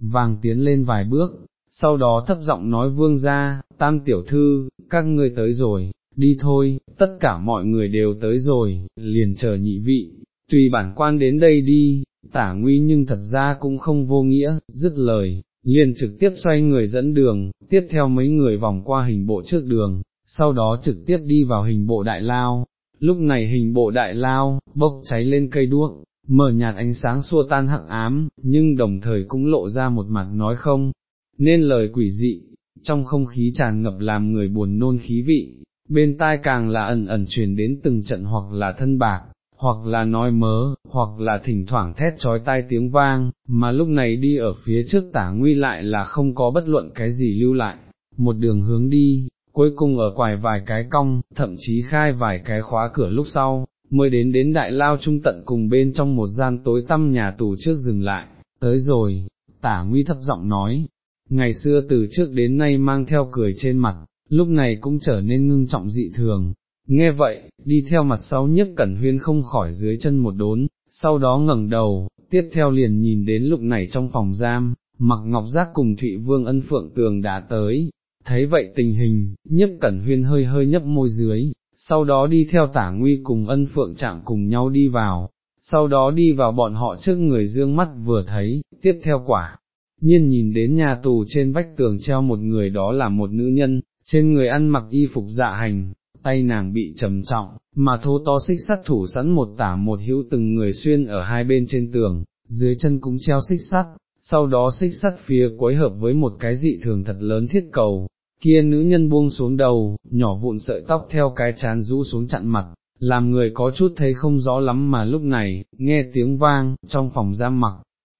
Speaker 1: vàng tiến lên vài bước, sau đó thấp giọng nói vương ra, tam tiểu thư, các ngươi tới rồi, đi thôi, tất cả mọi người đều tới rồi, liền chờ nhị vị, tùy bản quan đến đây đi, tả nguy nhưng thật ra cũng không vô nghĩa, dứt lời, liền trực tiếp xoay người dẫn đường, tiếp theo mấy người vòng qua hình bộ trước đường, sau đó trực tiếp đi vào hình bộ đại lao, lúc này hình bộ đại lao, bốc cháy lên cây đuốc, mở nhạt ánh sáng xua tan hắc ám, nhưng đồng thời cũng lộ ra một mặt nói không, nên lời quỷ dị, trong không khí tràn ngập làm người buồn nôn khí vị, bên tai càng là ẩn ẩn truyền đến từng trận hoặc là thân bạc, hoặc là nói mớ, hoặc là thỉnh thoảng thét trói tai tiếng vang, mà lúc này đi ở phía trước tả nguy lại là không có bất luận cái gì lưu lại, một đường hướng đi, cuối cùng ở quài vài cái cong, thậm chí khai vài cái khóa cửa lúc sau, mới đến đến đại lao trung tận cùng bên trong một gian tối tăm nhà tù trước dừng lại, tới rồi, tả nguy thấp giọng nói, ngày xưa từ trước đến nay mang theo cười trên mặt, lúc này cũng trở nên ngưng trọng dị thường. Nghe vậy, đi theo mặt sau nhất cẩn huyên không khỏi dưới chân một đốn, sau đó ngẩng đầu, tiếp theo liền nhìn đến lúc này trong phòng giam, mặc ngọc giác cùng Thụy Vương ân phượng tường đã tới, thấy vậy tình hình, nhất cẩn huyên hơi hơi nhấp môi dưới, sau đó đi theo tả nguy cùng ân phượng trạng cùng nhau đi vào, sau đó đi vào bọn họ trước người dương mắt vừa thấy, tiếp theo quả, nhiên nhìn đến nhà tù trên vách tường treo một người đó là một nữ nhân, trên người ăn mặc y phục dạ hành, tay nàng bị trầm trọng, mà thô to xích sắt thủ sẵn một tả một hữu từng người xuyên ở hai bên trên tường, dưới chân cũng treo xích sắt, sau đó xích sắt phía quấy hợp với một cái dị thường thật lớn thiết cầu, kia nữ nhân buông xuống đầu, nhỏ vụn sợi tóc theo cái chán rũ xuống chặn mặt, làm người có chút thấy không rõ lắm mà lúc này, nghe tiếng vang, trong phòng giam mặc,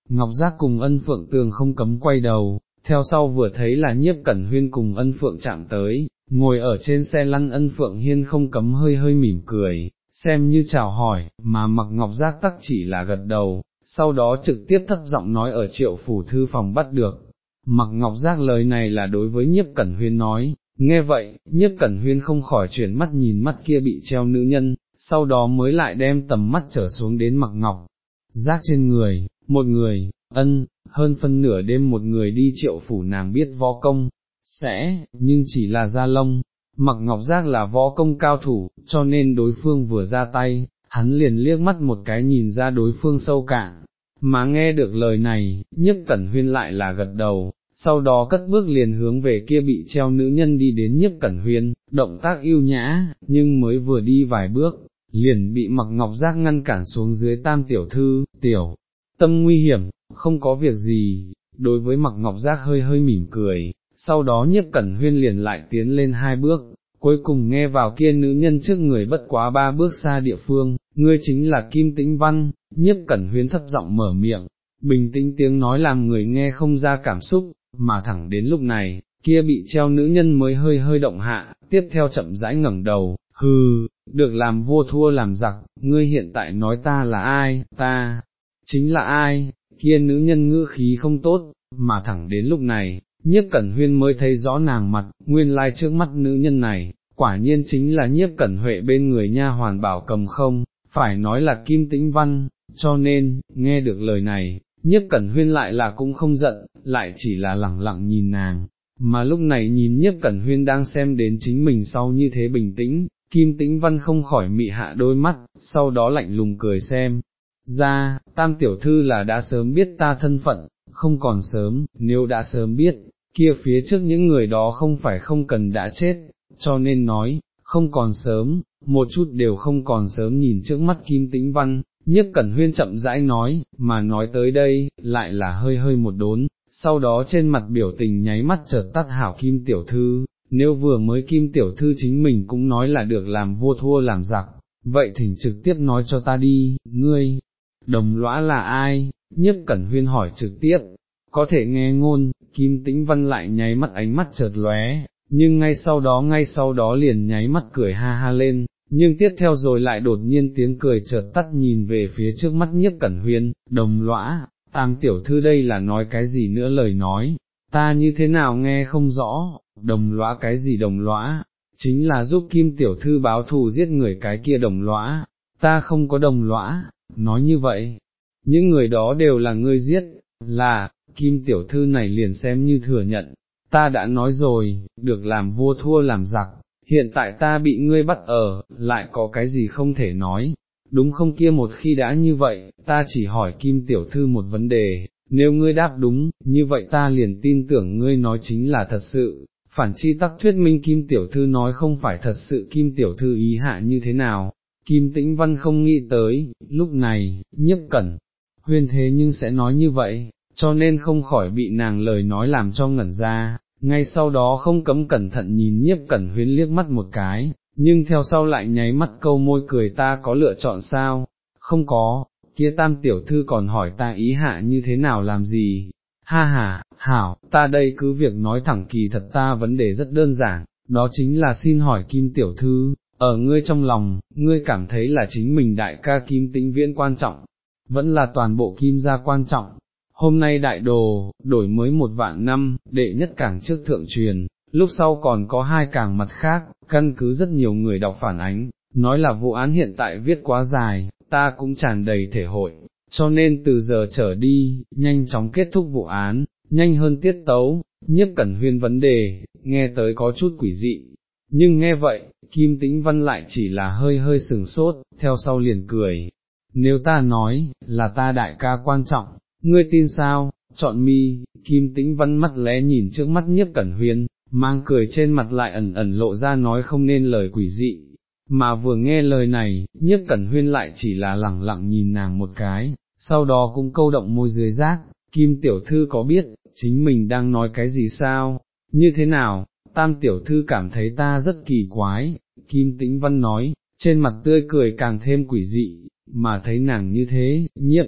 Speaker 1: Ngọc Giác cùng ân phượng tường không cấm quay đầu, theo sau vừa thấy là nhiếp cẩn huyên cùng ân phượng chạm tới, ngồi ở trên xe lăn ân phượng hiên không cấm hơi hơi mỉm cười, xem như chào hỏi, mà mặc Ngọc Giác tắc chỉ là gật đầu, sau đó trực tiếp thấp giọng nói ở triệu phủ thư phòng bắt được. Mặc Ngọc Giác lời này là đối với nhiếp cẩn huyên nói, nghe vậy, nhiếp cẩn huyên không khỏi chuyển mắt nhìn mắt kia bị treo nữ nhân, sau đó mới lại đem tầm mắt trở xuống đến mặc Ngọc. Giác trên người, một người, ân, hơn phân nửa đêm một người đi triệu phủ nàng biết võ công, sẽ, nhưng chỉ là gia lông, mặc ngọc giác là võ công cao thủ, cho nên đối phương vừa ra tay, hắn liền liếc mắt một cái nhìn ra đối phương sâu cạn, mà nghe được lời này, nhất cẩn huyên lại là gật đầu, sau đó cất bước liền hướng về kia bị treo nữ nhân đi đến nhiếp cẩn huyên, động tác yêu nhã, nhưng mới vừa đi vài bước, liền bị mặc ngọc giác ngăn cản xuống dưới tam tiểu thư, tiểu, tâm nguy hiểm, không có việc gì, đối với mặc ngọc giác hơi hơi mỉm cười, sau đó nhiếp cẩn huyên liền lại tiến lên hai bước, cuối cùng nghe vào kia nữ nhân trước người bất quá ba bước xa địa phương, ngươi chính là Kim Tĩnh Văn, nhiếp cẩn huyên thấp giọng mở miệng, bình tĩnh tiếng nói làm người nghe không ra cảm xúc, mà thẳng đến lúc này, kia bị treo nữ nhân mới hơi hơi động hạ, tiếp theo chậm rãi ngẩng đầu, hừ, được làm vua thua làm giặc, ngươi hiện tại nói ta là ai, ta, chính là ai, kia nữ nhân ngữ khí không tốt, mà thẳng đến lúc này, nhiếp cẩn huyên mới thấy rõ nàng mặt, nguyên lai trước mắt nữ nhân này, quả nhiên chính là nhiếp cẩn huệ bên người nha hoàn bảo cầm không, phải nói là kim tĩnh văn, cho nên, nghe được lời này, Nhất cẩn huyên lại là cũng không giận, lại chỉ là lẳng lặng nhìn nàng, mà lúc này nhìn nhất cẩn huyên đang xem đến chính mình sau như thế bình tĩnh, kim tĩnh văn không khỏi mị hạ đôi mắt, sau đó lạnh lùng cười xem, ra, tam tiểu thư là đã sớm biết ta thân phận, không còn sớm, nếu đã sớm biết, kia phía trước những người đó không phải không cần đã chết, cho nên nói, không còn sớm, một chút đều không còn sớm nhìn trước mắt kim tĩnh văn, nhiếp cẩn huyên chậm rãi nói, mà nói tới đây, lại là hơi hơi một đốn, sau đó trên mặt biểu tình nháy mắt chợt tắt hảo kim tiểu thư, nếu vừa mới kim tiểu thư chính mình cũng nói là được làm vua thua làm giặc, vậy thỉnh trực tiếp nói cho ta đi, ngươi, đồng lõa là ai, nhiếp cẩn huyên hỏi trực tiếp, có thể nghe ngôn, kim tĩnh văn lại nháy mắt ánh mắt chợt lóe, nhưng ngay sau đó ngay sau đó liền nháy mắt cười ha ha lên, nhưng tiếp theo rồi lại đột nhiên tiếng cười chợt tắt nhìn về phía trước mắt nhiếp cẩn huyên, đồng lõa, tang tiểu thư đây là nói cái gì nữa lời nói, ta như thế nào nghe không rõ, đồng lõa cái gì đồng lõa, chính là giúp kim tiểu thư báo thù giết người cái kia đồng lõa, ta không có đồng lõa, nói như vậy, những người đó đều là ngươi giết, là, kim tiểu thư này liền xem như thừa nhận, ta đã nói rồi, được làm vua thua làm giặc, hiện tại ta bị ngươi bắt ở, lại có cái gì không thể nói, đúng không kia một khi đã như vậy, ta chỉ hỏi kim tiểu thư một vấn đề, nếu ngươi đáp đúng, như vậy ta liền tin tưởng ngươi nói chính là thật sự, phản chi tắc thuyết minh kim tiểu thư nói không phải thật sự kim tiểu thư ý hạ như thế nào, kim tĩnh văn không nghĩ tới, lúc này, nhiếp cẩn, huyên thế nhưng sẽ nói như vậy, cho nên không khỏi bị nàng lời nói làm cho ngẩn ra, ngay sau đó không cấm cẩn thận nhìn nhiếp cẩn huyến liếc mắt một cái, nhưng theo sau lại nháy mắt câu môi cười ta có lựa chọn sao, không có, kia tam tiểu thư còn hỏi ta ý hạ như thế nào làm gì, ha ha, hảo, ta đây cứ việc nói thẳng kỳ thật ta vấn đề rất đơn giản, đó chính là xin hỏi kim tiểu thư, ở ngươi trong lòng, ngươi cảm thấy là chính mình đại ca kim tĩnh viễn quan trọng, vẫn là toàn bộ kim gia quan trọng. Hôm nay đại đồ, đổi mới một vạn năm, đệ nhất cảng trước thượng truyền, lúc sau còn có hai cảng mặt khác, căn cứ rất nhiều người đọc phản ánh, nói là vụ án hiện tại viết quá dài, ta cũng tràn đầy thể hội, cho nên từ giờ trở đi, nhanh chóng kết thúc vụ án, nhanh hơn tiết tấu, nhiếp cẩn huyên vấn đề, nghe tới có chút quỷ dị, nhưng nghe vậy, Kim Tĩnh Văn lại chỉ là hơi hơi sừng sốt, theo sau liền cười, nếu ta nói, là ta đại ca quan trọng, ngươi tin sao, chọn mi, Kim Tĩnh Văn mắt lé nhìn trước mắt nhiếp cẩn huyên, mang cười trên mặt lại ẩn ẩn lộ ra nói không nên lời quỷ dị, mà vừa nghe lời này, nhiếp cẩn huyên lại chỉ là lẳng lặng nhìn nàng một cái, sau đó cũng câu động môi dưới rác, Kim Tiểu Thư có biết, chính mình đang nói cái gì sao, như thế nào, Tam Tiểu Thư cảm thấy ta rất kỳ quái, Kim Tĩnh Văn nói, trên mặt tươi cười càng thêm quỷ dị, mà thấy nàng như thế, nhiếp,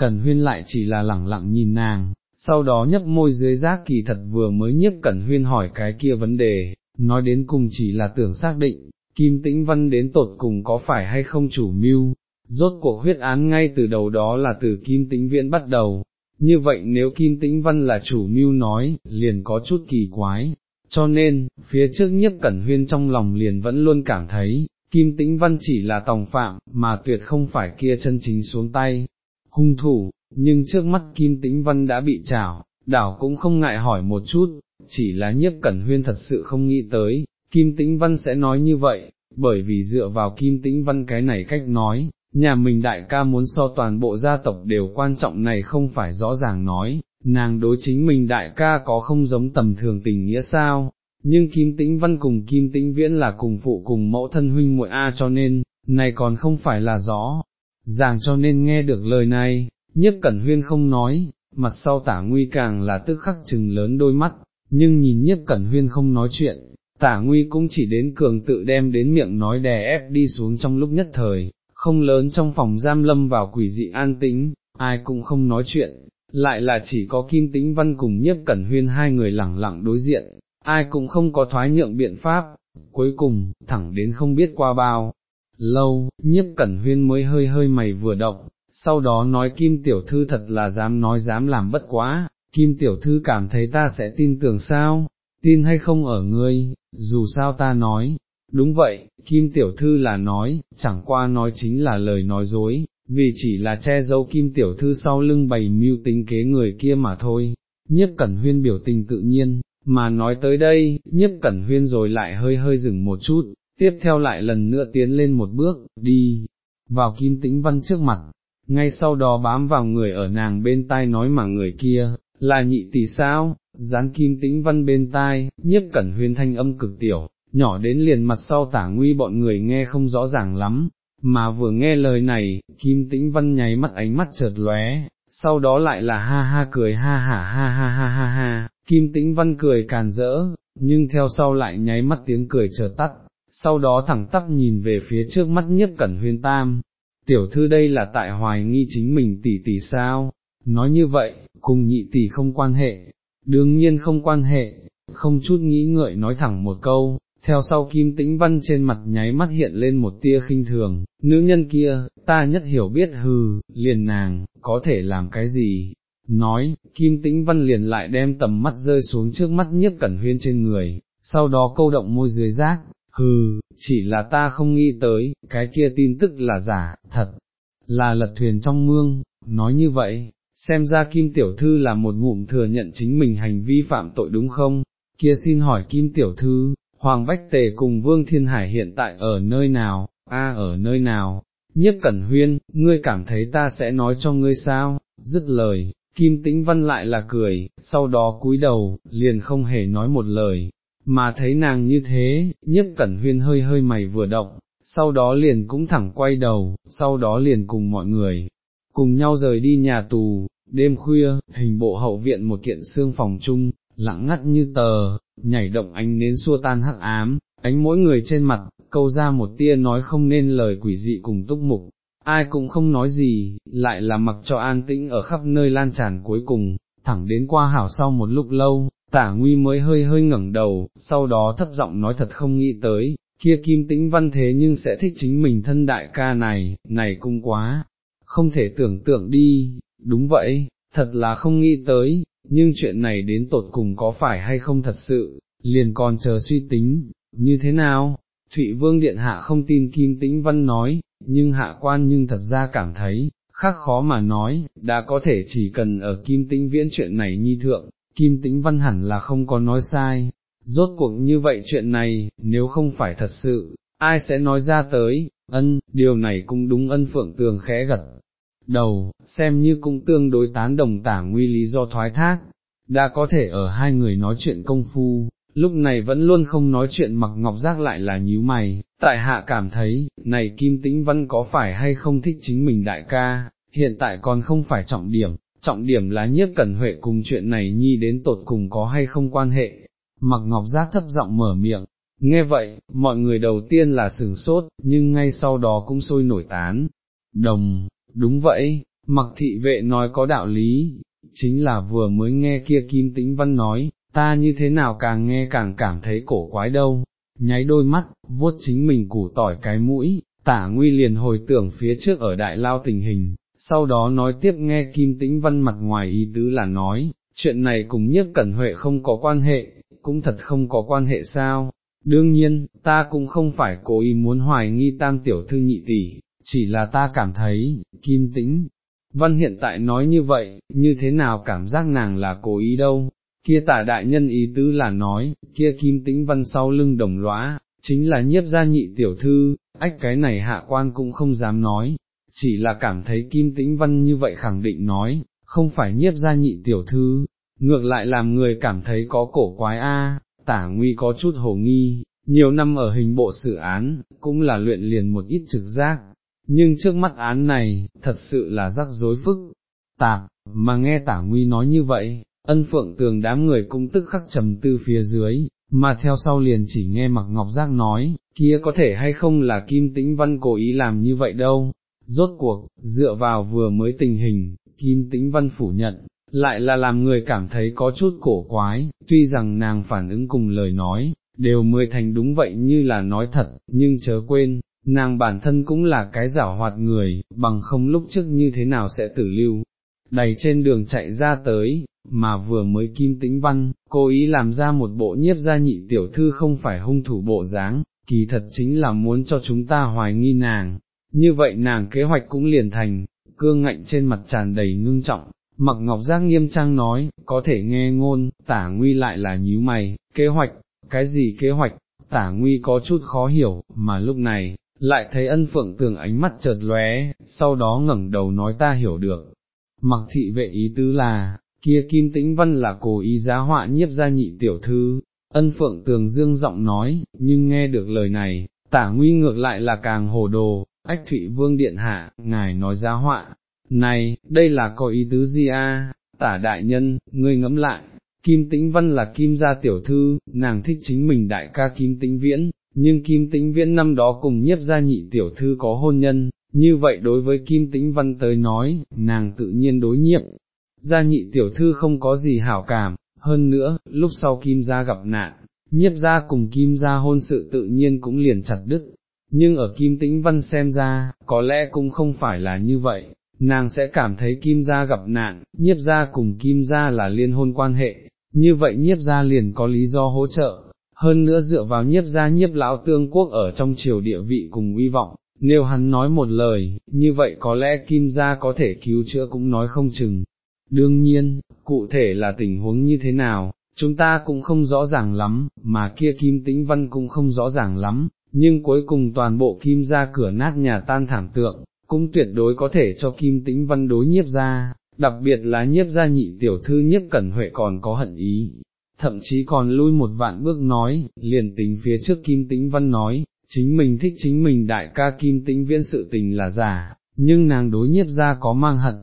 Speaker 1: Cẩn Huyên lại chỉ là lẳng lặng nhìn nàng, sau đó nhấp môi dưới giác kỳ thật vừa mới nhiếp Cẩn Huyên hỏi cái kia vấn đề, nói đến cùng chỉ là tưởng xác định, Kim Tĩnh Văn đến tột cùng có phải hay không chủ mưu, rốt cuộc huyết án ngay từ đầu đó là từ Kim Tĩnh Viễn bắt đầu, như vậy nếu Kim Tĩnh Văn là chủ mưu nói, liền có chút kỳ quái, cho nên, phía trước nhiếp cẩn huyên trong lòng liền vẫn luôn cảm thấy, Kim Tĩnh Văn chỉ là tòng phạm, mà tuyệt không phải kia chân chính xuống tay, hung thủ, nhưng trước mắt Kim Tĩnh Văn đã bị trảo, đảo cũng không ngại hỏi một chút, chỉ là nhiếp cẩn huyên thật sự không nghĩ tới, Kim Tĩnh Văn sẽ nói như vậy, bởi vì dựa vào Kim Tĩnh Văn cái này cách nói, nhà mình đại ca muốn so toàn bộ gia tộc đều quan trọng này không phải rõ ràng nói, nàng đối chính mình đại ca có không giống tầm thường tình nghĩa sao, nhưng Kim Tĩnh Văn cùng Kim Tĩnh Viễn là cùng phụ cùng mẫu thân huynh muội A cho nên, này còn không phải là rõ, ràng cho nên nghe được lời này, nhất cẩn huyên không nói, mặt sau tả nguy càng là tức khắc chừng lớn đôi mắt, nhưng nhìn nhất cẩn huyên không nói chuyện, tả nguy cũng chỉ đến cường tự đem đến miệng nói đè ép đi xuống trong lúc nhất thời, không lớn trong phòng giam lâm vào quỷ dị an tĩnh, ai cũng không nói chuyện, lại là chỉ có Kim Tĩnh Văn cùng nhiếp cẩn huyên hai người lẳng lặng đối diện, ai cũng không có thoái nhượng biện pháp, cuối cùng, thẳng đến không biết qua bao. Lâu, nhiếp cẩn huyên mới hơi hơi mày vừa động, sau đó nói Kim Tiểu Thư thật là dám nói dám làm bất quá, Kim Tiểu Thư cảm thấy ta sẽ tin tưởng sao, tin hay không ở ngươi, dù sao ta nói, đúng vậy, Kim Tiểu Thư là nói, chẳng qua nói chính là lời nói dối, vì chỉ là che giấu Kim Tiểu Thư sau lưng bày mưu tính kế người kia mà thôi, nhiếp cẩn huyên biểu tình tự nhiên, mà nói tới đây, nhiếp cẩn huyên rồi lại hơi hơi dừng một chút, tiếp theo lại lần nữa tiến lên một bước, đi, vào Kim Tĩnh Văn trước mặt, ngay sau đó bám vào người ở nàng bên tai nói mà người kia, là nhị tỷ sao, dán kim tĩnh văn bên tai, nhiếp cẩn huyên thanh âm cực tiểu, nhỏ đến liền mặt sau tả nguy bọn người nghe không rõ ràng lắm, mà vừa nghe lời này, kim tĩnh văn nháy mắt ánh mắt chợt lóe, sau đó lại là ha ha cười ha ha ha ha ha ha ha, kim tĩnh văn cười càn rỡ, nhưng theo sau lại nháy mắt tiếng cười chợt tắt, sau đó thẳng tắp nhìn về phía trước mắt nhất cẩn huyên tam. Tiểu thư đây là tại hoài nghi chính mình tỷ tỷ sao, nói như vậy, cùng nhị tỷ không quan hệ, đương nhiên không quan hệ, không chút nghĩ ngợi nói thẳng một câu, theo sau Kim Tĩnh Văn trên mặt nháy mắt hiện lên một tia khinh thường, nữ nhân kia, ta nhất hiểu biết hừ, liền nàng, có thể làm cái gì, nói, Kim Tĩnh Văn liền lại đem tầm mắt rơi xuống trước mắt nhiếp cẩn huyên trên người, sau đó câu động môi dưới rác, hừ, chỉ là ta không nghĩ tới, cái kia tin tức là giả, thật, là lật thuyền trong mương, nói như vậy, xem ra Kim Tiểu Thư là một ngụm thừa nhận chính mình hành vi phạm tội đúng không, kia xin hỏi Kim Tiểu Thư, Hoàng Bách Tề cùng Vương Thiên Hải hiện tại ở nơi nào, a à, ở nơi nào, nhiếp cẩn huyên, ngươi cảm thấy ta sẽ nói cho ngươi sao, dứt lời, Kim Tĩnh Văn lại là cười, sau đó cúi đầu, liền không hề nói một lời, mà thấy nàng như thế, nhất cẩn huyên hơi hơi mày vừa động, sau đó liền cũng thẳng quay đầu, sau đó liền cùng mọi người, cùng nhau rời đi nhà tù, đêm khuya, hình bộ hậu viện một kiện xương phòng chung, lặng ngắt như tờ, nhảy động ánh nến xua tan hắc ám, ánh mỗi người trên mặt, câu ra một tia nói không nên lời quỷ dị cùng túc mục, ai cũng không nói gì, lại là mặc cho an tĩnh ở khắp nơi lan tràn cuối cùng, thẳng đến qua hảo sau một lúc lâu, tả nguy mới hơi hơi ngẩng đầu, sau đó thấp giọng nói thật không nghĩ tới, kia kim tĩnh văn thế nhưng sẽ thích chính mình thân đại ca này, này cung quá, không thể tưởng tượng đi, đúng vậy, thật là không nghĩ tới, nhưng chuyện này đến tột cùng có phải hay không thật sự, liền còn chờ suy tính, như thế nào? Thụy Vương Điện Hạ không tin Kim Tĩnh Văn nói, nhưng hạ quan nhưng thật ra cảm thấy, khác khó mà nói, đã có thể chỉ cần ở Kim Tĩnh Viễn chuyện này nhi thượng, Kim Tĩnh Văn hẳn là không có nói sai, rốt cuộc như vậy chuyện này, nếu không phải thật sự, ai sẽ nói ra tới, ân, điều này cũng đúng ân phượng tường khẽ gật. Đầu, xem như cũng tương đối tán đồng tả nguy lý do thoái thác, đã có thể ở hai người nói chuyện công phu, lúc này vẫn luôn không nói chuyện mặc ngọc giác lại là nhíu mày, tại hạ cảm thấy, này Kim Tĩnh Văn có phải hay không thích chính mình đại ca, hiện tại còn không phải trọng điểm, trọng điểm là nhiếp cẩn huệ cùng chuyện này nhi đến tột cùng có hay không quan hệ, mặc ngọc giác thấp giọng mở miệng, nghe vậy, mọi người đầu tiên là sừng sốt, nhưng ngay sau đó cũng sôi nổi tán, đồng, đúng vậy, mặc thị vệ nói có đạo lý, chính là vừa mới nghe kia Kim Tĩnh Văn nói, ta như thế nào càng nghe càng cảm thấy cổ quái đâu, nháy đôi mắt, vuốt chính mình củ tỏi cái mũi, tả nguy liền hồi tưởng phía trước ở đại lao tình hình, sau đó nói tiếp nghe Kim Tĩnh Văn mặt ngoài ý tứ là nói, chuyện này cùng nhất cẩn huệ không có quan hệ, cũng thật không có quan hệ sao, đương nhiên, ta cũng không phải cố ý muốn hoài nghi tam tiểu thư nhị tỷ, chỉ là ta cảm thấy, Kim Tĩnh Văn hiện tại nói như vậy, như thế nào cảm giác nàng là cố ý đâu, kia tả đại nhân ý tứ là nói, kia kim tĩnh văn sau lưng đồng lõa, chính là nhiếp gia nhị tiểu thư, ách cái này hạ quan cũng không dám nói, chỉ là cảm thấy kim tĩnh văn như vậy khẳng định nói, không phải nhiếp gia nhị tiểu thư, ngược lại làm người cảm thấy có cổ quái a. tả nguy có chút hồ nghi, nhiều năm ở hình bộ xử án, cũng là luyện liền một ít trực giác, nhưng trước mắt án này, thật sự là rắc rối phức, tạp, mà nghe tả nguy nói như vậy, ân phượng tường đám người cũng tức khắc trầm tư phía dưới, mà theo sau liền chỉ nghe mặc ngọc giác nói, kia có thể hay không là kim tĩnh văn cố ý làm như vậy đâu, rốt cuộc, dựa vào vừa mới tình hình, kim tĩnh văn phủ nhận, lại là làm người cảm thấy có chút cổ quái, tuy rằng nàng phản ứng cùng lời nói, đều mười thành đúng vậy như là nói thật, nhưng chớ quên, nàng bản thân cũng là cái giả hoạt người, bằng không lúc trước như thế nào sẽ tử lưu, đầy trên đường chạy ra tới, mà vừa mới kim tĩnh văn, cố ý làm ra một bộ nhiếp gia nhị tiểu thư không phải hung thủ bộ dáng, kỳ thật chính là muốn cho chúng ta hoài nghi nàng, như vậy nàng kế hoạch cũng liền thành, cương ngạnh trên mặt tràn đầy ngưng trọng. Mặc Ngọc Giác nghiêm trang nói, có thể nghe ngôn, tả nguy lại là nhíu mày, kế hoạch, cái gì kế hoạch, tả nguy có chút khó hiểu, mà lúc này, lại thấy ân phượng tường ánh mắt chợt lóe, sau đó ngẩng đầu nói ta hiểu được. Mặc thị vệ ý tứ là, kia Kim Tĩnh Văn là cố ý giá họa nhiếp gia nhị tiểu thư, ân phượng tường dương giọng nói, nhưng nghe được lời này, tả nguy ngược lại là càng hồ đồ, ách thụy vương điện hạ, ngài nói giá họa, này, đây là có ý tứ gì a? tả đại nhân, ngươi ngẫm lại, Kim Tĩnh Văn là Kim gia tiểu thư, nàng thích chính mình đại ca Kim Tĩnh Viễn, nhưng Kim Tĩnh Viễn năm đó cùng nhiếp gia nhị tiểu thư có hôn nhân, như vậy đối với Kim Tĩnh Văn tới nói, nàng tự nhiên đối nhiệm, gia nhị tiểu thư không có gì hảo cảm, hơn nữa, lúc sau Kim gia gặp nạn, nhiếp Gia cùng kim Gia hôn sự tự nhiên cũng liền chặt đứt, nhưng ở kim tĩnh văn xem ra, có lẽ cũng không phải là như vậy, nàng sẽ cảm thấy kim gia gặp nạn, nhiếp gia cùng kim gia là liên hôn quan hệ, như vậy nhiếp gia liền có lý do hỗ trợ, hơn nữa dựa vào nhiếp gia nhiếp lão tương quốc ở trong triều địa vị cùng uy vọng, nếu hắn nói một lời, như vậy có lẽ kim gia có thể cứu chữa cũng nói không chừng. Đương nhiên, cụ thể là tình huống như thế nào, chúng ta cũng không rõ ràng lắm, mà kia kim tĩnh văn cũng không rõ ràng lắm, nhưng cuối cùng toàn bộ kim gia cửa nát nhà tan thảm tượng, cũng tuyệt đối có thể cho kim tĩnh văn đối nhiếp ra, đặc biệt là nhiếp gia nhị tiểu thư nhiếp cẩn huệ còn có hận ý, thậm chí còn lui một vạn bước nói, liền tính phía trước kim tĩnh văn nói, chính mình thích chính mình đại ca kim tĩnh viễn sự tình là giả, nhưng nàng đối nhiếp ra có mang hận,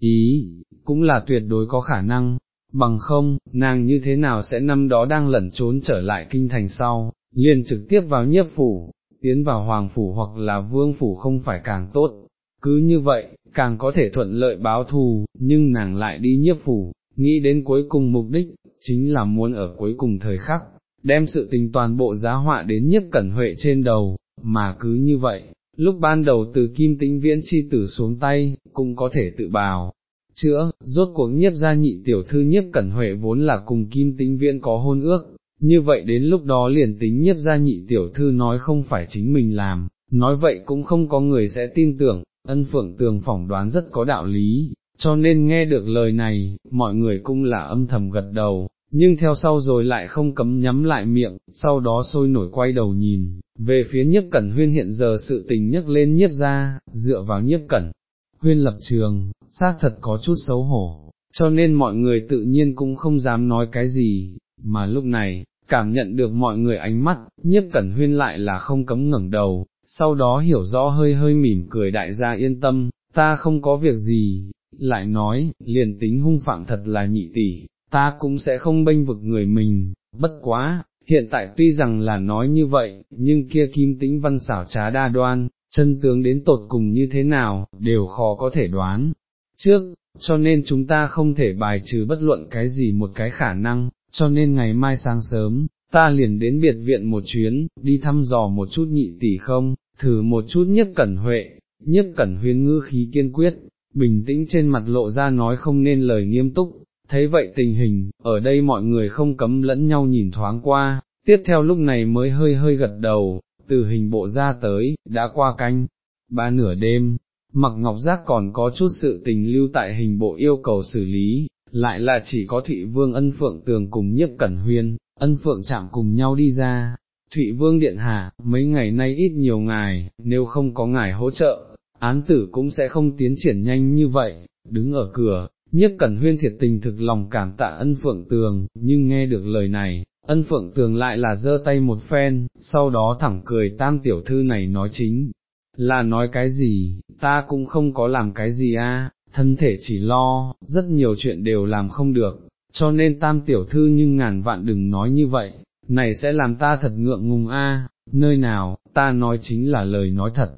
Speaker 1: ý, cũng là tuyệt đối có khả năng, bằng không, nàng như thế nào sẽ năm đó đang lẩn trốn trở lại kinh thành sau, liền trực tiếp vào nhiếp phủ, tiến vào hoàng phủ hoặc là vương phủ không phải càng tốt, cứ như vậy, càng có thể thuận lợi báo thù, nhưng nàng lại đi nhiếp phủ, nghĩ đến cuối cùng mục đích, chính là muốn ở cuối cùng thời khắc, đem sự tình toàn bộ giá họa đến nhiếp cẩn huệ trên đầu, mà cứ như vậy, lúc ban đầu từ kim tĩnh viễn chi tử xuống tay, cũng có thể tự bào. Chữa, rốt cuộc nhiếp gia nhị tiểu thư nhiếp cẩn huệ vốn là cùng kim tĩnh viễn có hôn ước, như vậy đến lúc đó liền tính nhiếp gia nhị tiểu thư nói không phải chính mình làm, nói vậy cũng không có người sẽ tin tưởng, ân phượng tường phỏng đoán rất có đạo lý, cho nên nghe được lời này, mọi người cũng là âm thầm gật đầu, nhưng theo sau rồi lại không cấm nhắm lại miệng, sau đó sôi nổi quay đầu nhìn, về phía nhiếp cẩn huyên hiện giờ sự tình nhấc lên nhiếp ra, dựa vào nhiếp cẩn. Huyên lập trường, xác thật có chút xấu hổ, cho nên mọi người tự nhiên cũng không dám nói cái gì, mà lúc này, cảm nhận được mọi người ánh mắt, nhiếp cẩn huyên lại là không cấm ngẩng đầu, sau đó hiểu rõ hơi hơi mỉm cười đại gia yên tâm, ta không có việc gì, lại nói, liền tính hung phạm thật là nhị tỷ, ta cũng sẽ không bênh vực người mình, bất quá, hiện tại tuy rằng là nói như vậy, nhưng kia kim tĩnh văn xảo trá đa đoan, chân tướng đến tột cùng như thế nào, đều khó có thể đoán. Trước, cho nên chúng ta không thể bài trừ bất luận cái gì một cái khả năng, cho nên ngày mai sáng sớm, ta liền đến biệt viện một chuyến, đi thăm dò một chút nhị tỷ không, thử một chút nhất cẩn huệ, nhất cẩn huyên ngư khí kiên quyết, bình tĩnh trên mặt lộ ra nói không nên lời nghiêm túc, thấy vậy tình hình, ở đây mọi người không cấm lẫn nhau nhìn thoáng qua, tiếp theo lúc này mới hơi hơi gật đầu, từ hình bộ ra tới, đã qua canh, ba nửa đêm, mặc ngọc giác còn có chút sự tình lưu tại hình bộ yêu cầu xử lý, lại là chỉ có Thụy Vương ân phượng tường cùng nhiếp cẩn huyên, ân phượng chạm cùng nhau đi ra. Thụy Vương Điện Hạ, mấy ngày nay ít nhiều ngài, nếu không có ngài hỗ trợ, án tử cũng sẽ không tiến triển nhanh như vậy, đứng ở cửa, nhiếp cẩn huyên thiệt tình thực lòng cảm tạ ân phượng tường, nhưng nghe được lời này, ân phượng tường lại là giơ tay một phen, sau đó thẳng cười tam tiểu thư này nói chính, là nói cái gì, ta cũng không có làm cái gì a, thân thể chỉ lo, rất nhiều chuyện đều làm không được, cho nên tam tiểu thư nhưng ngàn vạn đừng nói như vậy, này sẽ làm ta thật ngượng ngùng a. nơi nào, ta nói chính là lời nói thật.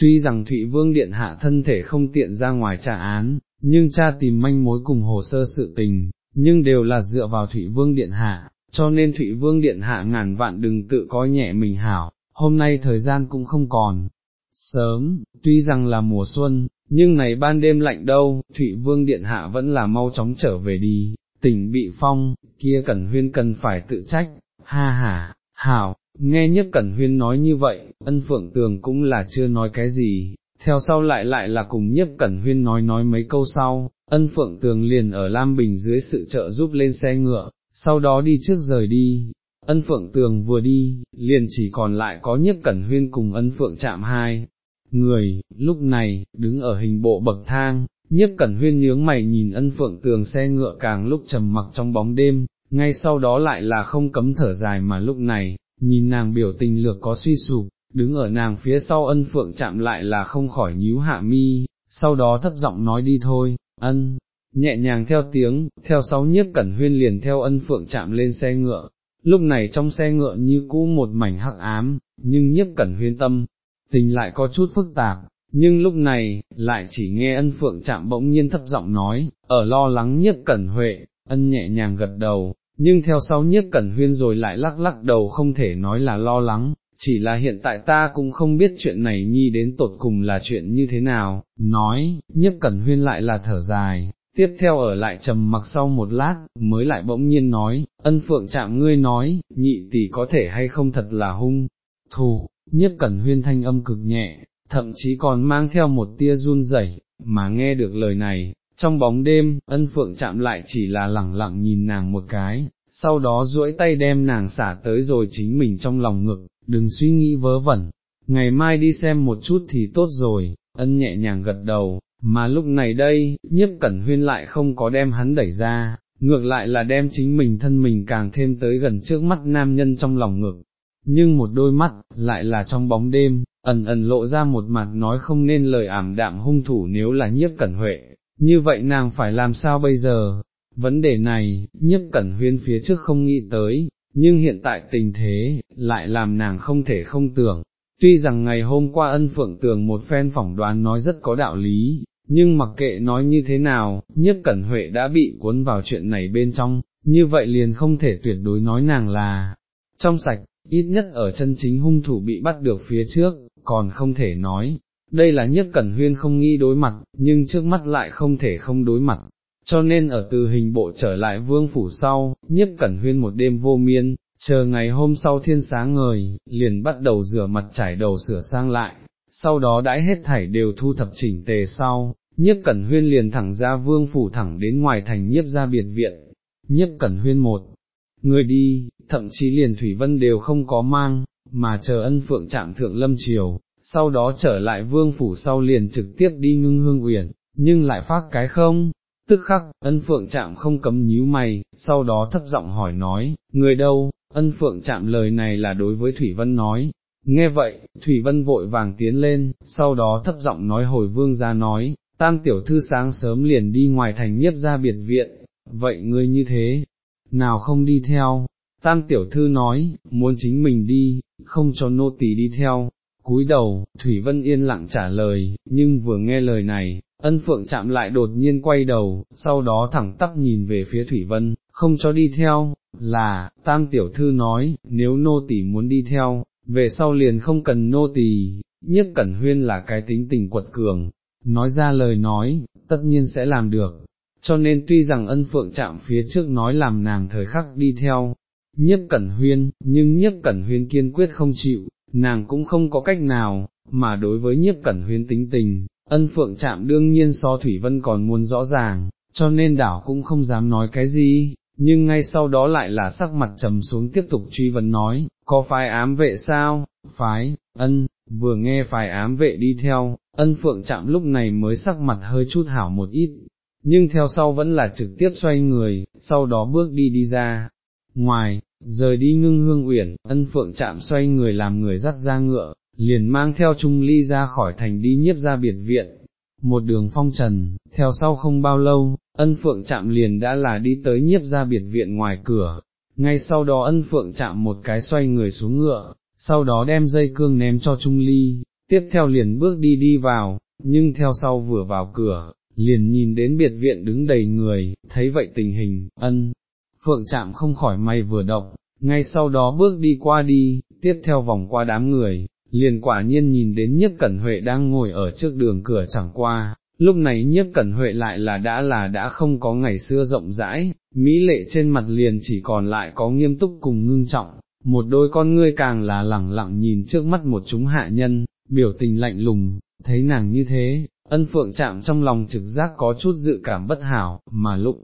Speaker 1: Tuy rằng Thụy Vương Điện Hạ thân thể không tiện ra ngoài trả án, nhưng cha tìm manh mối cùng hồ sơ sự tình, nhưng đều là dựa vào Thụy Vương Điện Hạ, cho nên Thụy Vương Điện Hạ ngàn vạn đừng tự coi nhẹ mình hảo, hôm nay thời gian cũng không còn. Sớm, tuy rằng là mùa xuân, nhưng này ban đêm lạnh đâu, Thụy Vương Điện Hạ vẫn là mau chóng trở về đi, tỉnh bị phong, kia Cẩn Huyên cần phải tự trách, ha ha, hảo, nghe nhất Cẩn Huyên nói như vậy, ân phượng tường cũng là chưa nói cái gì, theo sau lại lại là cùng nhất Cẩn Huyên nói nói mấy câu sau, ân phượng tường liền ở Lam Bình dưới sự trợ giúp lên xe ngựa, sau đó đi trước rời đi. Ân phượng tường vừa đi, liền chỉ còn lại có nhất cẩn huyên cùng ân phượng chạm hai, người, lúc này, đứng ở hình bộ bậc thang, nhiếp cẩn huyên nhướng mày nhìn ân phượng tường xe ngựa càng lúc trầm mặc trong bóng đêm, ngay sau đó lại là không cấm thở dài mà lúc này, nhìn nàng biểu tình lược có suy sụp, đứng ở nàng phía sau ân phượng chạm lại là không khỏi nhíu hạ mi, sau đó thấp giọng nói đi thôi, ân, nhẹ nhàng theo tiếng, theo sau nhiếp cẩn huyên liền theo ân phượng chạm lên xe ngựa, lúc này trong xe ngựa như cũ một mảnh hắc ám, nhưng nhiếp cẩn huyên tâm, tình lại có chút phức tạp, nhưng lúc này, lại chỉ nghe ân phượng chạm bỗng nhiên thấp giọng nói, ở lo lắng nhiếp cẩn huệ, ân nhẹ nhàng gật đầu, nhưng theo sau nhiếp cẩn huyên rồi lại lắc lắc đầu không thể nói là lo lắng, chỉ là hiện tại ta cũng không biết chuyện này nhi đến tột cùng là chuyện như thế nào, nói, nhiếp cẩn huyên lại là thở dài, tiếp theo ở lại trầm mặc sau một lát, mới lại bỗng nhiên nói, ân phượng chạm ngươi nói, nhị tỷ có thể hay không thật là hung, thù, nhiếp cẩn huyên thanh âm cực nhẹ, thậm chí còn mang theo một tia run rẩy, mà nghe được lời này, trong bóng đêm, ân phượng chạm lại chỉ là lẳng lặng nhìn nàng một cái, sau đó duỗi tay đem nàng xả tới rồi chính mình trong lòng ngực, đừng suy nghĩ vớ vẩn, ngày mai đi xem một chút thì tốt rồi, ân nhẹ nhàng gật đầu, mà lúc này đây, nhiếp cẩn huyên lại không có đem hắn đẩy ra, ngược lại là đem chính mình thân mình càng thêm tới gần trước mắt nam nhân trong lòng ngực, nhưng một đôi mắt, lại là trong bóng đêm, ẩn ẩn lộ ra một mặt nói không nên lời ảm đạm hung thủ nếu là nhiếp cẩn huệ, như vậy nàng phải làm sao bây giờ? Vấn đề này, nhiếp cẩn huyên phía trước không nghĩ tới, nhưng hiện tại tình thế, lại làm nàng không thể không tưởng. Tuy rằng ngày hôm qua ân phượng tường một phen phỏng đoán nói rất có đạo lý, nhưng mặc kệ nói như thế nào, nhiếp cẩn huệ đã bị cuốn vào chuyện này bên trong, như vậy liền không thể tuyệt đối nói nàng là trong sạch, ít nhất ở chân chính hung thủ bị bắt được phía trước, còn không thể nói, đây là nhất cẩn huyên không nghĩ đối mặt, nhưng trước mắt lại không thể không đối mặt, cho nên ở từ hình bộ trở lại vương phủ sau, nhất cẩn huyên một đêm vô miên, chờ ngày hôm sau thiên sáng ngời, liền bắt đầu rửa mặt trải đầu sửa sang lại, sau đó đãi hết thảy đều thu thập chỉnh tề sau, nhiếp cẩn huyên liền thẳng ra vương phủ thẳng đến ngoài thành nhiếp ra biệt viện, nhiếp cẩn huyên một, người đi, thậm chí liền Thủy Vân đều không có mang, mà chờ ân phượng chạm thượng lâm triều, sau đó trở lại vương phủ sau liền trực tiếp đi ngưng hương uyển, nhưng lại phát cái không, tức khắc, ân phượng chạm không cấm nhíu mày, sau đó thấp giọng hỏi nói, người đâu, ân phượng chạm lời này là đối với Thủy Vân nói, nghe vậy, Thủy Vân vội vàng tiến lên, sau đó thấp giọng nói hồi vương ra nói, tam tiểu thư sáng sớm liền đi ngoài thành nhiếp ra biệt viện, vậy ngươi như thế, nào không đi theo, tam tiểu thư nói, muốn chính mình đi, không cho nô tỳ đi theo, cúi đầu, Thủy Vân yên lặng trả lời, nhưng vừa nghe lời này, ân phượng chạm lại đột nhiên quay đầu, sau đó thẳng tắp nhìn về phía Thủy Vân, không cho đi theo, là, tam tiểu thư nói, nếu nô tỳ muốn đi theo, về sau liền không cần nô tỳ, nhất cẩn huyên là cái tính tình quật cường, nói ra lời nói, tất nhiên sẽ làm được, cho nên tuy rằng ân phượng chạm phía trước nói làm nàng thời khắc đi theo, nhiếp cẩn huyên, nhưng nhiếp cẩn huyên kiên quyết không chịu, nàng cũng không có cách nào, mà đối với nhiếp cẩn huyên tính tình, ân phượng chạm đương nhiên so Thủy Vân còn muốn rõ ràng, cho nên đảo cũng không dám nói cái gì, nhưng ngay sau đó lại là sắc mặt trầm xuống tiếp tục truy vấn nói, có phái ám vệ sao, phái, ân, vừa nghe phái ám vệ đi theo, ân phượng chạm lúc này mới sắc mặt hơi chút hảo một ít, nhưng theo sau vẫn là trực tiếp xoay người, sau đó bước đi đi ra, ngoài, rời đi ngưng hương uyển, ân phượng chạm xoay người làm người dắt ra ngựa, liền mang theo Trung Ly ra khỏi thành đi nhiếp ra biệt viện, một đường phong trần, theo sau không bao lâu, ân phượng chạm liền đã là đi tới nhiếp ra biệt viện ngoài cửa, ngay sau đó ân phượng chạm một cái xoay người xuống ngựa, sau đó đem dây cương ném cho Trung Ly, tiếp theo liền bước đi đi vào, nhưng theo sau vừa vào cửa, liền nhìn đến biệt viện đứng đầy người, thấy vậy tình hình, ân, phượng chạm không khỏi may vừa động, ngay sau đó bước đi qua đi, tiếp theo vòng qua đám người, liền quả nhiên nhìn đến nhiếp cẩn huệ đang ngồi ở trước đường cửa chẳng qua, lúc này nhiếp cẩn huệ lại là đã là đã không có ngày xưa rộng rãi, mỹ lệ trên mặt liền chỉ còn lại có nghiêm túc cùng ngưng trọng, một đôi con ngươi càng là lẳng lặng nhìn trước mắt một chúng hạ nhân, biểu tình lạnh lùng, thấy nàng như thế, ân phượng chạm trong lòng trực giác có chút dự cảm bất hảo, mà lúc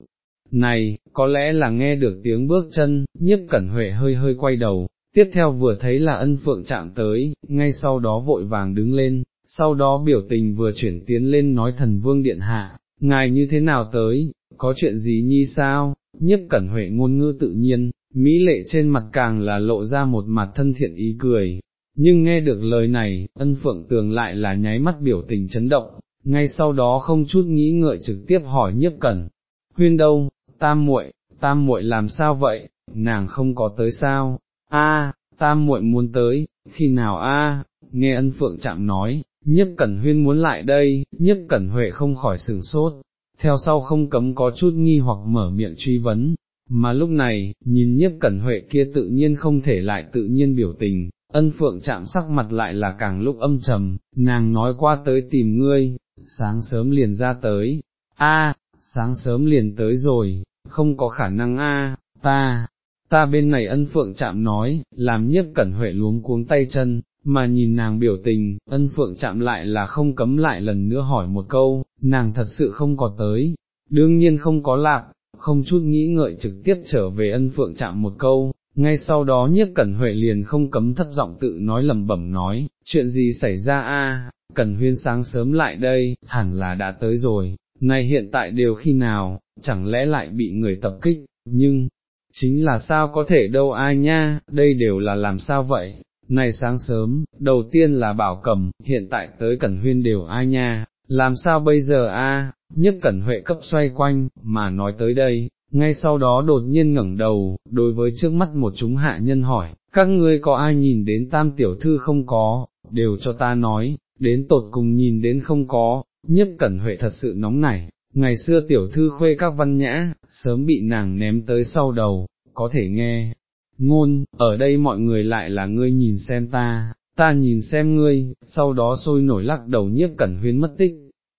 Speaker 1: này, có lẽ là nghe được tiếng bước chân, nhiếp cẩn huệ hơi hơi quay đầu, tiếp theo vừa thấy là ân phượng chạm tới, ngay sau đó vội vàng đứng lên, sau đó biểu tình vừa chuyển tiến lên nói thần vương điện hạ, ngài như thế nào tới, có chuyện gì nhi sao, nhiếp cẩn huệ ngôn ngữ tự nhiên, mỹ lệ trên mặt càng là lộ ra một mặt thân thiện ý cười, nhưng nghe được lời này, ân phượng tường lại là nháy mắt biểu tình chấn động, ngay sau đó không chút nghĩ ngợi trực tiếp hỏi nhiếp cẩn, huyên đâu, tam muội, tam muội làm sao vậy, nàng không có tới sao, a, tam muội muốn tới, khi nào a? nghe ân phượng chạm nói, nhiếp cẩn huyên muốn lại đây, nhiếp cẩn huệ không khỏi sừng sốt, theo sau không cấm có chút nghi hoặc mở miệng truy vấn, mà lúc này, nhìn nhiếp cẩn huệ kia tự nhiên không thể lại tự nhiên biểu tình, ân phượng chạm sắc mặt lại là càng lúc âm trầm, nàng nói qua tới tìm ngươi, sáng sớm liền ra tới, a, sáng sớm liền tới rồi, không có khả năng a, ta, ta bên này ân phượng chạm nói, làm nhiếp cẩn huệ luống cuống tay chân, mà nhìn nàng biểu tình, ân phượng chạm lại là không cấm lại lần nữa hỏi một câu, nàng thật sự không có tới, đương nhiên không có lạp, không chút nghĩ ngợi trực tiếp trở về ân phượng chạm một câu, ngay sau đó nhiếp cẩn huệ liền không cấm thấp giọng tự nói lầm bẩm nói, chuyện gì xảy ra a? Cẩn huyên sáng sớm lại đây, hẳn là đã tới rồi, này hiện tại đều khi nào, chẳng lẽ lại bị người tập kích, nhưng, chính là sao có thể đâu ai nha, đây đều là làm sao vậy, này sáng sớm, đầu tiên là bảo cầm, hiện tại tới cẩn huyên đều ai nha, làm sao bây giờ a? nhất cẩn huệ cấp xoay quanh, mà nói tới đây, ngay sau đó đột nhiên ngẩng đầu, đối với trước mắt một chúng hạ nhân hỏi, các ngươi có ai nhìn đến tam tiểu thư không có, đều cho ta nói, đến tột cùng nhìn đến không có, nhất cẩn huệ thật sự nóng nảy, ngày xưa tiểu thư khuê các văn nhã, sớm bị nàng ném tới sau đầu, có thể nghe, ngôn, ở đây mọi người lại là ngươi nhìn xem ta, ta nhìn xem ngươi, sau đó sôi nổi lắc đầu nhiếp cẩn huyên mất tích,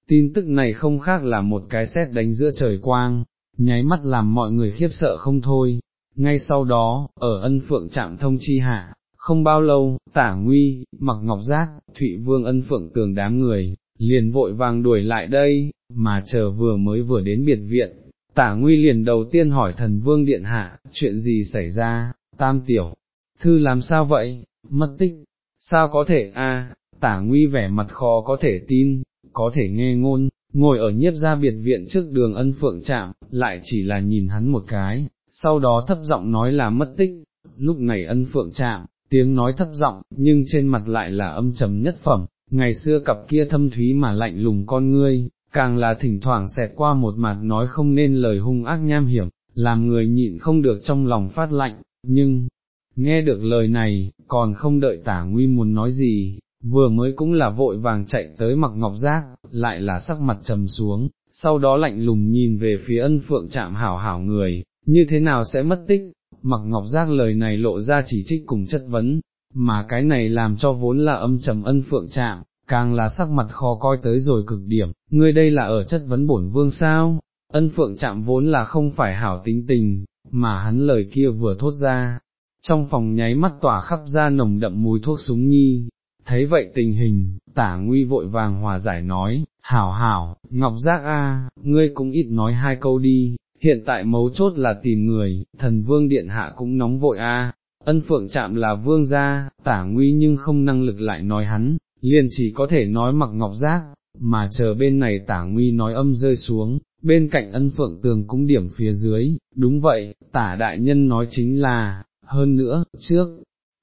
Speaker 1: tin tức này không khác là một cái xét đánh giữa trời quang, nháy mắt làm mọi người khiếp sợ không thôi, ngay sau đó, ở ân phượng trạm thông chi hạ, không bao lâu, tả nguy, mặc ngọc giác, thụy vương ân phượng tường đám người, liền vội vàng đuổi lại đây, mà chờ vừa mới vừa đến biệt viện, tả nguy liền đầu tiên hỏi thần vương điện hạ, chuyện gì xảy ra, tam tiểu, thư làm sao vậy, mất tích, sao có thể a? tả nguy vẻ mặt khó có thể tin, có thể nghe ngôn, ngồi ở nhiếp gia biệt viện trước đường ân phượng chạm, lại chỉ là nhìn hắn một cái, sau đó thấp giọng nói là mất tích, lúc này ân phượng chạm, tiếng nói thấp giọng, nhưng trên mặt lại là âm trầm nhất phẩm, ngày xưa cặp kia thâm thúy mà lạnh lùng con ngươi, càng là thỉnh thoảng xẹt qua một mặt nói không nên lời hung ác nham hiểm, làm người nhịn không được trong lòng phát lạnh, nhưng, nghe được lời này, còn không đợi tả nguy muốn nói gì, vừa mới cũng là vội vàng chạy tới mặc ngọc giác, lại là sắc mặt trầm xuống, sau đó lạnh lùng nhìn về phía ân phượng chạm hảo hảo người, như thế nào sẽ mất tích, mặc ngọc giác lời này lộ ra chỉ trích cùng chất vấn, mà cái này làm cho vốn là âm trầm ân phượng chạm, càng là sắc mặt khó coi tới rồi cực điểm, ngươi đây là ở chất vấn bổn vương sao, ân phượng chạm vốn là không phải hảo tính tình, mà hắn lời kia vừa thốt ra, trong phòng nháy mắt tỏa khắp ra nồng đậm mùi thuốc súng nhi, thấy vậy tình hình, tả nguy vội vàng hòa giải nói, hảo hảo, ngọc giác a, ngươi cũng ít nói hai câu đi, hiện tại mấu chốt là tìm người, thần vương điện hạ cũng nóng vội a. Ân phượng chạm là vương gia, tả nguy nhưng không năng lực lại nói hắn, liền chỉ có thể nói mặc ngọc giác, mà chờ bên này tả nguy nói âm rơi xuống, bên cạnh ân phượng tường cũng điểm phía dưới, đúng vậy, tả đại nhân nói chính là, hơn nữa, trước,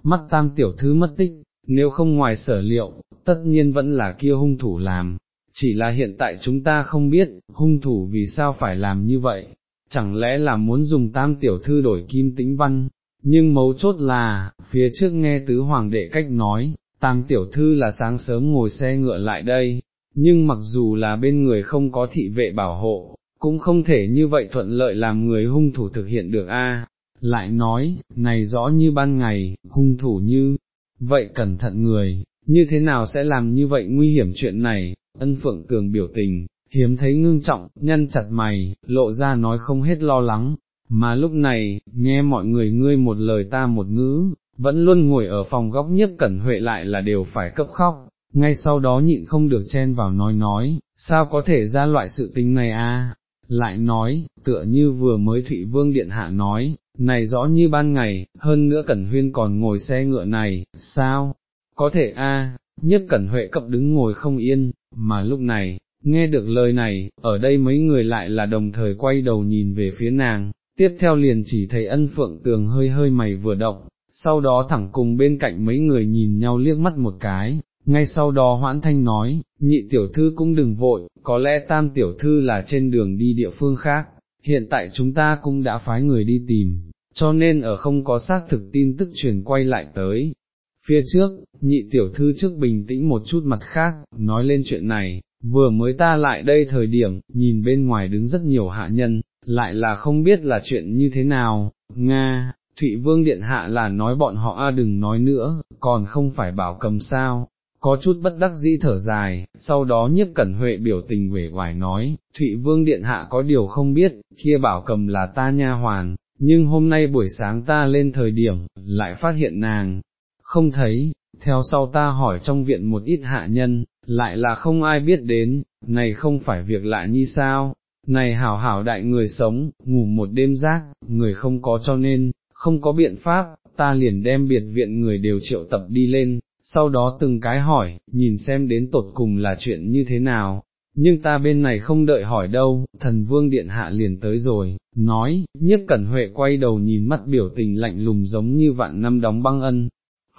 Speaker 1: mắt tam tiểu thư mất tích, nếu không ngoài sở liệu, tất nhiên vẫn là kia hung thủ làm, chỉ là hiện tại chúng ta không biết, hung thủ vì sao phải làm như vậy, chẳng lẽ là muốn dùng tam tiểu thư đổi kim tĩnh văn, nhưng mấu chốt là, phía trước nghe tứ hoàng đệ cách nói, tam tiểu thư là sáng sớm ngồi xe ngựa lại đây, nhưng mặc dù là bên người không có thị vệ bảo hộ, cũng không thể như vậy thuận lợi làm người hung thủ thực hiện được a. Lại nói, này rõ như ban ngày, hung thủ như, vậy cẩn thận người, như thế nào sẽ làm như vậy nguy hiểm chuyện này, ân phượng tường biểu tình, hiếm thấy ngưng trọng, nhăn chặt mày, lộ ra nói không hết lo lắng, mà lúc này, nghe mọi người ngươi một lời ta một ngữ, vẫn luôn ngồi ở phòng góc nhiếp cẩn huệ lại là đều phải cấp khóc, ngay sau đó nhịn không được chen vào nói nói, sao có thể ra loại sự tình này a? lại nói, tựa như vừa mới Thụy Vương Điện Hạ nói, này rõ như ban ngày, hơn nữa Cẩn Huyên còn ngồi xe ngựa này, sao, có thể a, nhất Cẩn Huệ cập đứng ngồi không yên, mà lúc này, nghe được lời này, ở đây mấy người lại là đồng thời quay đầu nhìn về phía nàng, tiếp theo liền chỉ thấy ân phượng tường hơi hơi mày vừa động, sau đó thẳng cùng bên cạnh mấy người nhìn nhau liếc mắt một cái, ngay sau đó hoãn thanh nói, nhị tiểu thư cũng đừng vội, có lẽ tam tiểu thư là trên đường đi địa phương khác, hiện tại chúng ta cũng đã phái người đi tìm, cho nên ở không có xác thực tin tức truyền quay lại tới. Phía trước, nhị tiểu thư trước bình tĩnh một chút mặt khác, nói lên chuyện này, vừa mới ta lại đây thời điểm, nhìn bên ngoài đứng rất nhiều hạ nhân, lại là không biết là chuyện như thế nào, Nga, Thụy Vương Điện Hạ là nói bọn họ a đừng nói nữa, còn không phải bảo cầm sao, có chút bất đắc dĩ thở dài, sau đó nhiếp cẩn huệ biểu tình uể oải nói, Thụy Vương Điện Hạ có điều không biết, kia bảo cầm là ta nha hoàn, nhưng hôm nay buổi sáng ta lên thời điểm, lại phát hiện nàng, không thấy, theo sau ta hỏi trong viện một ít hạ nhân, lại là không ai biết đến, này không phải việc lạ như sao, này hảo hảo đại người sống, ngủ một đêm rác, người không có cho nên, không có biện pháp, ta liền đem biệt viện người đều triệu tập đi lên, sau đó từng cái hỏi, nhìn xem đến tột cùng là chuyện như thế nào, nhưng ta bên này không đợi hỏi đâu, thần vương điện hạ liền tới rồi, nói, nhiếp cẩn huệ quay đầu nhìn mắt biểu tình lạnh lùng giống như vạn năm đóng băng ân.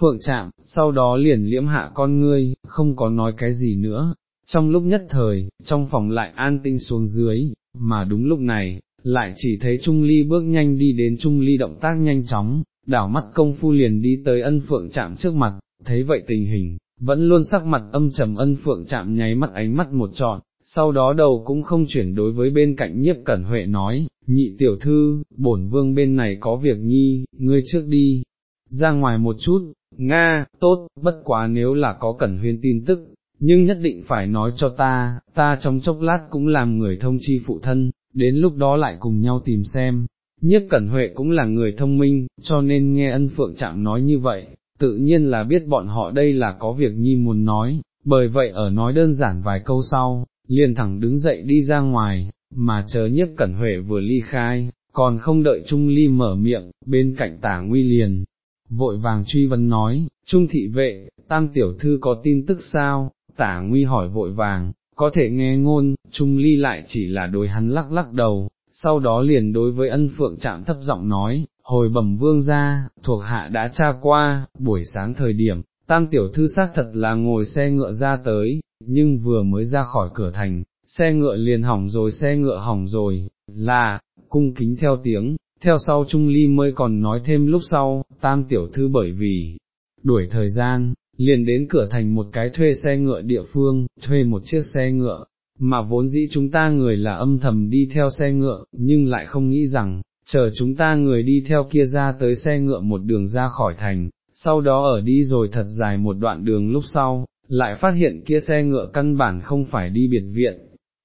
Speaker 1: Phượng chạm, sau đó liền liễm hạ con ngươi, không có nói cái gì nữa, trong lúc nhất thời, trong phòng lại an tinh xuống dưới, mà đúng lúc này, lại chỉ thấy Trung Ly bước nhanh đi đến Trung Ly động tác nhanh chóng, đảo mắt công phu liền đi tới ân phượng chạm trước mặt, thấy vậy tình hình, vẫn luôn sắc mặt âm trầm ân phượng chạm nháy mắt ánh mắt một trọn, sau đó đầu cũng không chuyển đối với bên cạnh nhiếp cẩn huệ nói, nhị tiểu thư, bổn vương bên này có việc nhi, ngươi trước đi, ra ngoài một chút, Nga, tốt, bất quá nếu là có cẩn huyên tin tức, nhưng nhất định phải nói cho ta, ta trong chốc lát cũng làm người thông chi phụ thân, đến lúc đó lại cùng nhau tìm xem. Nhiếp Cẩn Huệ cũng là người thông minh, cho nên nghe ân phượng chạm nói như vậy, tự nhiên là biết bọn họ đây là có việc nhi muốn nói, bởi vậy ở nói đơn giản vài câu sau, liền thẳng đứng dậy đi ra ngoài, mà chờ nhiếp cẩn huệ vừa ly khai, còn không đợi Trung Ly mở miệng, bên cạnh tả nguy liền, vội vàng truy vấn nói, Trung thị vệ, tam tiểu thư có tin tức sao, tả nguy hỏi vội vàng, có thể nghe ngôn, Trung Ly lại chỉ là đối hắn lắc lắc đầu, sau đó liền đối với ân phượng chạm thấp giọng nói, hồi bẩm vương ra, thuộc hạ đã tra qua, buổi sáng thời điểm, tam tiểu thư xác thật là ngồi xe ngựa ra tới, nhưng vừa mới ra khỏi cửa thành, xe ngựa liền hỏng rồi xe ngựa hỏng rồi, là, cung kính theo tiếng, theo sau Trung Ly mới còn nói thêm lúc sau, tam tiểu thư bởi vì, đuổi thời gian, liền đến cửa thành một cái thuê xe ngựa địa phương, thuê một chiếc xe ngựa, mà vốn dĩ chúng ta người là âm thầm đi theo xe ngựa, nhưng lại không nghĩ rằng, chờ chúng ta người đi theo kia ra tới xe ngựa một đường ra khỏi thành, sau đó ở đi rồi thật dài một đoạn đường lúc sau, lại phát hiện kia xe ngựa căn bản không phải đi biệt viện,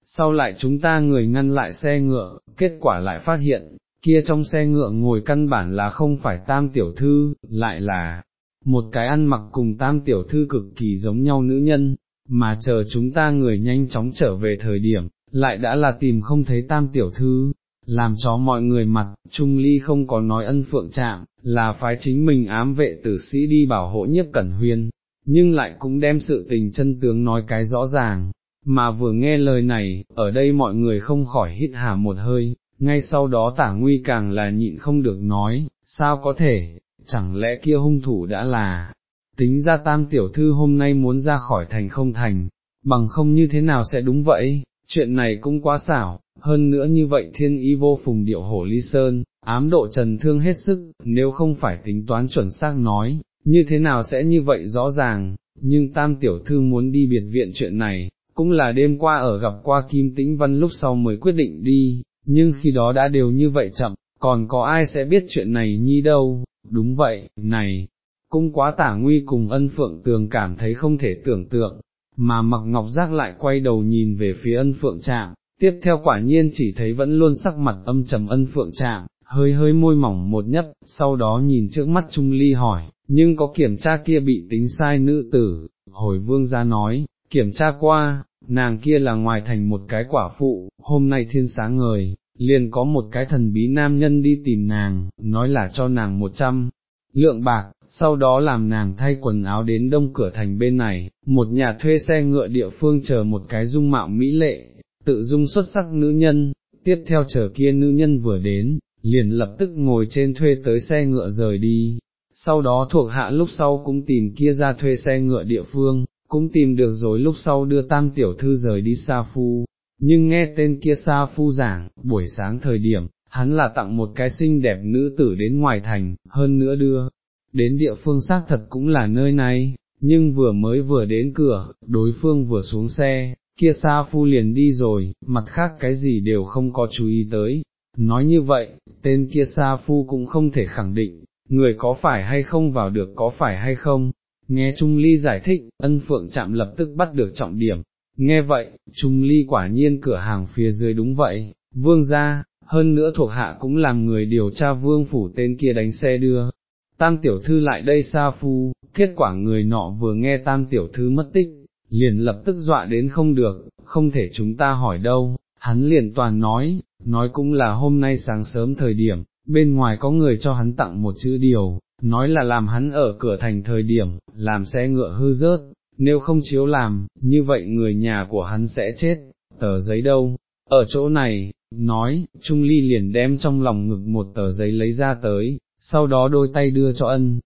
Speaker 1: sau lại chúng ta người ngăn lại xe ngựa, kết quả lại phát hiện, kia trong xe ngựa ngồi căn bản là không phải tam tiểu thư, lại là một cái ăn mặc cùng tam tiểu thư cực kỳ giống nhau nữ nhân, mà chờ chúng ta người nhanh chóng trở về thời điểm, lại đã là tìm không thấy tam tiểu thư, làm cho mọi người mặt, Trung Ly không có nói ân phượng chạm, là phái chính mình ám vệ tử sĩ đi bảo hộ nhiếp cẩn huyên, nhưng lại cũng đem sự tình chân tướng nói cái rõ ràng, mà vừa nghe lời này, ở đây mọi người không khỏi hít hà một hơi, ngay sau đó tả nguy càng là nhịn không được nói, sao có thể, chẳng lẽ kia hung thủ đã là, tính ra tam tiểu thư hôm nay muốn ra khỏi thành không thành, bằng không như thế nào sẽ đúng vậy, chuyện này cũng quá xảo, hơn nữa như vậy thiên ý vô phùng điệu hổ ly sơn, ám độ trần thương hết sức, nếu không phải tính toán chuẩn xác nói, như thế nào sẽ như vậy rõ ràng, nhưng tam tiểu thư muốn đi biệt viện chuyện này, cũng là đêm qua ở gặp qua Kim Tĩnh Văn lúc sau mới quyết định đi, nhưng khi đó đã đều như vậy chậm, còn có ai sẽ biết chuyện này nhi đâu, đúng vậy, này, cũng quá tả nguy cùng ân phượng tường cảm thấy không thể tưởng tượng, mà mặc ngọc giác lại quay đầu nhìn về phía ân phượng trạm, tiếp theo quả nhiên chỉ thấy vẫn luôn sắc mặt âm trầm ân phượng trạm, hơi hơi môi mỏng một nhấp, sau đó nhìn trước mắt Trung Ly hỏi, nhưng có kiểm tra kia bị tính sai nữ tử, hồi vương gia nói, kiểm tra qua, nàng kia là ngoài thành một cái quả phụ, hôm nay thiên sáng ngời, liền có một cái thần bí nam nhân đi tìm nàng, nói là cho nàng một trăm lượng bạc, sau đó làm nàng thay quần áo đến đông cửa thành bên này, một nhà thuê xe ngựa địa phương chờ một cái dung mạo mỹ lệ, tự dung xuất sắc nữ nhân, tiếp theo chờ kia nữ nhân vừa đến, liền lập tức ngồi trên thuê tới xe ngựa rời đi, sau đó thuộc hạ lúc sau cũng tìm kia ra thuê xe ngựa địa phương, cũng tìm được rồi lúc sau đưa tam tiểu thư rời đi Sa Phu, nhưng nghe tên kia Sa Phu giảng, buổi sáng thời điểm, hắn là tặng một cái xinh đẹp nữ tử đến ngoài thành, hơn nữa đưa, đến địa phương xác thật cũng là nơi này, nhưng vừa mới vừa đến cửa, đối phương vừa xuống xe, kia Sa Phu liền đi rồi, mặt khác cái gì đều không có chú ý tới, nói như vậy, tên kia Sa Phu cũng không thể khẳng định, người có phải hay không vào được có phải hay không, nghe Trung Ly giải thích, ân phượng chạm lập tức bắt được trọng điểm, nghe vậy, Trung Ly quả nhiên cửa hàng phía dưới đúng vậy, vương ra, hơn nữa thuộc hạ cũng làm người điều tra vương phủ tên kia đánh xe đưa. Tam tiểu thư lại đây xa Phu, kết quả người nọ vừa nghe tam tiểu thư mất tích, liền lập tức dọa đến không được, không thể chúng ta hỏi đâu, hắn liền toàn nói, nói cũng là hôm nay sáng sớm thời điểm, bên ngoài có người cho hắn tặng một chữ điều, nói là làm hắn ở cửa thành thời điểm, làm xe ngựa hư rớt, nếu không chiếu làm, như vậy người nhà của hắn sẽ chết, tờ giấy đâu, ở chỗ này, nói, Trung Ly liền đem trong lòng ngực một tờ giấy lấy ra tới, sau đó đôi tay đưa cho ân.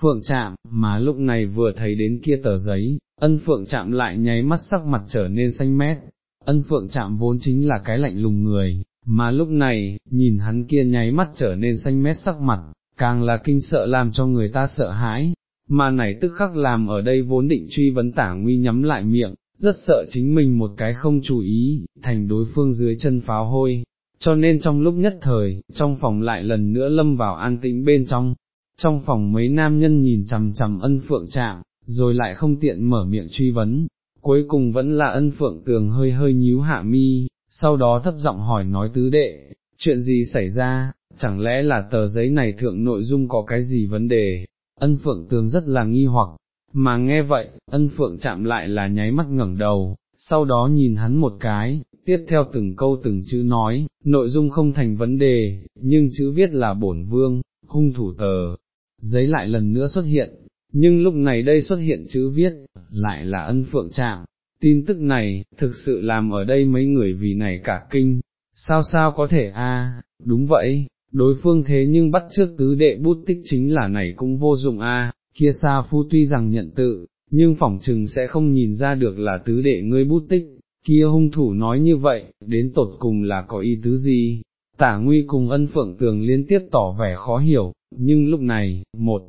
Speaker 1: Phượng chạm, mà lúc này vừa thấy đến kia tờ giấy, ân phượng chạm lại nháy mắt sắc mặt trở nên xanh mét, ân phượng chạm vốn chính là cái lạnh lùng người, mà lúc này, nhìn hắn kia nháy mắt trở nên xanh mét sắc mặt, càng là kinh sợ làm cho người ta sợ hãi, mà này tức khắc làm ở đây vốn định truy vấn tả nguy nhắm lại miệng, rất sợ chính mình một cái không chú ý, thành đối phương dưới chân pháo hôi, cho nên trong lúc nhất thời, trong phòng lại lần nữa lâm vào an tĩnh bên trong, trong phòng mấy nam nhân nhìn chằm chằm ân phượng trạng, rồi lại không tiện mở miệng truy vấn, cuối cùng vẫn là ân phượng tường hơi hơi nhíu hạ mi, sau đó thấp giọng hỏi nói tứ đệ, chuyện gì xảy ra, chẳng lẽ là tờ giấy này thượng nội dung có cái gì vấn đề, ân phượng tường rất là nghi hoặc, mà nghe vậy, ân phượng chạm lại là nháy mắt ngẩng đầu, sau đó nhìn hắn một cái, tiếp theo từng câu từng chữ nói, nội dung không thành vấn đề, nhưng chữ viết là bổn vương, hung thủ tờ, giấy lại lần nữa xuất hiện, nhưng lúc này đây xuất hiện chữ viết, lại là ân phượng chạm, tin tức này, thực sự làm ở đây mấy người vì này cả kinh, sao sao có thể a? đúng vậy, đối phương thế nhưng bắt trước tứ đệ bút tích chính là này cũng vô dụng a. kia xa phu tuy rằng nhận tự, nhưng phỏng chừng sẽ không nhìn ra được là tứ đệ ngươi bút tích, kia hung thủ nói như vậy, đến tột cùng là có ý tứ gì, tả nguy cùng ân phượng tường liên tiếp tỏ vẻ khó hiểu, nhưng lúc này, một,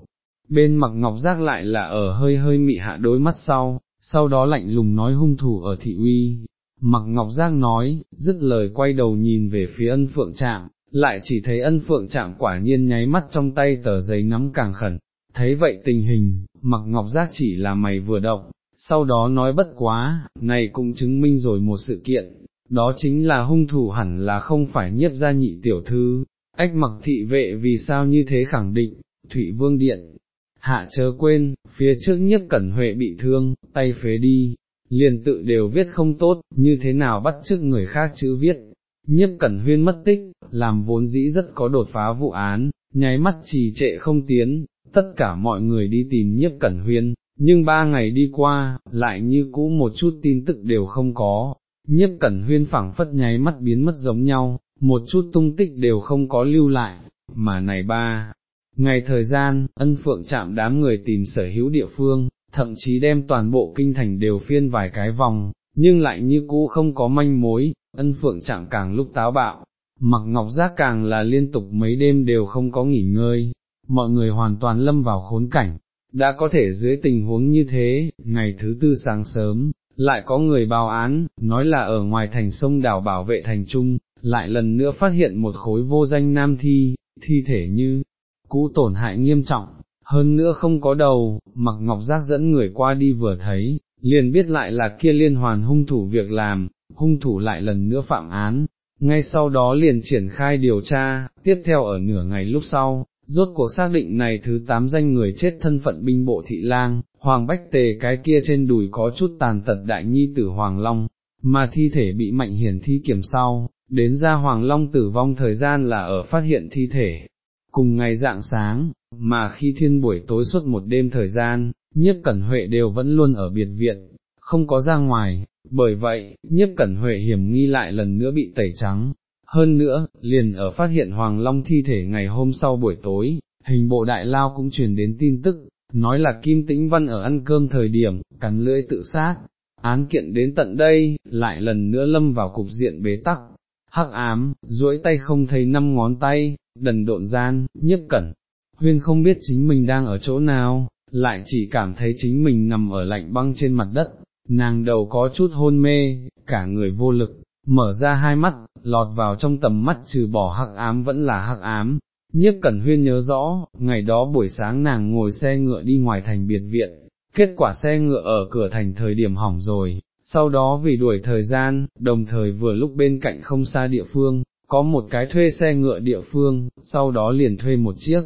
Speaker 1: bên mặc ngọc giác lại là ở hơi hơi mị hạ đối mắt sau, sau đó lạnh lùng nói hung thủ ở thị uy. Mặc Ngọc Giác nói, dứt lời quay đầu nhìn về phía ân phượng trạng lại chỉ thấy ân phượng chạm quả nhiên nháy mắt trong tay tờ giấy nắm càng khẩn, thấy vậy tình hình, Mặc Ngọc Giác chỉ là mày vừa động, sau đó nói bất quá, này cũng chứng minh rồi một sự kiện, đó chính là hung thủ hẳn là không phải nhiếp gia nhị tiểu thư, ách mặc thị vệ vì sao như thế khẳng định, Thụy Vương Điện, hạ chớ quên, phía trước nhiếp cẩn huệ bị thương, tay phế đi, liền tự đều viết không tốt, như thế nào bắt chước người khác chữ viết. Nhiếp cẩn huyên mất tích, làm vốn dĩ rất có đột phá vụ án, nháy mắt trì trệ không tiến, tất cả mọi người đi tìm nhiếp cẩn huyên, nhưng ba ngày đi qua, lại như cũ một chút tin tức đều không có, nhiếp cẩn huyên phẳng phất nháy mắt biến mất giống nhau, một chút tung tích đều không có lưu lại, mà này ba, Ngày thời gian, ân phượng chạm đám người tìm sở hữu địa phương, thậm chí đem toàn bộ kinh thành đều phiên vài cái vòng, nhưng lại như cũ không có manh mối, ân phượng chẳng càng lúc táo bạo, mặc ngọc giác càng là liên tục mấy đêm đều không có nghỉ ngơi, mọi người hoàn toàn lâm vào khốn cảnh, đã có thể dưới tình huống như thế, ngày thứ tư sáng sớm, lại có người báo án, nói là ở ngoài thành sông đảo bảo vệ thành trung, lại lần nữa phát hiện một khối vô danh nam thi, thi thể như, cũ tổn hại nghiêm trọng, hơn nữa không có đầu, mặc ngọc giác dẫn người qua đi vừa thấy, liền biết lại là kia liên hoàn hung thủ việc làm, hung thủ lại lần nữa phạm án, ngay sau đó liền triển khai điều tra, tiếp theo ở nửa ngày lúc sau, rốt cuộc xác định này thứ tám danh người chết thân phận binh bộ thị lang, Hoàng Bách Tề cái kia trên đùi có chút tàn tật đại nhi tử Hoàng Long, mà thi thể bị mạnh hiển thi kiểm sau, đến ra Hoàng Long tử vong thời gian là ở phát hiện thi thể, cùng ngày dạng sáng, mà khi thiên buổi tối suốt một đêm thời gian, nhiếp cẩn huệ đều vẫn luôn ở biệt viện, không có ra ngoài, bởi vậy, nhiếp cẩn huệ hiểm nghi lại lần nữa bị tẩy trắng. Hơn nữa, liền ở phát hiện Hoàng Long thi thể ngày hôm sau buổi tối, hình bộ đại lao cũng truyền đến tin tức, nói là Kim Tĩnh Văn ở ăn cơm thời điểm, cắn lưỡi tự sát. Án kiện đến tận đây, lại lần nữa lâm vào cục diện bế tắc, hắc ám, duỗi tay không thấy năm ngón tay, đần độn gian, nhiếp cẩn, huyên không biết chính mình đang ở chỗ nào, lại chỉ cảm thấy chính mình nằm ở lạnh băng trên mặt đất, nàng đầu có chút hôn mê, cả người vô lực, mở ra hai mắt, lọt vào trong tầm mắt trừ bỏ hắc ám vẫn là hắc ám. Nhiếp Cẩn Huyên nhớ rõ, ngày đó buổi sáng nàng ngồi xe ngựa đi ngoài thành biệt viện, kết quả xe ngựa ở cửa thành thời điểm hỏng rồi, sau đó vì đuổi thời gian, đồng thời vừa lúc bên cạnh không xa địa phương, có một cái thuê xe ngựa địa phương, sau đó liền thuê một chiếc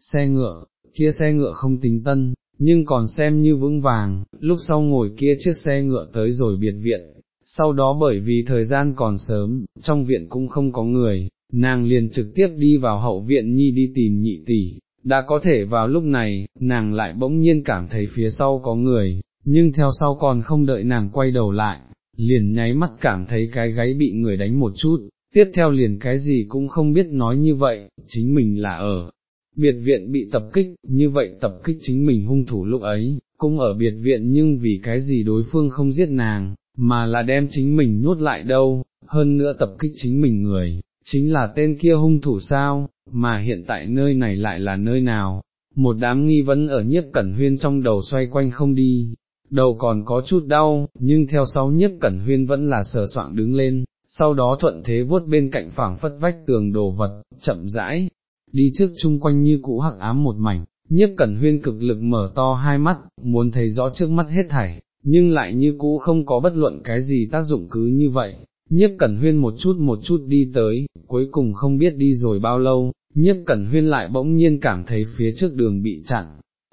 Speaker 1: xe ngựa, kia xe ngựa không tính tân, nhưng còn xem như vững vàng, lúc sau ngồi kia chiếc xe ngựa tới rồi biệt viện, sau đó bởi vì thời gian còn sớm, trong viện cũng không có người, nàng liền trực tiếp đi vào hậu viện nhi đi tìm nhị tỷ, đã có thể vào lúc này, nàng lại bỗng nhiên cảm thấy phía sau có người, nhưng theo sau còn không đợi nàng quay đầu lại, liền nháy mắt cảm thấy cái gáy bị người đánh một chút, tiếp theo liền cái gì cũng không biết nói như vậy, chính mình là ở. Biệt viện bị tập kích, như vậy tập kích chính mình hung thủ lúc ấy, cũng ở biệt viện nhưng vì cái gì đối phương không giết nàng, mà là đem chính mình nhốt lại đâu, hơn nữa tập kích chính mình người, chính là tên kia hung thủ sao, mà hiện tại nơi này lại là nơi nào, một đám nghi vấn ở nhiếp cẩn huyên trong đầu xoay quanh không đi, đầu còn có chút đau, nhưng theo sau nhiếp cẩn huyên vẫn là sờ soạng đứng lên, sau đó thuận thế vuốt bên cạnh phảng phất vách tường đồ vật, chậm rãi, đi trước chung quanh như cũ hắc ám một mảnh, nhiếp cẩn huyên cực lực mở to hai mắt, muốn thấy rõ trước mắt hết thảy, nhưng lại như cũ không có bất luận cái gì tác dụng cứ như vậy. Nhiếp Cẩn Huyên một chút một chút đi tới, cuối cùng không biết đi rồi bao lâu, nhiếp Cẩn Huyên lại bỗng nhiên cảm thấy phía trước đường bị chặn,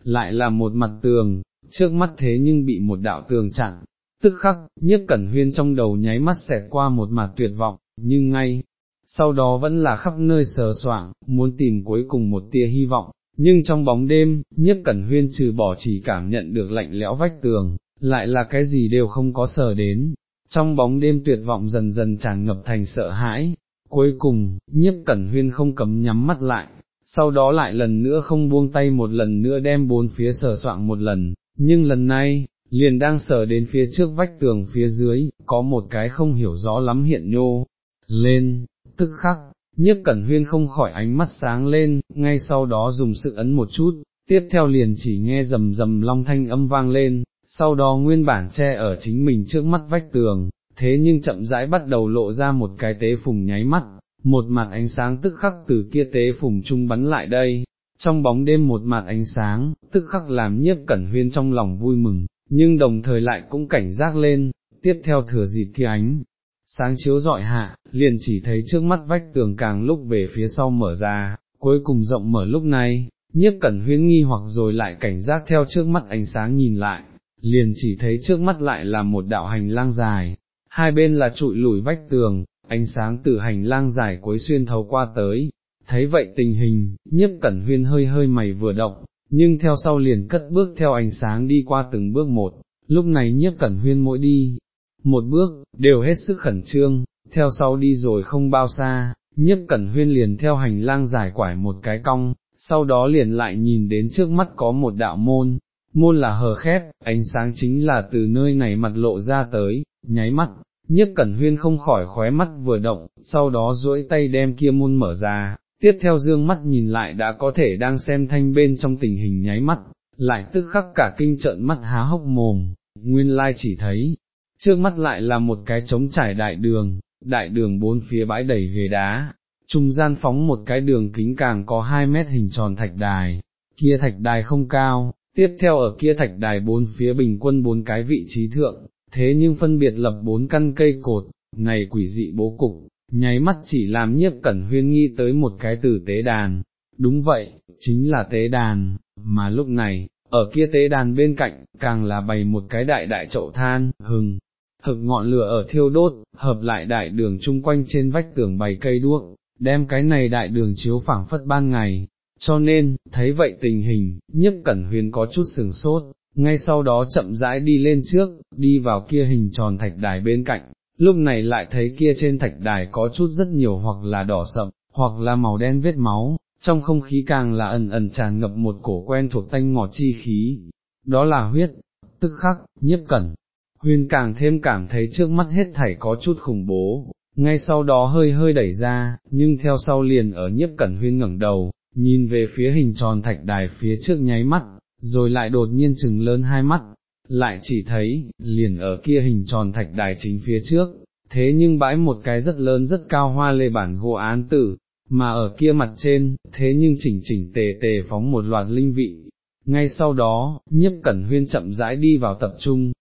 Speaker 1: lại là một mặt tường, trước mắt thế nhưng bị một đạo tường chặn, tức khắc, nhiếp cẩn huyên trong đầu nháy mắt xẹt qua một mặt tuyệt vọng, nhưng ngay, sau đó vẫn là khắp nơi sờ soạng, muốn tìm cuối cùng một tia hy vọng, nhưng trong bóng đêm, nhất cẩn huyên trừ bỏ chỉ cảm nhận được lạnh lẽo vách tường, lại là cái gì đều không có sờ đến, trong bóng đêm tuyệt vọng dần dần tràn ngập thành sợ hãi, cuối cùng, nhiếp cẩn huyên không cấm nhắm mắt lại, sau đó lại lần nữa không buông tay một lần nữa đem bốn phía sờ soạng một lần, nhưng lần này, liền đang sờ đến phía trước vách tường phía dưới, có một cái không hiểu rõ lắm hiện nhô, lên, tức khắc, nhiếp cẩn huyên không khỏi ánh mắt sáng lên, ngay sau đó dùng sự ấn một chút, tiếp theo liền chỉ nghe rầm rầm long thanh âm vang lên, sau đó nguyên bản che ở chính mình trước mắt vách tường, thế nhưng chậm rãi bắt đầu lộ ra một cái tế phùng nháy mắt, một mặt ánh sáng tức khắc từ kia tế phùng trung bắn lại đây, trong bóng đêm một mặt ánh sáng, tức khắc làm nhiếp cẩn huyên trong lòng vui mừng, nhưng đồng thời lại cũng cảnh giác lên, tiếp theo thừa dịp kia ánh. Sáng chiếu dọi hạ, liền chỉ thấy trước mắt vách tường càng lúc về phía sau mở ra, cuối cùng rộng mở lúc này, nhiếp cẩn huyên nghi hoặc rồi lại cảnh giác theo trước mắt ánh sáng nhìn lại, liền chỉ thấy trước mắt lại là một đạo hành lang dài, hai bên là trụi lùi vách tường, ánh sáng từ hành lang dài cuối xuyên thấu qua tới, thấy vậy tình hình, nhiếp cẩn huyên hơi hơi mày vừa động, nhưng theo sau liền cất bước theo ánh sáng đi qua từng bước một, lúc này nhiếp cẩn huyên mỗi đi, một bước, đều hết sức khẩn trương, theo sau đi rồi không bao xa, Nhất cẩn huyên liền theo hành lang dài quải một cái cong, sau đó liền lại nhìn đến trước mắt có một đạo môn, môn là hờ khép, ánh sáng chính là từ nơi này mặt lộ ra tới, nháy mắt, Nhất cẩn huyên không khỏi khóe mắt vừa động, sau đó duỗi tay đem kia môn mở ra, tiếp theo dương mắt nhìn lại đã có thể đang xem thanh bên trong tình hình nháy mắt, lại tức khắc cả kinh trợn mắt há hốc mồm, nguyên lai chỉ thấy, trước mắt lại là một cái trống trải đại đường, đại đường bốn phía bãi đầy ghế đá, trung gian phóng một cái đường kính càng có 2 mét hình tròn thạch đài, kia thạch đài không cao, tiếp theo ở kia thạch đài bốn phía bình quân bốn cái vị trí thượng, thế nhưng phân biệt lập bốn căn cây cột, này quỷ dị bố cục, nháy mắt chỉ làm nhiếp cẩn huyên nghi tới một cái từ tế đàn, đúng vậy, chính là tế đàn, mà lúc này, ở kia tế đàn bên cạnh, càng là bày một cái đại đại chậu than, hừng, thực ngọn lửa ở thiêu đốt, hợp lại đại đường chung quanh trên vách tường bày cây đuốc, đem cái này đại đường chiếu phảng phất ban ngày, cho nên, thấy vậy tình hình, nhiếp cẩn huyền có chút sừng sốt, ngay sau đó chậm rãi đi lên trước, đi vào kia hình tròn thạch đài bên cạnh, lúc này lại thấy kia trên thạch đài có chút rất nhiều hoặc là đỏ sậm, hoặc là màu đen vết máu, trong không khí càng là ẩn ẩn tràn ngập một cổ quen thuộc tanh ngọt chi khí, đó là huyết, tức khắc, nhiếp cẩn. Huyên càng thêm cảm thấy trước mắt hết thảy có chút khủng bố, ngay sau đó hơi hơi đẩy ra, nhưng theo sau liền ở nhiếp cẩn huyên ngẩng đầu, nhìn về phía hình tròn thạch đài phía trước nháy mắt, rồi lại đột nhiên chừng lớn hai mắt, lại chỉ thấy, liền ở kia hình tròn thạch đài chính phía trước, thế nhưng bãi một cái rất lớn rất cao hoa lê bản gỗ án tử, mà ở kia mặt trên, thế nhưng chỉnh chỉnh tề tề phóng một loạt linh vị. Ngay sau đó, nhiếp cẩn huyên chậm rãi đi vào tập trung,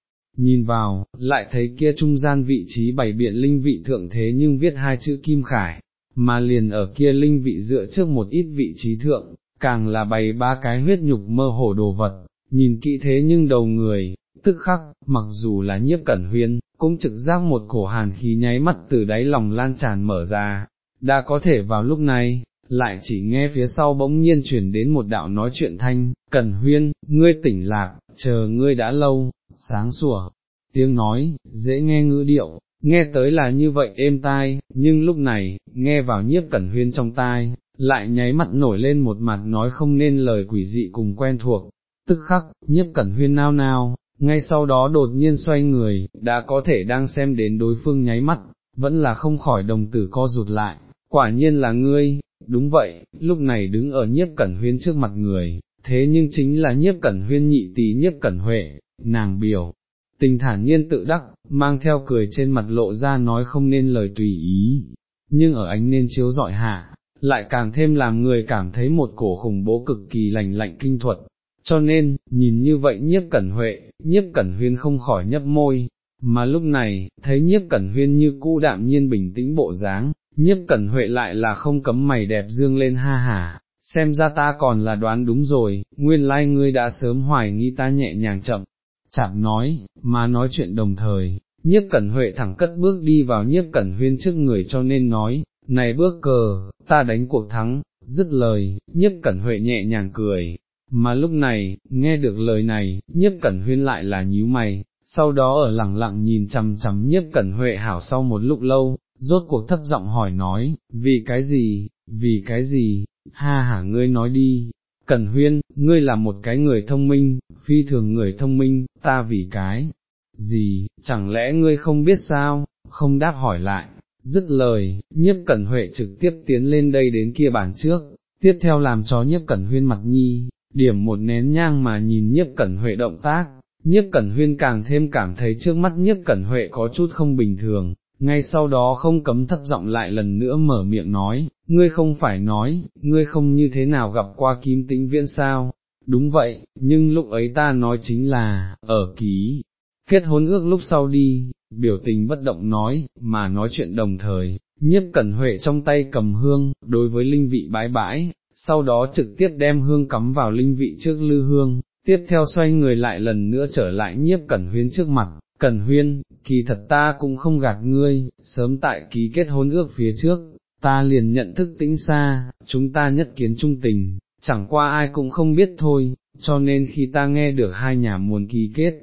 Speaker 1: nhìn vào, lại thấy kia trung gian vị trí bày biện linh vị thượng thế nhưng viết hai chữ kim khải, mà liền ở kia linh vị dựa trước một ít vị trí thượng, càng là bày ba cái huyết nhục mơ hồ đồ vật, nhìn kỹ thế nhưng đầu người, tức khắc, mặc dù là nhiếp cẩn huyên, cũng trực giác một cổ hàn khí nháy mắt từ đáy lòng lan tràn mở ra, đã có thể vào lúc này, lại chỉ nghe phía sau bỗng nhiên chuyển đến một đạo nói chuyện thanh, cẩn huyên, ngươi tỉnh lạc, chờ ngươi đã lâu, sáng sủa, tiếng nói, dễ nghe ngữ điệu, nghe tới là như vậy êm tai, nhưng lúc này, nghe vào nhiếp cẩn huyên trong tai, lại nháy mặt nổi lên một mặt nói không nên lời quỷ dị cùng quen thuộc, tức khắc, nhiếp cẩn huyên nao nao, ngay sau đó đột nhiên xoay người, đã có thể đang xem đến đối phương nháy mắt, vẫn là không khỏi đồng tử co rụt lại, quả nhiên là ngươi, đúng vậy, lúc này đứng ở nhiếp cẩn huyên trước mặt người, thế nhưng chính là nhiếp cẩn huyên nhị tí nhiếp cẩn huệ, nàng biểu, tình thản nhiên tự đắc, mang theo cười trên mặt lộ ra nói không nên lời tùy ý, nhưng ở ánh nên chiếu dọi hạ, lại càng thêm làm người cảm thấy một cổ khủng bố cực kỳ lành lạnh kinh thuật, cho nên, nhìn như vậy nhiếp cẩn huệ, nhiếp cẩn huyên không khỏi nhấp môi, mà lúc này, thấy nhiếp cẩn huyên như cũ đạm nhiên bình tĩnh bộ dáng, nhiếp cẩn huệ lại là không cấm mày đẹp dương lên ha hả, xem ra ta còn là đoán đúng rồi, nguyên lai like ngươi đã sớm hoài nghi ta nhẹ nhàng chậm, chẳng nói, mà nói chuyện đồng thời, nhiếp cẩn huệ thẳng cất bước đi vào nhiếp cẩn huyên trước người cho nên nói, này bước cờ, ta đánh cuộc thắng, dứt lời, nhiếp cẩn huệ nhẹ nhàng cười, mà lúc này, nghe được lời này, nhiếp cẩn huyên lại là nhíu mày, sau đó ở lặng lặng nhìn chằm chằm nhiếp cẩn huệ hảo sau một lúc lâu, rốt cuộc thấp giọng hỏi nói, vì cái gì, vì cái gì, ha hả ngươi nói đi, cẩn huyên, ngươi là một cái người thông minh, phi thường người thông minh, ta vì cái gì, chẳng lẽ ngươi không biết sao, không đáp hỏi lại, dứt lời, nhiếp cẩn huệ trực tiếp tiến lên đây đến kia bàn trước, tiếp theo làm cho nhiếp cẩn huyên mặt nhi, điểm một nén nhang mà nhìn nhiếp cẩn huệ động tác, nhiếp cẩn huyên càng thêm cảm thấy trước mắt nhiếp cẩn huệ có chút không bình thường, ngay sau đó không cấm thấp giọng lại lần nữa mở miệng nói, ngươi không phải nói, ngươi không như thế nào gặp qua kim tĩnh viễn sao, đúng vậy, nhưng lúc ấy ta nói chính là, ở ký, kết hôn ước lúc sau đi, biểu tình bất động nói, mà nói chuyện đồng thời, nhiếp cẩn huệ trong tay cầm hương, đối với linh vị bãi bãi, sau đó trực tiếp đem hương cắm vào linh vị trước lư hương, tiếp theo xoay người lại lần nữa trở lại nhiếp cẩn huyên trước mặt, cẩn huyên, kỳ thật ta cũng không gạt ngươi, sớm tại ký kết hôn ước phía trước, ta liền nhận thức tĩnh xa, chúng ta nhất kiến trung tình, chẳng qua ai cũng không biết thôi, cho nên khi ta nghe được hai nhà muốn ký kết.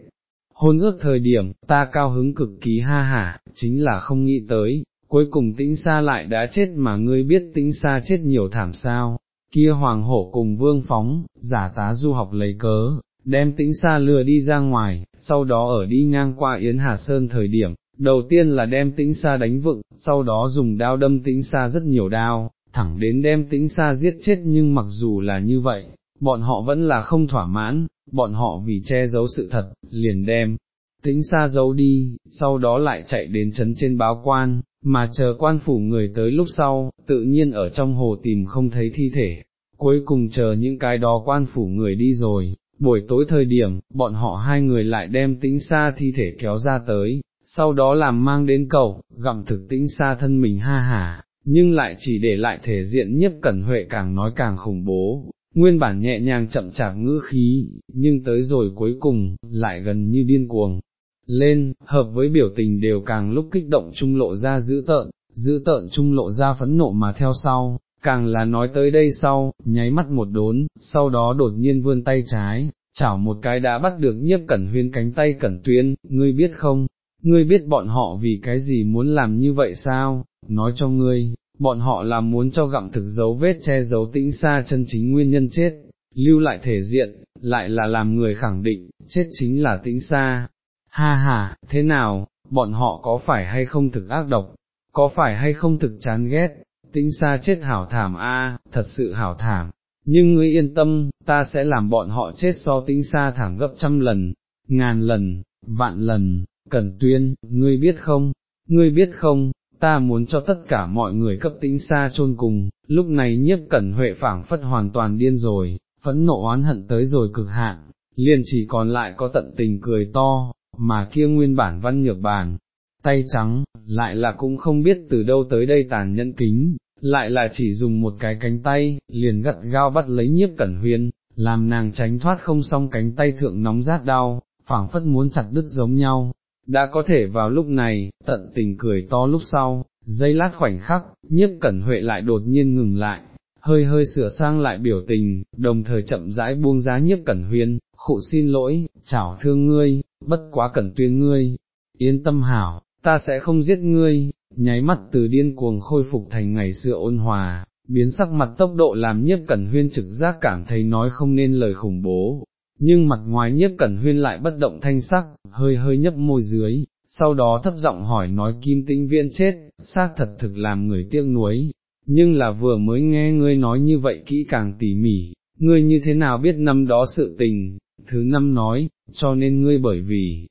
Speaker 1: Hôn ước thời điểm, ta cao hứng cực kỳ ha hả, chính là không nghĩ tới, cuối cùng tĩnh xa lại đã chết mà ngươi biết tĩnh xa chết nhiều thảm sao, kia hoàng hổ cùng vương phóng, giả tá du học lấy cớ, đem tĩnh xa lừa đi ra ngoài, sau đó ở đi ngang qua Yến Hà Sơn thời điểm, đầu tiên là đem tĩnh xa đánh vựng, sau đó dùng đao đâm tĩnh xa rất nhiều đao, thẳng đến đem tĩnh xa giết chết nhưng mặc dù là như vậy, bọn họ vẫn là không thỏa mãn, bọn họ vì che giấu sự thật, liền đem tĩnh xa giấu đi, sau đó lại chạy đến chấn trên báo quan, mà chờ quan phủ người tới lúc sau, tự nhiên ở trong hồ tìm không thấy thi thể, cuối cùng chờ những cái đó quan phủ người đi rồi, buổi tối thời điểm, bọn họ hai người lại đem tĩnh xa thi thể kéo ra tới, sau đó làm mang đến cầu, gặm thực tĩnh xa thân mình ha hả, nhưng lại chỉ để lại thể diện nhất cẩn huệ càng nói càng khủng bố. Nguyên bản nhẹ nhàng chậm chạp ngữ khí, nhưng tới rồi cuối cùng, lại gần như điên cuồng, lên, hợp với biểu tình đều càng lúc kích động trung lộ ra dữ tợn, dữ tợn trung lộ ra phẫn nộ mà theo sau, càng là nói tới đây sau, nháy mắt một đốn, sau đó đột nhiên vươn tay trái, chảo một cái đã bắt được nhiếp cẩn huyên cánh tay cẩn tuyên, ngươi biết không, ngươi biết bọn họ vì cái gì muốn làm như vậy sao, nói cho ngươi, bọn họ là muốn cho gặm thực dấu vết che giấu tĩnh xa chân chính nguyên nhân chết, lưu lại thể diện, lại là làm người khẳng định, chết chính là tĩnh xa, ha ha, thế nào, bọn họ có phải hay không thực ác độc, có phải hay không thực chán ghét, tĩnh xa chết hảo thảm a, thật sự hảo thảm, nhưng ngươi yên tâm, ta sẽ làm bọn họ chết so tĩnh xa thảm gấp trăm lần, ngàn lần, vạn lần, cần tuyên, ngươi biết không, ngươi biết không, ta muốn cho tất cả mọi người cấp tĩnh xa chôn cùng, lúc này nhiếp cẩn huệ phảng phất hoàn toàn điên rồi, phẫn nộ oán hận tới rồi cực hạn, liền chỉ còn lại có tận tình cười to, mà kia nguyên bản văn nhược bàn, tay trắng, lại là cũng không biết từ đâu tới đây tàn nhẫn kính, lại là chỉ dùng một cái cánh tay, liền gật gao bắt lấy nhiếp cẩn huyên, làm nàng tránh thoát không xong cánh tay thượng nóng rát đau, phảng phất muốn chặt đứt giống nhau. Đã có thể vào lúc này, tận tình cười to lúc sau, giây lát khoảnh khắc, nhiếp cẩn huệ lại đột nhiên ngừng lại, hơi hơi sửa sang lại biểu tình, đồng thời chậm rãi buông giá nhiếp cẩn huyên, khụ xin lỗi, chảo thương ngươi, bất quá cẩn tuyên ngươi, yên tâm hảo, ta sẽ không giết ngươi, nháy mắt từ điên cuồng khôi phục thành ngày xưa ôn hòa, biến sắc mặt tốc độ làm nhiếp cẩn huyên trực giác cảm thấy nói không nên lời khủng bố, nhưng mặt ngoài nhiếp cẩn huyên lại bất động thanh sắc, hơi hơi nhấp môi dưới, sau đó thấp giọng hỏi nói kim tĩnh viên chết, xác thật thực làm người tiếc nuối, nhưng là vừa mới nghe ngươi nói như vậy kỹ càng tỉ mỉ, ngươi như thế nào biết năm đó sự tình, thứ năm nói, cho nên ngươi bởi vì,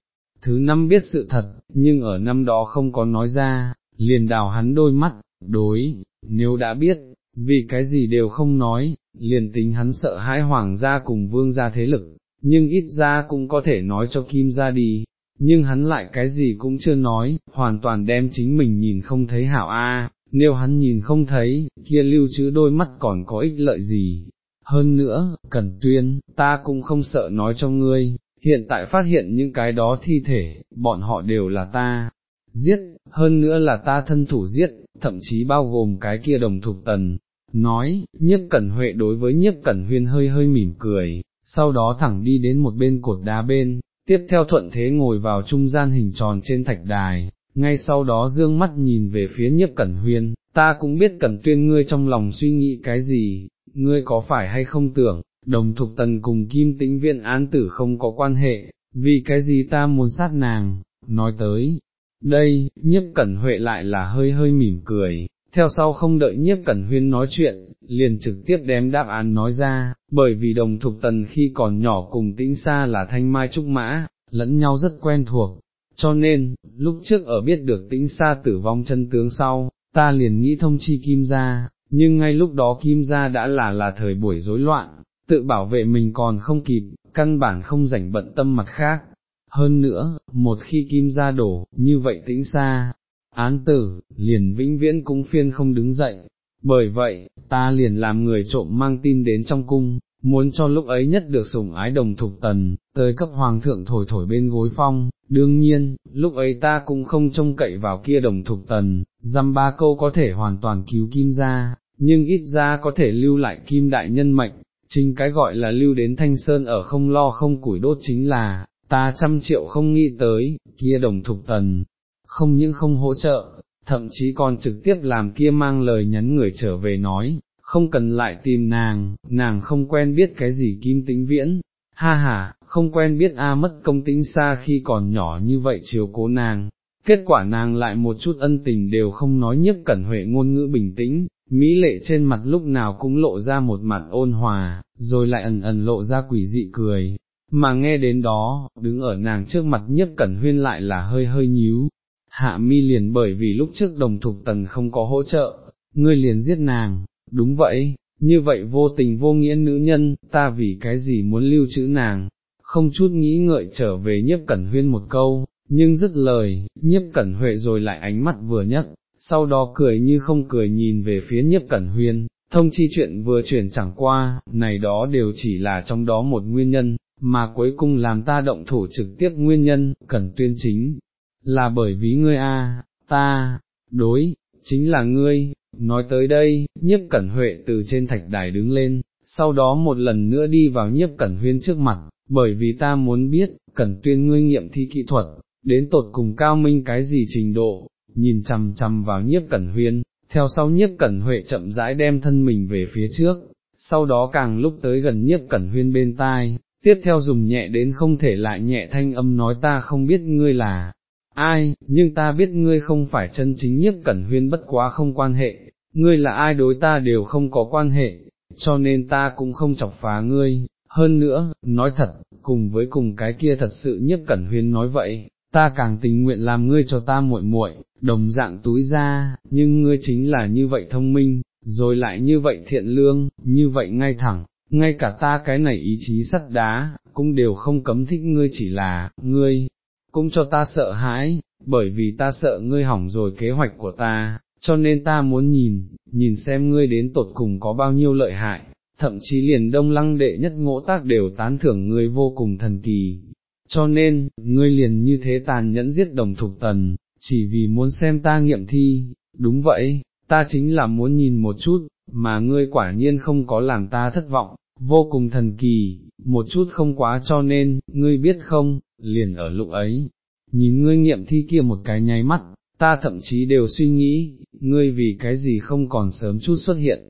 Speaker 1: thứ năm biết sự thật, nhưng ở năm đó không có nói ra, liền đào hắn đôi mắt, đối, nếu đã biết, vì cái gì đều không nói, liền tính hắn sợ hãi hoàng gia cùng vương gia thế lực, nhưng ít ra cũng có thể nói cho kim gia đi, nhưng hắn lại cái gì cũng chưa nói, hoàn toàn đem chính mình nhìn không thấy hảo a. nếu hắn nhìn không thấy, kia lưu trữ đôi mắt còn có ích lợi gì. Hơn nữa, Cẩn Tuyên, ta cũng không sợ nói cho ngươi, hiện tại phát hiện những cái đó thi thể, bọn họ đều là ta, giết, hơn nữa là ta thân thủ giết, thậm chí bao gồm cái kia đồng thục tần. Nói, nhiếp cẩn huệ đối với nhiếp cẩn huyên hơi hơi mỉm cười, sau đó thẳng đi đến một bên cột đá bên, tiếp theo thuận thế ngồi vào trung gian hình tròn trên thạch đài, ngay sau đó dương mắt nhìn về phía nhiếp cẩn huyên, ta cũng biết cẩn tuyên ngươi trong lòng suy nghĩ cái gì, ngươi có phải hay không tưởng, đồng thục tần cùng kim tĩnh viện án tử không có quan hệ, vì cái gì ta muốn sát nàng, nói tới. Đây, nhiếp cẩn huệ lại là hơi hơi mỉm cười, theo sau không đợi nhiếp cẩn huyên nói chuyện, liền trực tiếp đem đáp án nói ra, bởi vì đồng thục tần khi còn nhỏ cùng tĩnh xa là thanh mai trúc mã, lẫn nhau rất quen thuộc, cho nên, lúc trước ở biết được tĩnh xa tử vong chân tướng sau, ta liền nghĩ thông chi kim gia, nhưng ngay lúc đó kim gia đã là là thời buổi rối loạn, tự bảo vệ mình còn không kịp, căn bản không rảnh bận tâm mặt khác. Hơn nữa, một khi kim gia đổ, như vậy tĩnh xa, án tử, liền vĩnh viễn cũng phiên không đứng dậy, bởi vậy, ta liền làm người trộm mang tin đến trong cung, muốn cho lúc ấy nhất được sủng ái đồng thục tần, tới cấp hoàng thượng thổi thổi bên gối phong, đương nhiên, lúc ấy ta cũng không trông cậy vào kia đồng thục tần, dăm ba câu có thể hoàn toàn cứu kim ra, nhưng ít ra có thể lưu lại kim đại nhân mệnh, chính cái gọi là lưu đến thanh sơn ở không lo không củi đốt chính là, ta trăm triệu không nghĩ tới, kia đồng thục tần, không những không hỗ trợ, thậm chí còn trực tiếp làm kia mang lời nhắn người trở về nói, không cần lại tìm nàng, nàng không quen biết cái gì kim tĩnh viễn, ha ha, không quen biết a mất công tĩnh xa khi còn nhỏ như vậy chiều cố nàng, kết quả nàng lại một chút ân tình đều không nói nhất cẩn huệ ngôn ngữ bình tĩnh, mỹ lệ trên mặt lúc nào cũng lộ ra một mặt ôn hòa, rồi lại ẩn ẩn lộ ra quỷ dị cười, mà nghe đến đó, đứng ở nàng trước mặt nhiếp cẩn huyên lại là hơi hơi nhíu, hạ mi liền bởi vì lúc trước đồng thục tần không có hỗ trợ, ngươi liền giết nàng, đúng vậy, như vậy vô tình vô nghĩa nữ nhân, ta vì cái gì muốn lưu trữ nàng, không chút nghĩ ngợi trở về nhiếp cẩn huyên một câu, nhưng dứt lời, nhiếp cẩn huệ rồi lại ánh mắt vừa nhất sau đó cười như không cười nhìn về phía nhiếp cẩn huyên, thông chi chuyện vừa chuyển chẳng qua, này đó đều chỉ là trong đó một nguyên nhân, mà cuối cùng làm ta động thủ trực tiếp nguyên nhân, cẩn tuyên chính, là bởi vì ngươi a, ta, đối, chính là ngươi, nói tới đây, nhiếp cẩn huệ từ trên thạch đài đứng lên, sau đó một lần nữa đi vào nhiếp cẩn huyên trước mặt, bởi vì ta muốn biết, cẩn tuyên ngươi nghiệm thi kỹ thuật, đến tột cùng cao minh cái gì trình độ, nhìn chằm chằm vào nhiếp cẩn huyên, theo sau nhiếp cẩn huệ chậm rãi đem thân mình về phía trước, sau đó càng lúc tới gần nhiếp cẩn huyên bên tai, tiếp theo dùng nhẹ đến không thể lại nhẹ thanh âm nói ta không biết ngươi là ai, nhưng ta biết ngươi không phải chân chính nhiếp cẩn huyên bất quá không quan hệ, ngươi là ai đối ta đều không có quan hệ, cho nên ta cũng không chọc phá ngươi, hơn nữa, nói thật, cùng với cùng cái kia thật sự nhiếp cẩn huyên nói vậy, ta càng tình nguyện làm ngươi cho ta muội muội, đồng dạng túi ra, nhưng ngươi chính là như vậy thông minh, rồi lại như vậy thiện lương, như vậy ngay thẳng, ngay cả ta cái này ý chí sắt đá, cũng đều không cấm thích ngươi chỉ là, ngươi, cũng cho ta sợ hãi, bởi vì ta sợ ngươi hỏng rồi kế hoạch của ta, cho nên ta muốn nhìn, nhìn xem ngươi đến tột cùng có bao nhiêu lợi hại, thậm chí liền đông lăng đệ nhất ngỗ tác đều tán thưởng ngươi vô cùng thần kỳ. Cho nên, ngươi liền như thế tàn nhẫn giết đồng thục tần, chỉ vì muốn xem ta nghiệm thi, đúng vậy, ta chính là muốn nhìn một chút, mà ngươi quả nhiên không có làm ta thất vọng, vô cùng thần kỳ, một chút không quá cho nên, ngươi biết không, liền ở lúc ấy, nhìn ngươi nghiệm thi kia một cái nháy mắt, ta thậm chí đều suy nghĩ, ngươi vì cái gì không còn sớm chút xuất hiện.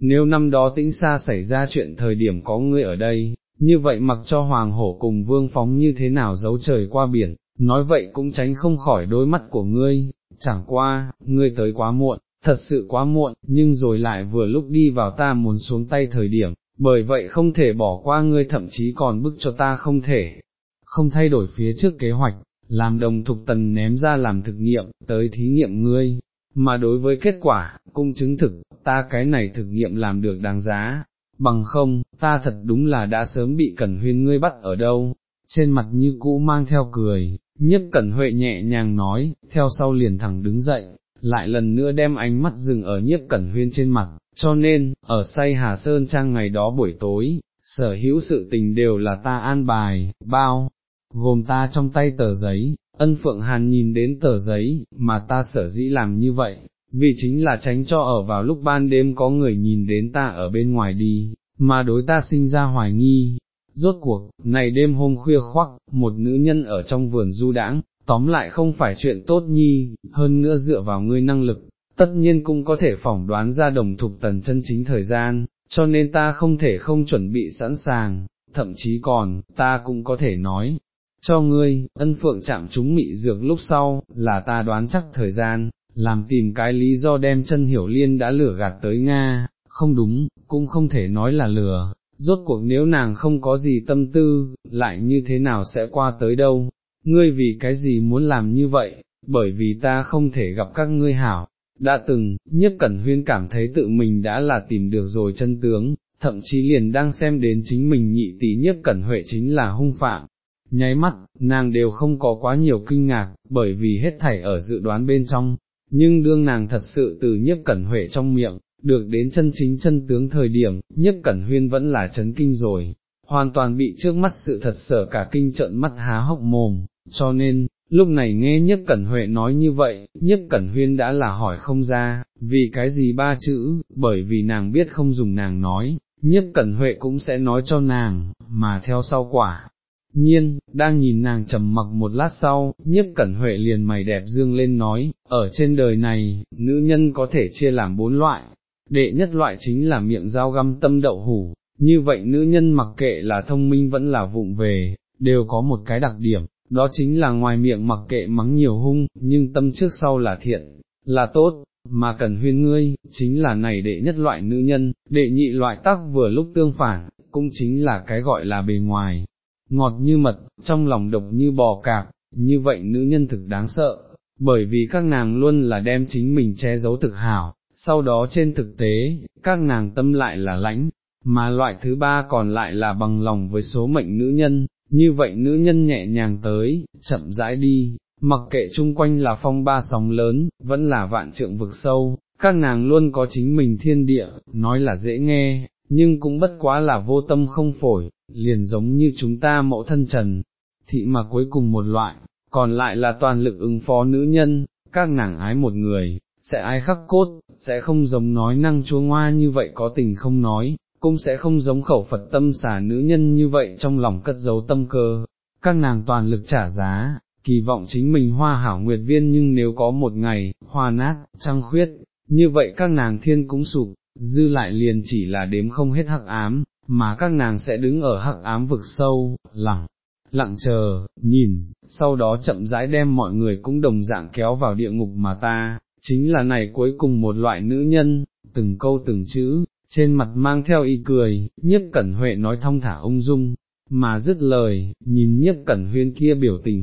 Speaker 1: Nếu năm đó tĩnh xa xảy ra chuyện thời điểm có ngươi ở đây, như vậy mặc cho hoàng hổ cùng vương phóng như thế nào giấu trời qua biển, nói vậy cũng tránh không khỏi đôi mắt của ngươi, chẳng qua, ngươi tới quá muộn, thật sự quá muộn, nhưng rồi lại vừa lúc đi vào ta muốn xuống tay thời điểm, bởi vậy không thể bỏ qua ngươi thậm chí còn bức cho ta không thể, không thay đổi phía trước kế hoạch, làm đồng thục tần ném ra làm thực nghiệm, tới thí nghiệm ngươi, mà đối với kết quả, cũng chứng thực, ta cái này thực nghiệm làm được đáng giá, bằng không, ta thật đúng là đã sớm bị cẩn huyên ngươi bắt ở đâu, trên mặt như cũ mang theo cười, Nhất cẩn huệ nhẹ nhàng nói, theo sau liền thẳng đứng dậy, lại lần nữa đem ánh mắt dừng ở nhiếp cẩn huyên trên mặt, cho nên, ở say Hà Sơn Trang ngày đó buổi tối, sở hữu sự tình đều là ta an bài, bao, gồm ta trong tay tờ giấy, ân phượng hàn nhìn đến tờ giấy, mà ta sở dĩ làm như vậy, vì chính là tránh cho ở vào lúc ban đêm có người nhìn đến ta ở bên ngoài đi, mà đối ta sinh ra hoài nghi. Rốt cuộc, này đêm hôm khuya khoắc, một nữ nhân ở trong vườn du đãng, tóm lại không phải chuyện tốt nhi, hơn nữa dựa vào ngươi năng lực, tất nhiên cũng có thể phỏng đoán ra đồng thục tần chân chính thời gian, cho nên ta không thể không chuẩn bị sẵn sàng, thậm chí còn, ta cũng có thể nói, cho ngươi, ân phượng chạm chúng mị dược lúc sau, là ta đoán chắc thời gian, làm tìm cái lý do đem chân hiểu liên đã lừa gạt tới Nga, không đúng, cũng không thể nói là lừa, rốt cuộc nếu nàng không có gì tâm tư, lại như thế nào sẽ qua tới đâu, ngươi vì cái gì muốn làm như vậy, bởi vì ta không thể gặp các ngươi hảo, đã từng, nhiếp cẩn huyên cảm thấy tự mình đã là tìm được rồi chân tướng, thậm chí liền đang xem đến chính mình nhị tỷ nhiếp cẩn huệ chính là hung phạm. Nháy mắt, nàng đều không có quá nhiều kinh ngạc, bởi vì hết thảy ở dự đoán bên trong, nhưng đương nàng thật sự từ nhiếp cẩn huệ trong miệng, được đến chân chính chân tướng thời điểm, nhiếp cẩn huyên vẫn là chấn kinh rồi, hoàn toàn bị trước mắt sự thật sở cả kinh trợn mắt há hốc mồm, cho nên, lúc này nghe nhiếp cẩn huệ nói như vậy, nhiếp cẩn huyên đã là hỏi không ra, vì cái gì ba chữ, bởi vì nàng biết không dùng nàng nói, nhiếp cẩn huệ cũng sẽ nói cho nàng, mà theo sau quả. Nhiên, đang nhìn nàng trầm mặc một lát sau, nhiếp cẩn huệ liền mày đẹp dương lên nói, ở trên đời này, nữ nhân có thể chia làm bốn loại, đệ nhất loại chính là miệng dao găm tâm đậu hủ, như vậy nữ nhân mặc kệ là thông minh vẫn là vụng về, đều có một cái đặc điểm, đó chính là ngoài miệng mặc kệ mắng nhiều hung, nhưng tâm trước sau là thiện, là tốt, mà cần huyên ngươi, chính là này đệ nhất loại nữ nhân, đệ nhị loại tắc vừa lúc tương phản, cũng chính là cái gọi là bề ngoài, ngọt như mật, trong lòng độc như bò cạp, như vậy nữ nhân thực đáng sợ, bởi vì các nàng luôn là đem chính mình che giấu thực hảo, sau đó trên thực tế, các nàng tâm lại là lãnh, mà loại thứ ba còn lại là bằng lòng với số mệnh nữ nhân, như vậy nữ nhân nhẹ nhàng tới, chậm rãi đi, mặc kệ chung quanh là phong ba sóng lớn, vẫn là vạn trượng vực sâu, các nàng luôn có chính mình thiên địa, nói là dễ nghe, nhưng cũng bất quá là vô tâm không phổi, liền giống như chúng ta mẫu thân trần, thị mà cuối cùng một loại, còn lại là toàn lực ứng phó nữ nhân, các nàng ái một người, sẽ ai khắc cốt, sẽ không giống nói năng chúa ngoa như vậy có tình không nói, cũng sẽ không giống khẩu Phật tâm xả nữ nhân như vậy trong lòng cất giấu tâm cơ, các nàng toàn lực trả giá, kỳ vọng chính mình hoa hảo nguyệt viên nhưng nếu có một ngày, hoa nát, trăng khuyết, như vậy các nàng thiên cũng sụp, dư lại liền chỉ là đếm không hết hắc ám, mà các nàng sẽ đứng ở hắc ám vực sâu, lặng, lặng chờ, nhìn, sau đó chậm rãi đem mọi người cũng đồng dạng kéo vào địa ngục mà ta, chính là này cuối cùng một loại nữ nhân, từng câu từng chữ, trên mặt mang theo y cười, nhiếp cẩn huệ nói thong thả ung dung, mà dứt lời, nhìn nhiếp cẩn huyên kia biểu tình